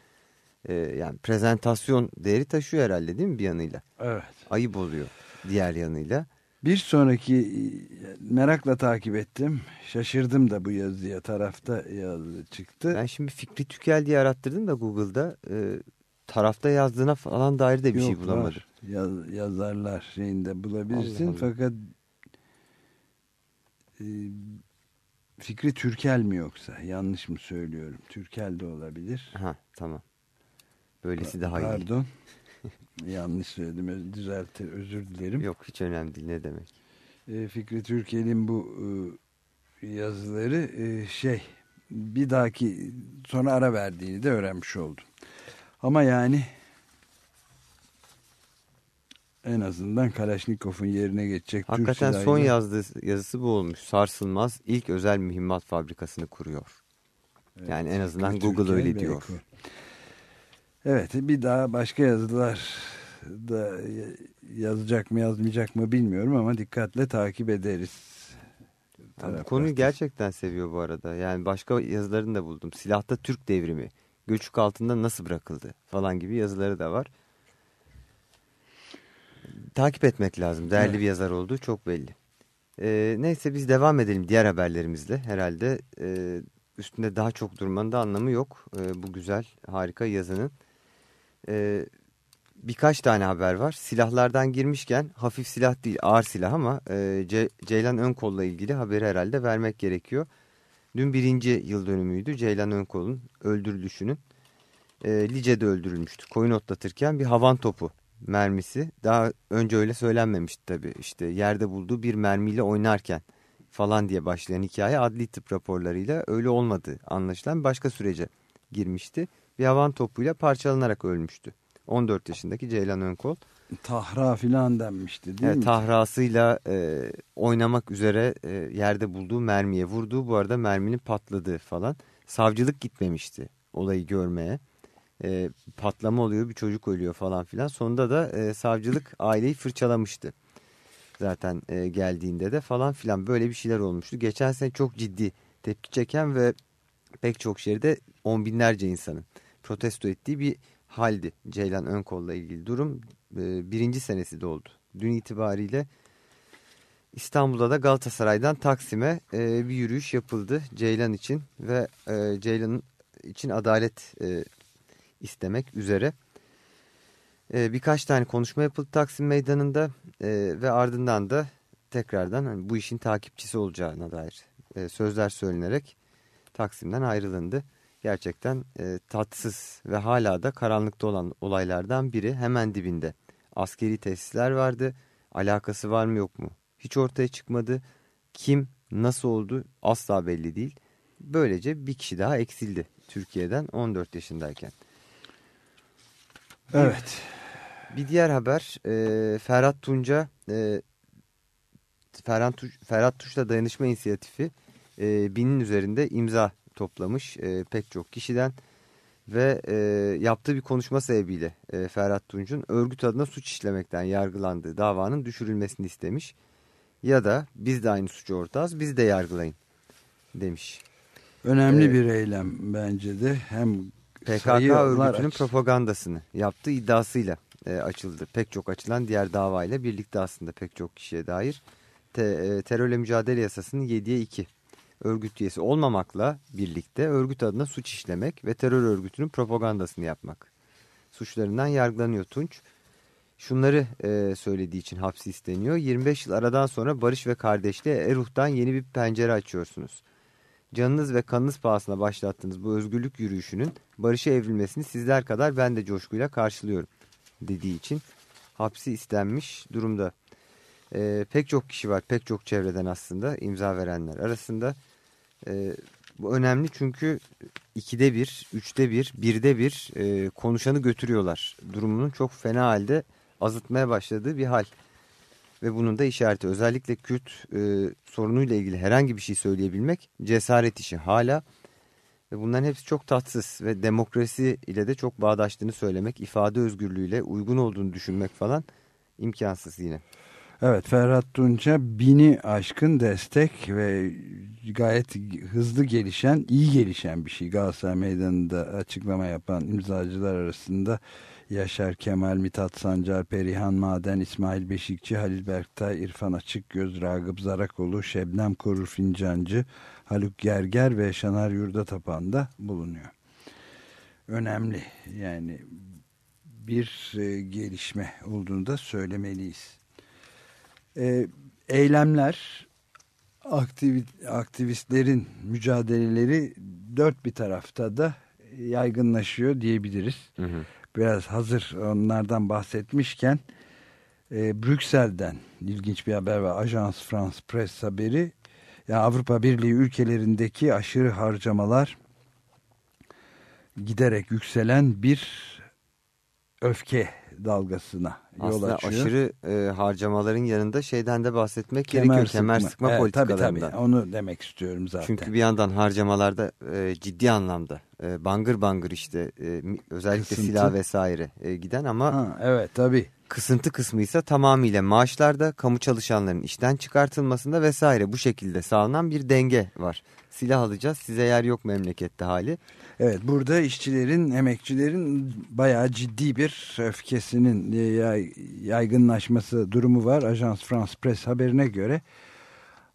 e, yani prezentasyon değeri taşıyor herhalde değil mi bir yanıyla?
Evet.
Ayıp oluyor diğer yanıyla.
Bir sonraki e, merakla takip ettim. Şaşırdım da bu yazıya tarafta yazı çıktı.
Ben şimdi Fikri Tükel diye arattırdım da Google'da e, tarafta yazdığına falan dair de bir şey
Yok,
bulamadım.
var. Yaz- yazarlar şeyinde bulabilirsin
Allah Allah.
fakat e, Fikri Türkel mi yoksa yanlış mı söylüyorum? Türkel de olabilir.
Ha tamam. Böylesi daha iyi.
Pardon. [LAUGHS] yanlış söyledim. Düzeltir. Özür dilerim.
Yok hiç önemli değil ne demek.
E, Fikri Türkel'in bu e, yazıları e, şey bir dahaki sonra ara verdiğini de öğrenmiş oldum. Ama yani en azından Kalaşnikov'un yerine geçecek Türk
Hakikaten son
silahıyla-
yazdığı yazısı bu olmuş. Sarsılmaz ilk özel mühimmat fabrikasını kuruyor. yani en azından Google öyle diyor.
Eko. Evet bir daha başka yazılar da yazacak mı yazmayacak mı bilmiyorum ama dikkatle takip ederiz. Taraf
konuyu gerçekten seviyor bu arada. Yani başka yazılarını da buldum. Silahta Türk devrimi, göçük altında nasıl bırakıldı falan gibi yazıları da var. Takip etmek lazım. Değerli
Evet.
bir yazar olduğu çok belli. Ee, neyse biz devam edelim diğer haberlerimizle. Herhalde e, üstünde daha çok durmanın da anlamı yok. e, bu güzel, harika yazının. E, birkaç tane haber var. Silahlardan girmişken hafif silah değil ağır silah ama e, Ce- Ceylan Önkol'la ilgili haberi herhalde vermek gerekiyor. Dün birinci yıl dönümüydü Ceylan Önkol'un öldürülüşünün. E, Lice'de öldürülmüştü. Koyun otlatırken bir havan topu mermisi. Daha önce öyle söylenmemişti tabii. İşte yerde bulduğu bir mermiyle oynarken falan diye başlayan hikaye adli tıp raporlarıyla öyle olmadığı anlaşılan başka sürece girmişti. Bir havan topuyla parçalanarak ölmüştü. 14 yaşındaki Ceylan Önkol.
Tahra filan denmişti değil
Evet,
mi?
tahrasıyla e, oynamak üzere e, yerde bulduğu mermiye vurduğu bu arada merminin patladığı falan. Savcılık gitmemişti olayı görmeye. E, patlama oluyor bir çocuk ölüyor falan filan. Sonunda da e, savcılık aileyi fırçalamıştı. Zaten e, geldiğinde de falan filan böyle bir şeyler olmuştu. Geçen sene çok ciddi tepki çeken ve pek çok şehirde on binlerce insanın protesto ettiği bir haldi. Ceylan Önkol'la ilgili durum e, birinci senesi doldu. Dün itibariyle İstanbul'da da Galatasaray'dan Taksim'e e, bir yürüyüş yapıldı Ceylan için ve e, Ceylan için adalet istemek üzere. Birkaç tane konuşma yapıldı Taksim Meydanı'nda ve ardından da tekrardan hani, bu işin takipçisi olacağına dair sözler söylenerek Taksim'den ayrılındı. Gerçekten e, tatsız ve hala da karanlıkta olan olaylardan biri hemen dibinde. Askeri tesisler vardı. Alakası var mı yok mu? Hiç ortaya çıkmadı. Kim nasıl oldu asla belli değil. Böylece bir kişi daha eksildi Türkiye'den 14 yaşındayken.
Evet.
Bir diğer haber e, Ferhat Tunca e, Ferhat, Tuş, Ferhat Tuş'la dayanışma inisiyatifi e, binin üzerinde imza toplamış e, pek çok kişiden ve e, yaptığı bir konuşma sebebiyle e, Ferhat Tunç'un örgüt adına suç işlemekten yargılandığı davanın düşürülmesini istemiş. Ya da biz de aynı suçu ortağız biz de yargılayın demiş.
Önemli
Ee,
bir eylem bence de. Hem
PKK örgütünün
aç-
propagandasını yaptığı iddiasıyla e, açıldı. Pek çok açılan diğer davayla birlikte aslında pek çok kişiye dair te, e, terörle mücadele yasasının 7'ye 2 örgüt üyesi olmamakla birlikte örgüt adına suç işlemek ve terör örgütünün propagandasını yapmak. Suçlarından yargılanıyor Tunç. Şunları e, söylediği için hapsi isteniyor. 25 yıl aradan sonra barış ve kardeşliğe Eruh'tan yeni bir pencere açıyorsunuz. Canınız ve kanınız pahasına başlattığınız bu özgürlük yürüyüşünün barışa evrilmesini sizler kadar ben de coşkuyla karşılıyorum dediği için hapsi istenmiş durumda. Ee, pek çok kişi var pek çok çevreden aslında imza verenler arasında. Ee, bu önemli çünkü ikide bir, üçte bir, birde bir e, konuşanı götürüyorlar. Durumunun çok fena halde azıtmaya başladığı bir hal. Ve bunun da işareti özellikle Kürt e, sorunuyla ilgili herhangi bir şey söyleyebilmek cesaret işi hala. Ve bunların hepsi çok tatsız ve demokrasi ile de çok bağdaştığını söylemek, ifade özgürlüğüyle uygun olduğunu düşünmek falan imkansız yine.
Evet Ferhat Tunç'a bini aşkın destek ve gayet hızlı gelişen, iyi gelişen bir şey. Galatasaray Meydanı'nda açıklama yapan imzacılar arasında Yaşar Kemal, Mithat Sancar, Perihan Maden, İsmail Beşikçi, Halil Berktay, İrfan Açıkgöz, Ragıp Zarakoğlu, Şebnem Korur Fincancı, Haluk Gerger ve Şanar Yurdatapan da bulunuyor. Önemli yani bir e, gelişme olduğunu da söylemeliyiz. E, eylemler, aktivi- aktivistlerin mücadeleleri dört bir tarafta da yaygınlaşıyor diyebiliriz.
Hı hı.
Biraz hazır onlardan bahsetmişken e, Brüksel'den ilginç bir haber var. Ajans France Press haberi. Yani Avrupa Birliği ülkelerindeki aşırı harcamalar giderek yükselen bir öfke dalgasına yol
Aslında
açıyor.
aşırı e, harcamaların yanında şeyden de bahsetmek gerekiyor. Kemer sıkma
Evet,
politikalarından.
tabii. Onu demek istiyorum zaten.
Çünkü bir yandan harcamalarda e, ciddi anlamda e, bangır bangır işte e, özellikle
Kısıntı.
silah vesaire e, giden ama
ha, evet tabii.
kısıntı kısmı ise tamamıyla maaşlarda kamu çalışanların işten çıkartılmasında vesaire bu şekilde sağlanan bir denge var. Silah alacağız size yer yok memlekette hali.
Evet burada işçilerin, emekçilerin bayağı ciddi bir öfkesinin e, yay- yaygınlaşması durumu var. Ajans France Press haberine göre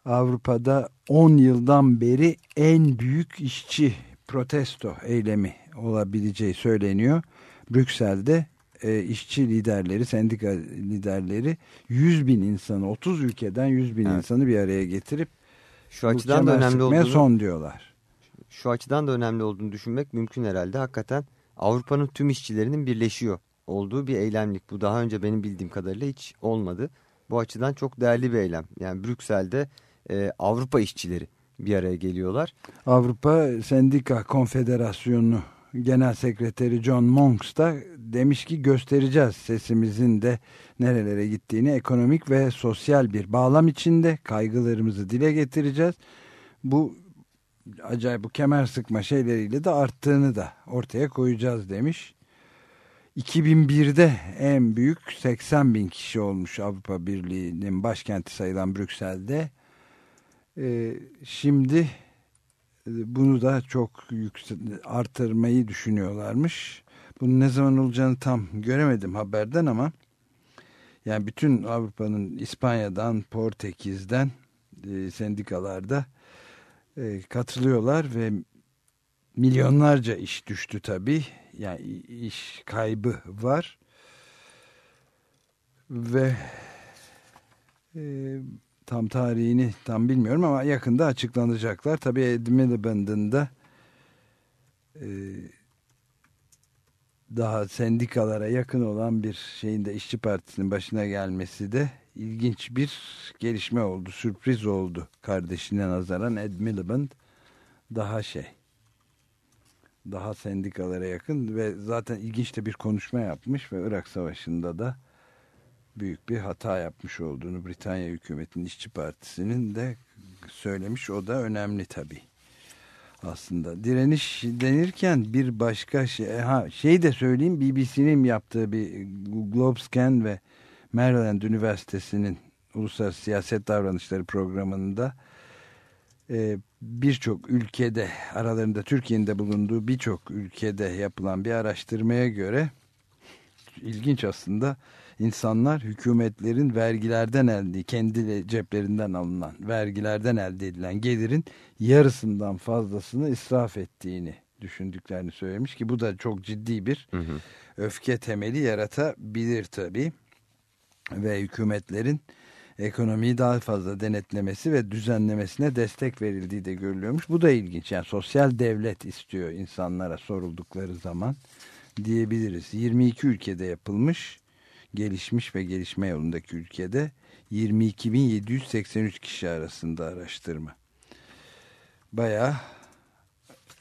Avrupa'da 10 yıldan beri en büyük işçi protesto eylemi olabileceği söyleniyor. Brüksel'de e, işçi liderleri, sendika liderleri 100 bin insanı, 30 ülkeden 100 bin
Evet.
insanı bir araya getirip
Şu açıdan da önemli olduğunu
son diyorlar.
Şu açıdan da önemli olduğunu düşünmek mümkün herhalde. Hakikaten Avrupa'nın tüm işçilerinin birleşiyor olduğu bir eylemlik. Bu daha önce benim bildiğim kadarıyla hiç olmadı. Bu açıdan çok değerli bir eylem. Yani Brüksel'de e, Avrupa işçileri bir araya geliyorlar.
Avrupa Sendika Konfederasyonu Genel Sekreteri John Monks da demiş ki göstereceğiz sesimizin de nerelere gittiğini ekonomik ve sosyal bir bağlam içinde kaygılarımızı dile getireceğiz. Bu acayip bu kemer sıkma şeyleriyle de arttığını da ortaya koyacağız demiş. 2001'de en büyük 80 bin kişi olmuş Avrupa Birliği'nin başkenti sayılan Brüksel'de. Ee, şimdi e, bunu da çok artırmayı düşünüyorlarmış. Bunun ne zaman olacağını tam göremedim haberden ama yani bütün Avrupa'nın İspanya'dan, Portekiz'den e, sendikalarda e, katılıyorlar ve milyonlarca iş düştü tabii. Yani iş kaybı var. Ve e, tam tarihini tam bilmiyorum ama yakında açıklanacaklar. Tabii Ed Miliband'ın da e, daha sendikalara yakın olan bir şeyin de işçi partisinin başına gelmesi de ilginç bir gelişme oldu. Sürpriz oldu kardeşine nazaran Ed Miliband daha şey daha sendikalara yakın ve zaten ilginç de bir konuşma yapmış ve Irak Savaşı'nda da büyük bir hata yapmış olduğunu Britanya hükümetinin işçi partisinin de söylemiş. O da önemli tabii. Aslında direniş denirken bir başka şey, ha şey de söyleyeyim BBC'nin yaptığı bir Globescan ve Maryland Üniversitesi'nin uluslararası siyaset davranışları programında e, birçok ülkede aralarında Türkiye'nin de bulunduğu birçok ülkede yapılan bir araştırmaya göre ilginç aslında insanlar hükümetlerin vergilerden elde kendi ceplerinden alınan vergilerden elde edilen gelirin yarısından fazlasını israf ettiğini düşündüklerini söylemiş ki bu da çok ciddi bir hı hı. öfke temeli yaratabilir tabii ve hükümetlerin ekonomiyi daha fazla denetlemesi ve düzenlemesine destek verildiği de görülüyormuş. Bu da ilginç. Yani sosyal devlet istiyor insanlara soruldukları zaman diyebiliriz. 22 ülkede yapılmış, gelişmiş ve gelişme yolundaki ülkede 22.783 kişi arasında araştırma. Bayağı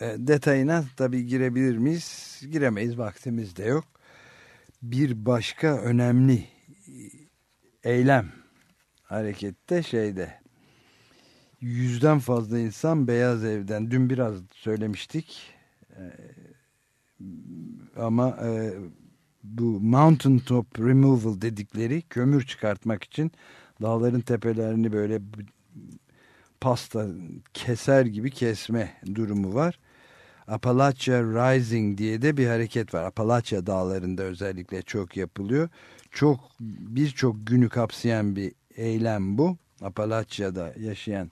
e, detayına tabii girebilir miyiz? Giremeyiz vaktimiz de yok. Bir başka önemli eylem harekette şeyde yüzden fazla insan Beyaz Ev'den dün biraz söylemiştik ee, ama e, bu mountain top removal dedikleri kömür çıkartmak için dağların tepelerini böyle pasta keser gibi kesme durumu var. Appalachia Rising diye de bir hareket var. Appalachia dağlarında özellikle çok yapılıyor. Çok birçok günü kapsayan bir eylem bu. Apalachia'da yaşayan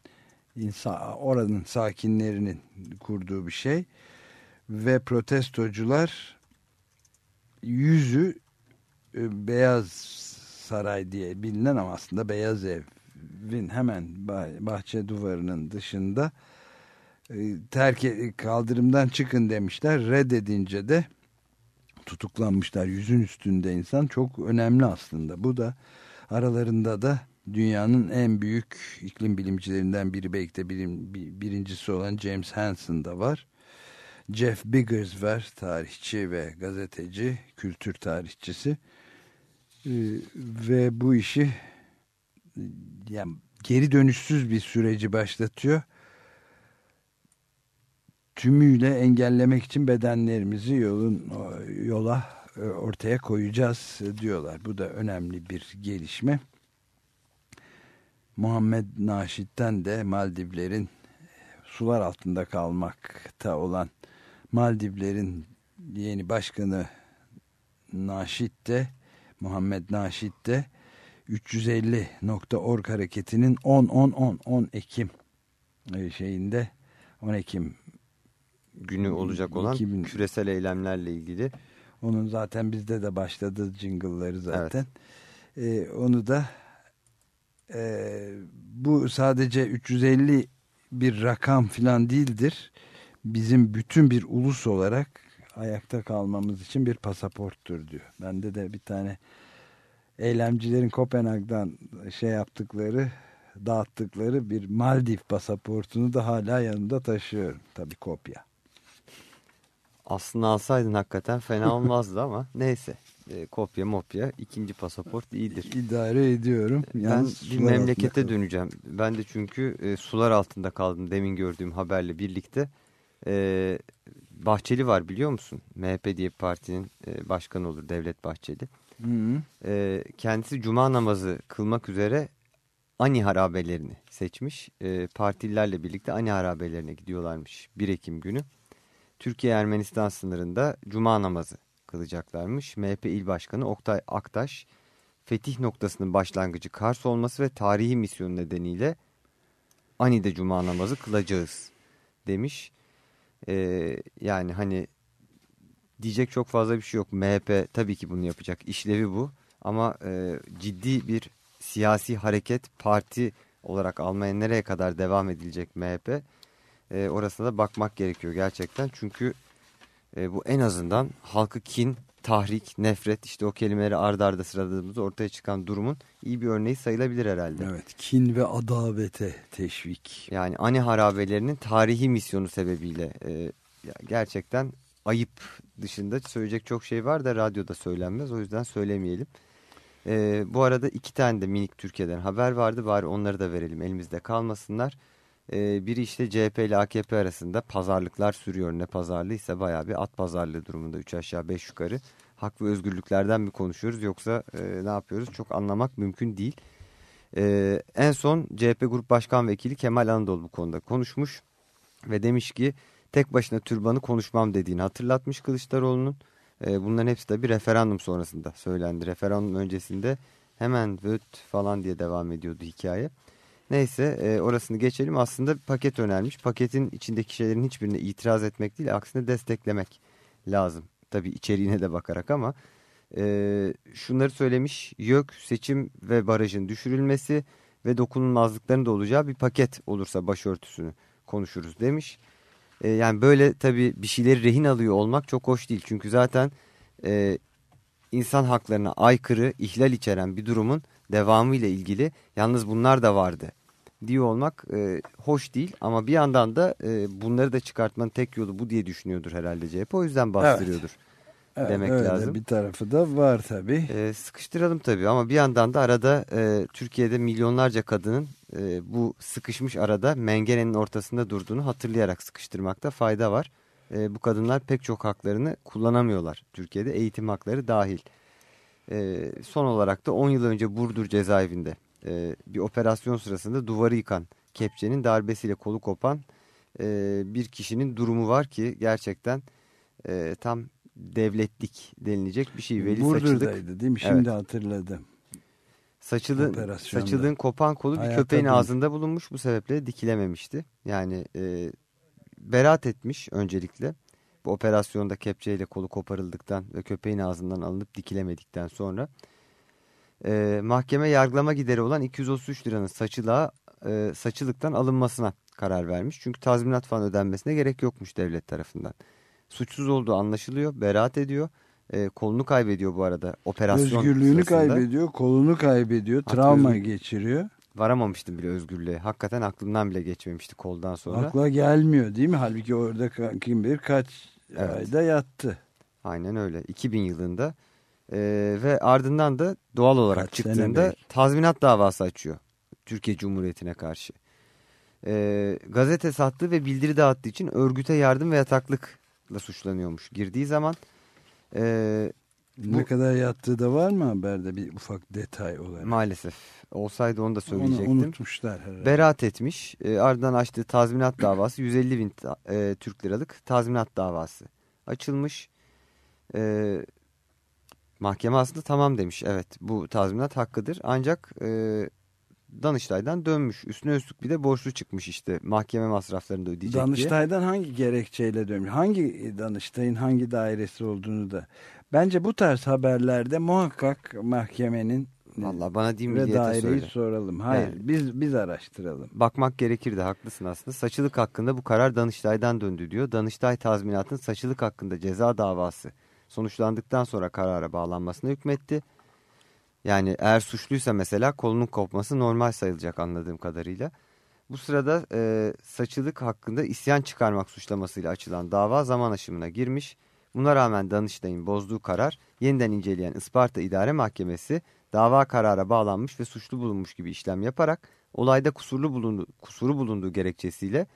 insan, oranın sakinlerinin kurduğu bir şey. Ve protestocular yüzü e, Beyaz Saray diye bilinen ama aslında Beyaz Ev'in hemen bahçe duvarının dışında e, terk e, kaldırımdan çıkın demişler. Reddedince de tutuklanmışlar. Yüzün üstünde insan çok önemli aslında. Bu da aralarında da dünyanın en büyük iklim bilimcilerinden biri belki de birim, birincisi olan James Hansen da var. Jeff Biggers var tarihçi ve gazeteci, kültür tarihçisi ee, ve bu işi yani geri dönüşsüz bir süreci başlatıyor. Tümüyle engellemek için bedenlerimizi yolun yola e, ortaya koyacağız diyorlar. Bu da önemli bir gelişme. Muhammed Naşit'ten de Maldivlerin sular altında kalmakta olan Maldivlerin yeni başkanı Naşit de Muhammed Naşit de 350.org hareketinin 10 10 10 10 Ekim e, şeyinde 10 Ekim
günü olacak olan 2000, küresel eylemlerle ilgili.
Onun zaten bizde de başladı jingle'ları zaten. Evet. Ee, onu da e, bu sadece 350 bir rakam filan değildir. Bizim bütün bir ulus olarak ayakta kalmamız için bir pasaporttur diyor. Bende de bir tane eylemcilerin Kopenhag'dan şey yaptıkları dağıttıkları bir Maldiv pasaportunu da hala yanımda taşıyorum. Tabi kopya.
Aslında alsaydın hakikaten fena olmazdı ama neyse e, kopya mopya ikinci pasaport iyidir.
İdare ediyorum.
ben bir memlekete döneceğim. Ben de çünkü e, sular altında kaldım demin gördüğüm haberle birlikte. E, Bahçeli var biliyor musun? MHP diye bir partinin e, başkanı olur Devlet Bahçeli. Hı hı. E, kendisi cuma namazı kılmak üzere Ani harabelerini seçmiş. E, partililerle birlikte Ani harabelerine gidiyorlarmış 1 Ekim günü. Türkiye-Ermenistan sınırında cuma namazı kılacaklarmış. MHP İl Başkanı Oktay Aktaş, fetih noktasının başlangıcı Kars olması ve tarihi misyon nedeniyle Ani'de cuma namazı kılacağız demiş. Ee, yani hani diyecek çok fazla bir şey yok. MHP tabii ki bunu yapacak. İşlevi bu. Ama e, ciddi bir siyasi hareket parti olarak almaya nereye kadar devam edilecek MHP? E, orasına da bakmak gerekiyor gerçekten. Çünkü E, bu en azından halkı kin, tahrik, nefret işte o kelimeleri ardarda arda sıraladığımız ortaya çıkan durumun iyi bir örneği sayılabilir herhalde.
Evet kin ve adavete teşvik.
Yani ani harabelerinin tarihi misyonu sebebiyle e, gerçekten ayıp dışında söyleyecek çok şey var da radyoda söylenmez o yüzden söylemeyelim. E, bu arada iki tane de minik Türkiye'den haber vardı bari onları da verelim elimizde kalmasınlar. E, biri işte CHP ile AKP arasında pazarlıklar sürüyor ne pazarlıysa baya bir at pazarlığı durumunda 3 aşağı 5 yukarı. Hak ve özgürlüklerden mi konuşuyoruz yoksa e, ne yapıyoruz çok anlamak mümkün değil. E, en son CHP Grup Başkan Vekili Kemal Anadolu bu konuda konuşmuş ve demiş ki tek başına türbanı konuşmam dediğini hatırlatmış Kılıçdaroğlu'nun. E, bunların hepsi de bir referandum sonrasında söylendi. Referandum öncesinde hemen vöt falan diye devam ediyordu hikaye. Neyse e, orasını geçelim. Aslında paket önermiş. Paketin içindeki şeylerin hiçbirine itiraz etmek değil aksine desteklemek lazım. Tabii içeriğine de bakarak ama e, şunları söylemiş. YÖK seçim ve barajın düşürülmesi ve dokunulmazlıkların da olacağı bir paket olursa başörtüsünü konuşuruz demiş. E, yani böyle tabii bir şeyleri rehin alıyor olmak çok hoş değil. Çünkü zaten e, insan haklarına aykırı, ihlal içeren bir durumun devamı ile ilgili yalnız bunlar da vardı diyor olmak e, hoş değil. Ama bir yandan da e, bunları da çıkartmanın tek yolu bu diye düşünüyordur herhalde CHP. O yüzden bastırıyordur. Evet. demek
öyle
lazım.
Bir tarafı da var tabii.
E, sıkıştıralım tabii ama bir yandan da arada e, Türkiye'de milyonlarca kadının e, bu sıkışmış arada mengenenin ortasında durduğunu hatırlayarak sıkıştırmakta fayda var. E, bu kadınlar pek çok haklarını kullanamıyorlar Türkiye'de eğitim hakları dahil. E, son olarak da 10 yıl önce Burdur cezaevinde e, bir operasyon sırasında duvarı yıkan kepçenin darbesiyle kolu kopan e, bir kişinin durumu var ki gerçekten e, tam devletlik denilecek bir şey. Veli
Burdur'daydı Saçılık, değil mi? Şimdi evet. hatırladım.
Saçılığın, saçılığın kopan kolu bir köpeğin değil. ağzında bulunmuş. Bu sebeple dikilememişti. Yani e, beraat etmiş öncelikle. Bu operasyonda kepçeyle kolu koparıldıktan ve köpeğin ağzından alınıp dikilemedikten sonra e, mahkeme yargılama gideri olan 233 liranın saçılığa, e, saçılıktan alınmasına karar vermiş. Çünkü tazminat falan ödenmesine gerek yokmuş devlet tarafından. Suçsuz olduğu anlaşılıyor, beraat ediyor. E, kolunu kaybediyor bu arada operasyon
Özgürlüğünü sırasında. kaybediyor, kolunu kaybediyor, travma özgür... geçiriyor.
Varamamıştım bile özgürlüğe. Hakikaten aklımdan bile geçmemişti koldan sonra.
Akla gelmiyor değil mi? Halbuki orada kim bilir kaç evet. ayda yattı.
Aynen öyle. 2000 yılında ee, ve ardından da doğal olarak Kaç çıktığında tazminat davası açıyor. Türkiye Cumhuriyeti'ne karşı. Ee, gazete sattığı ve bildiri dağıttığı için örgüte yardım ve yataklıkla suçlanıyormuş. Girdiği zaman... E,
bu, ne kadar yattığı da var mı haberde bir ufak detay olarak?
Maalesef. Olsaydı onu da söyleyecektim.
Onu unutmuşlar herhalde.
Beraat etmiş. E, ardından açtığı tazminat davası [CLEARS THROAT] 150 bin e, Türk liralık tazminat davası açılmış. E, Mahkeme aslında tamam demiş. Evet bu tazminat hakkıdır. Ancak e, Danıştay'dan dönmüş. Üstüne üstlük bir de borçlu çıkmış işte. Mahkeme masraflarını da ödeyecek
Danıştay'dan
diye.
hangi gerekçeyle dönmüş? Hangi Danıştay'ın hangi dairesi olduğunu da. Bence bu tarz haberlerde muhakkak mahkemenin
Valla bana değil ve daireyi söyle.
soralım. Hayır yani, biz biz araştıralım.
Bakmak gerekirdi haklısın aslında. Saçılık hakkında bu karar Danıştay'dan döndü diyor. Danıştay tazminatın saçılık hakkında ceza davası sonuçlandıktan sonra karara bağlanmasına hükmetti. Yani eğer suçluysa mesela kolunun kopması normal sayılacak anladığım kadarıyla. Bu sırada e, saçılık hakkında isyan çıkarmak suçlamasıyla açılan dava zaman aşımına girmiş. Buna rağmen Danıştay'ın bozduğu karar yeniden inceleyen Isparta İdare Mahkemesi dava karara bağlanmış ve suçlu bulunmuş gibi işlem yaparak olayda kusurlu bulundu, kusuru bulunduğu gerekçesiyle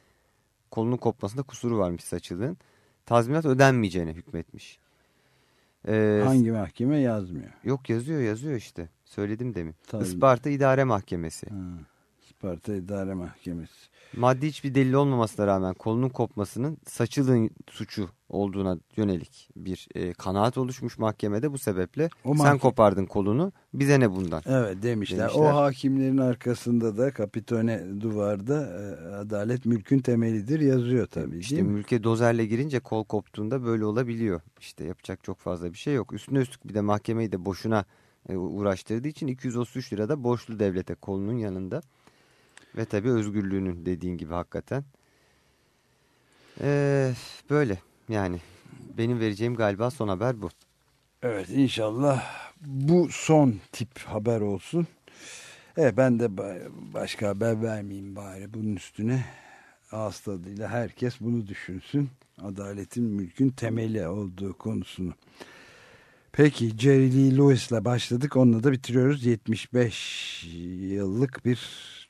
kolunun kopmasında kusuru varmış saçılığın tazminat ödenmeyeceğine hükmetmiş.
Ee, Hangi mahkeme yazmıyor?
Yok yazıyor yazıyor işte. Söyledim demin. Tabii. Isparta İdare Mahkemesi. Ha,
Isparta İdare Mahkemesi.
Maddi hiçbir delil olmamasına rağmen kolunun kopmasının saçılığın suçu olduğuna yönelik bir e, kanaat oluşmuş mahkemede. Bu sebeple o mahke... sen kopardın kolunu bize ne bundan?
Evet demişler. demişler. O hakimlerin arkasında da kapitone duvarda e, adalet mülkün temelidir yazıyor tabii
İşte mülke dozerle girince kol koptuğunda böyle olabiliyor. İşte yapacak çok fazla bir şey yok. Üstüne üstlük bir de mahkemeyi de boşuna e, uğraştırdığı için 233 lirada borçlu devlete kolunun yanında. Ve tabii özgürlüğünün dediğin gibi hakikaten. Ee, böyle yani. benim vereceğim galiba son haber bu.
Evet inşallah bu son tip haber olsun. Evet ben de başka haber vermeyeyim bari bunun üstüne. Ağız tadıyla herkes bunu düşünsün. Adaletin mülkün temeli olduğu konusunu. Peki Jerry Lee Lewis'le başladık. Onunla da bitiriyoruz. 75 yıllık bir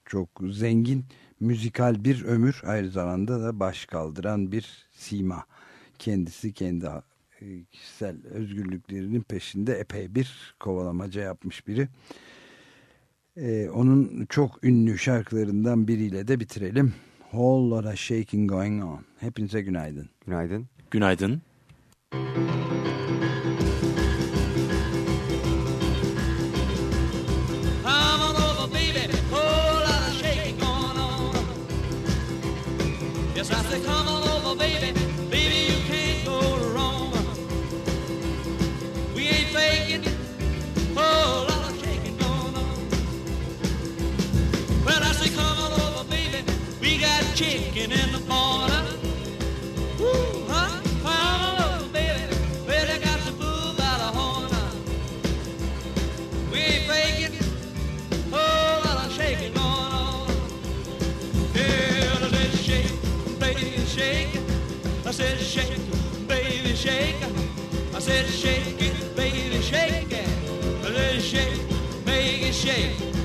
çok zengin müzikal bir ömür. Aynı zamanda da baş kaldıran bir sima. Kendisi kendi e, kişisel özgürlüklerinin peşinde epey bir kovalamaca yapmış biri. Ee, onun çok ünlü şarkılarından biriyle de bitirelim. Whole lot of shaking going on. Hepinize günaydın.
Günaydın.
Günaydın.
Yes, in the corner. Woo, huh? Over, baby. They got the bull by the horn. We ain't shaking going on. Yeah, let's shake baby, shake. I said, shake, baby, shake. I said, shake it, baby, shake it. Let's shake, make it shake.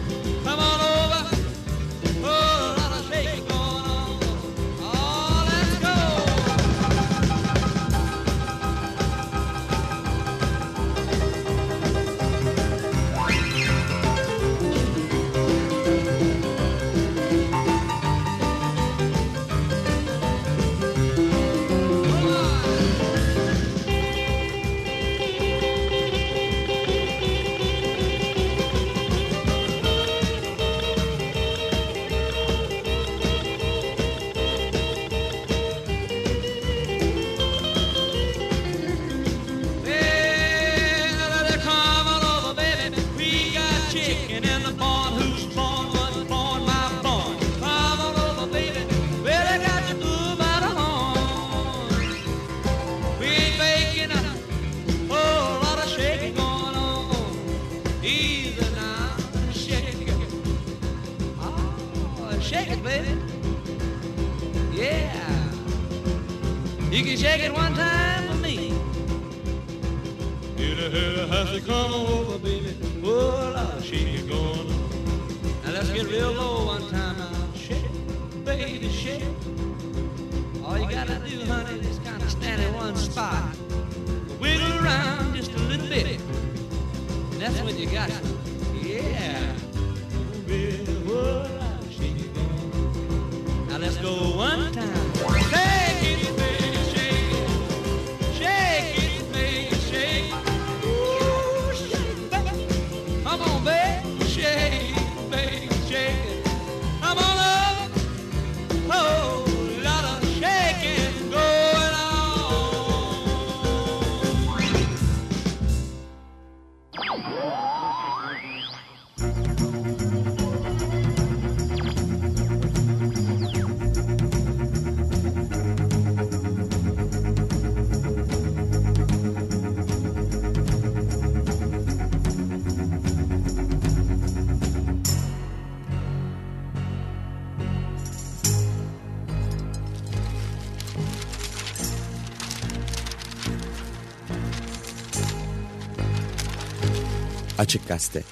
Açık Gazete.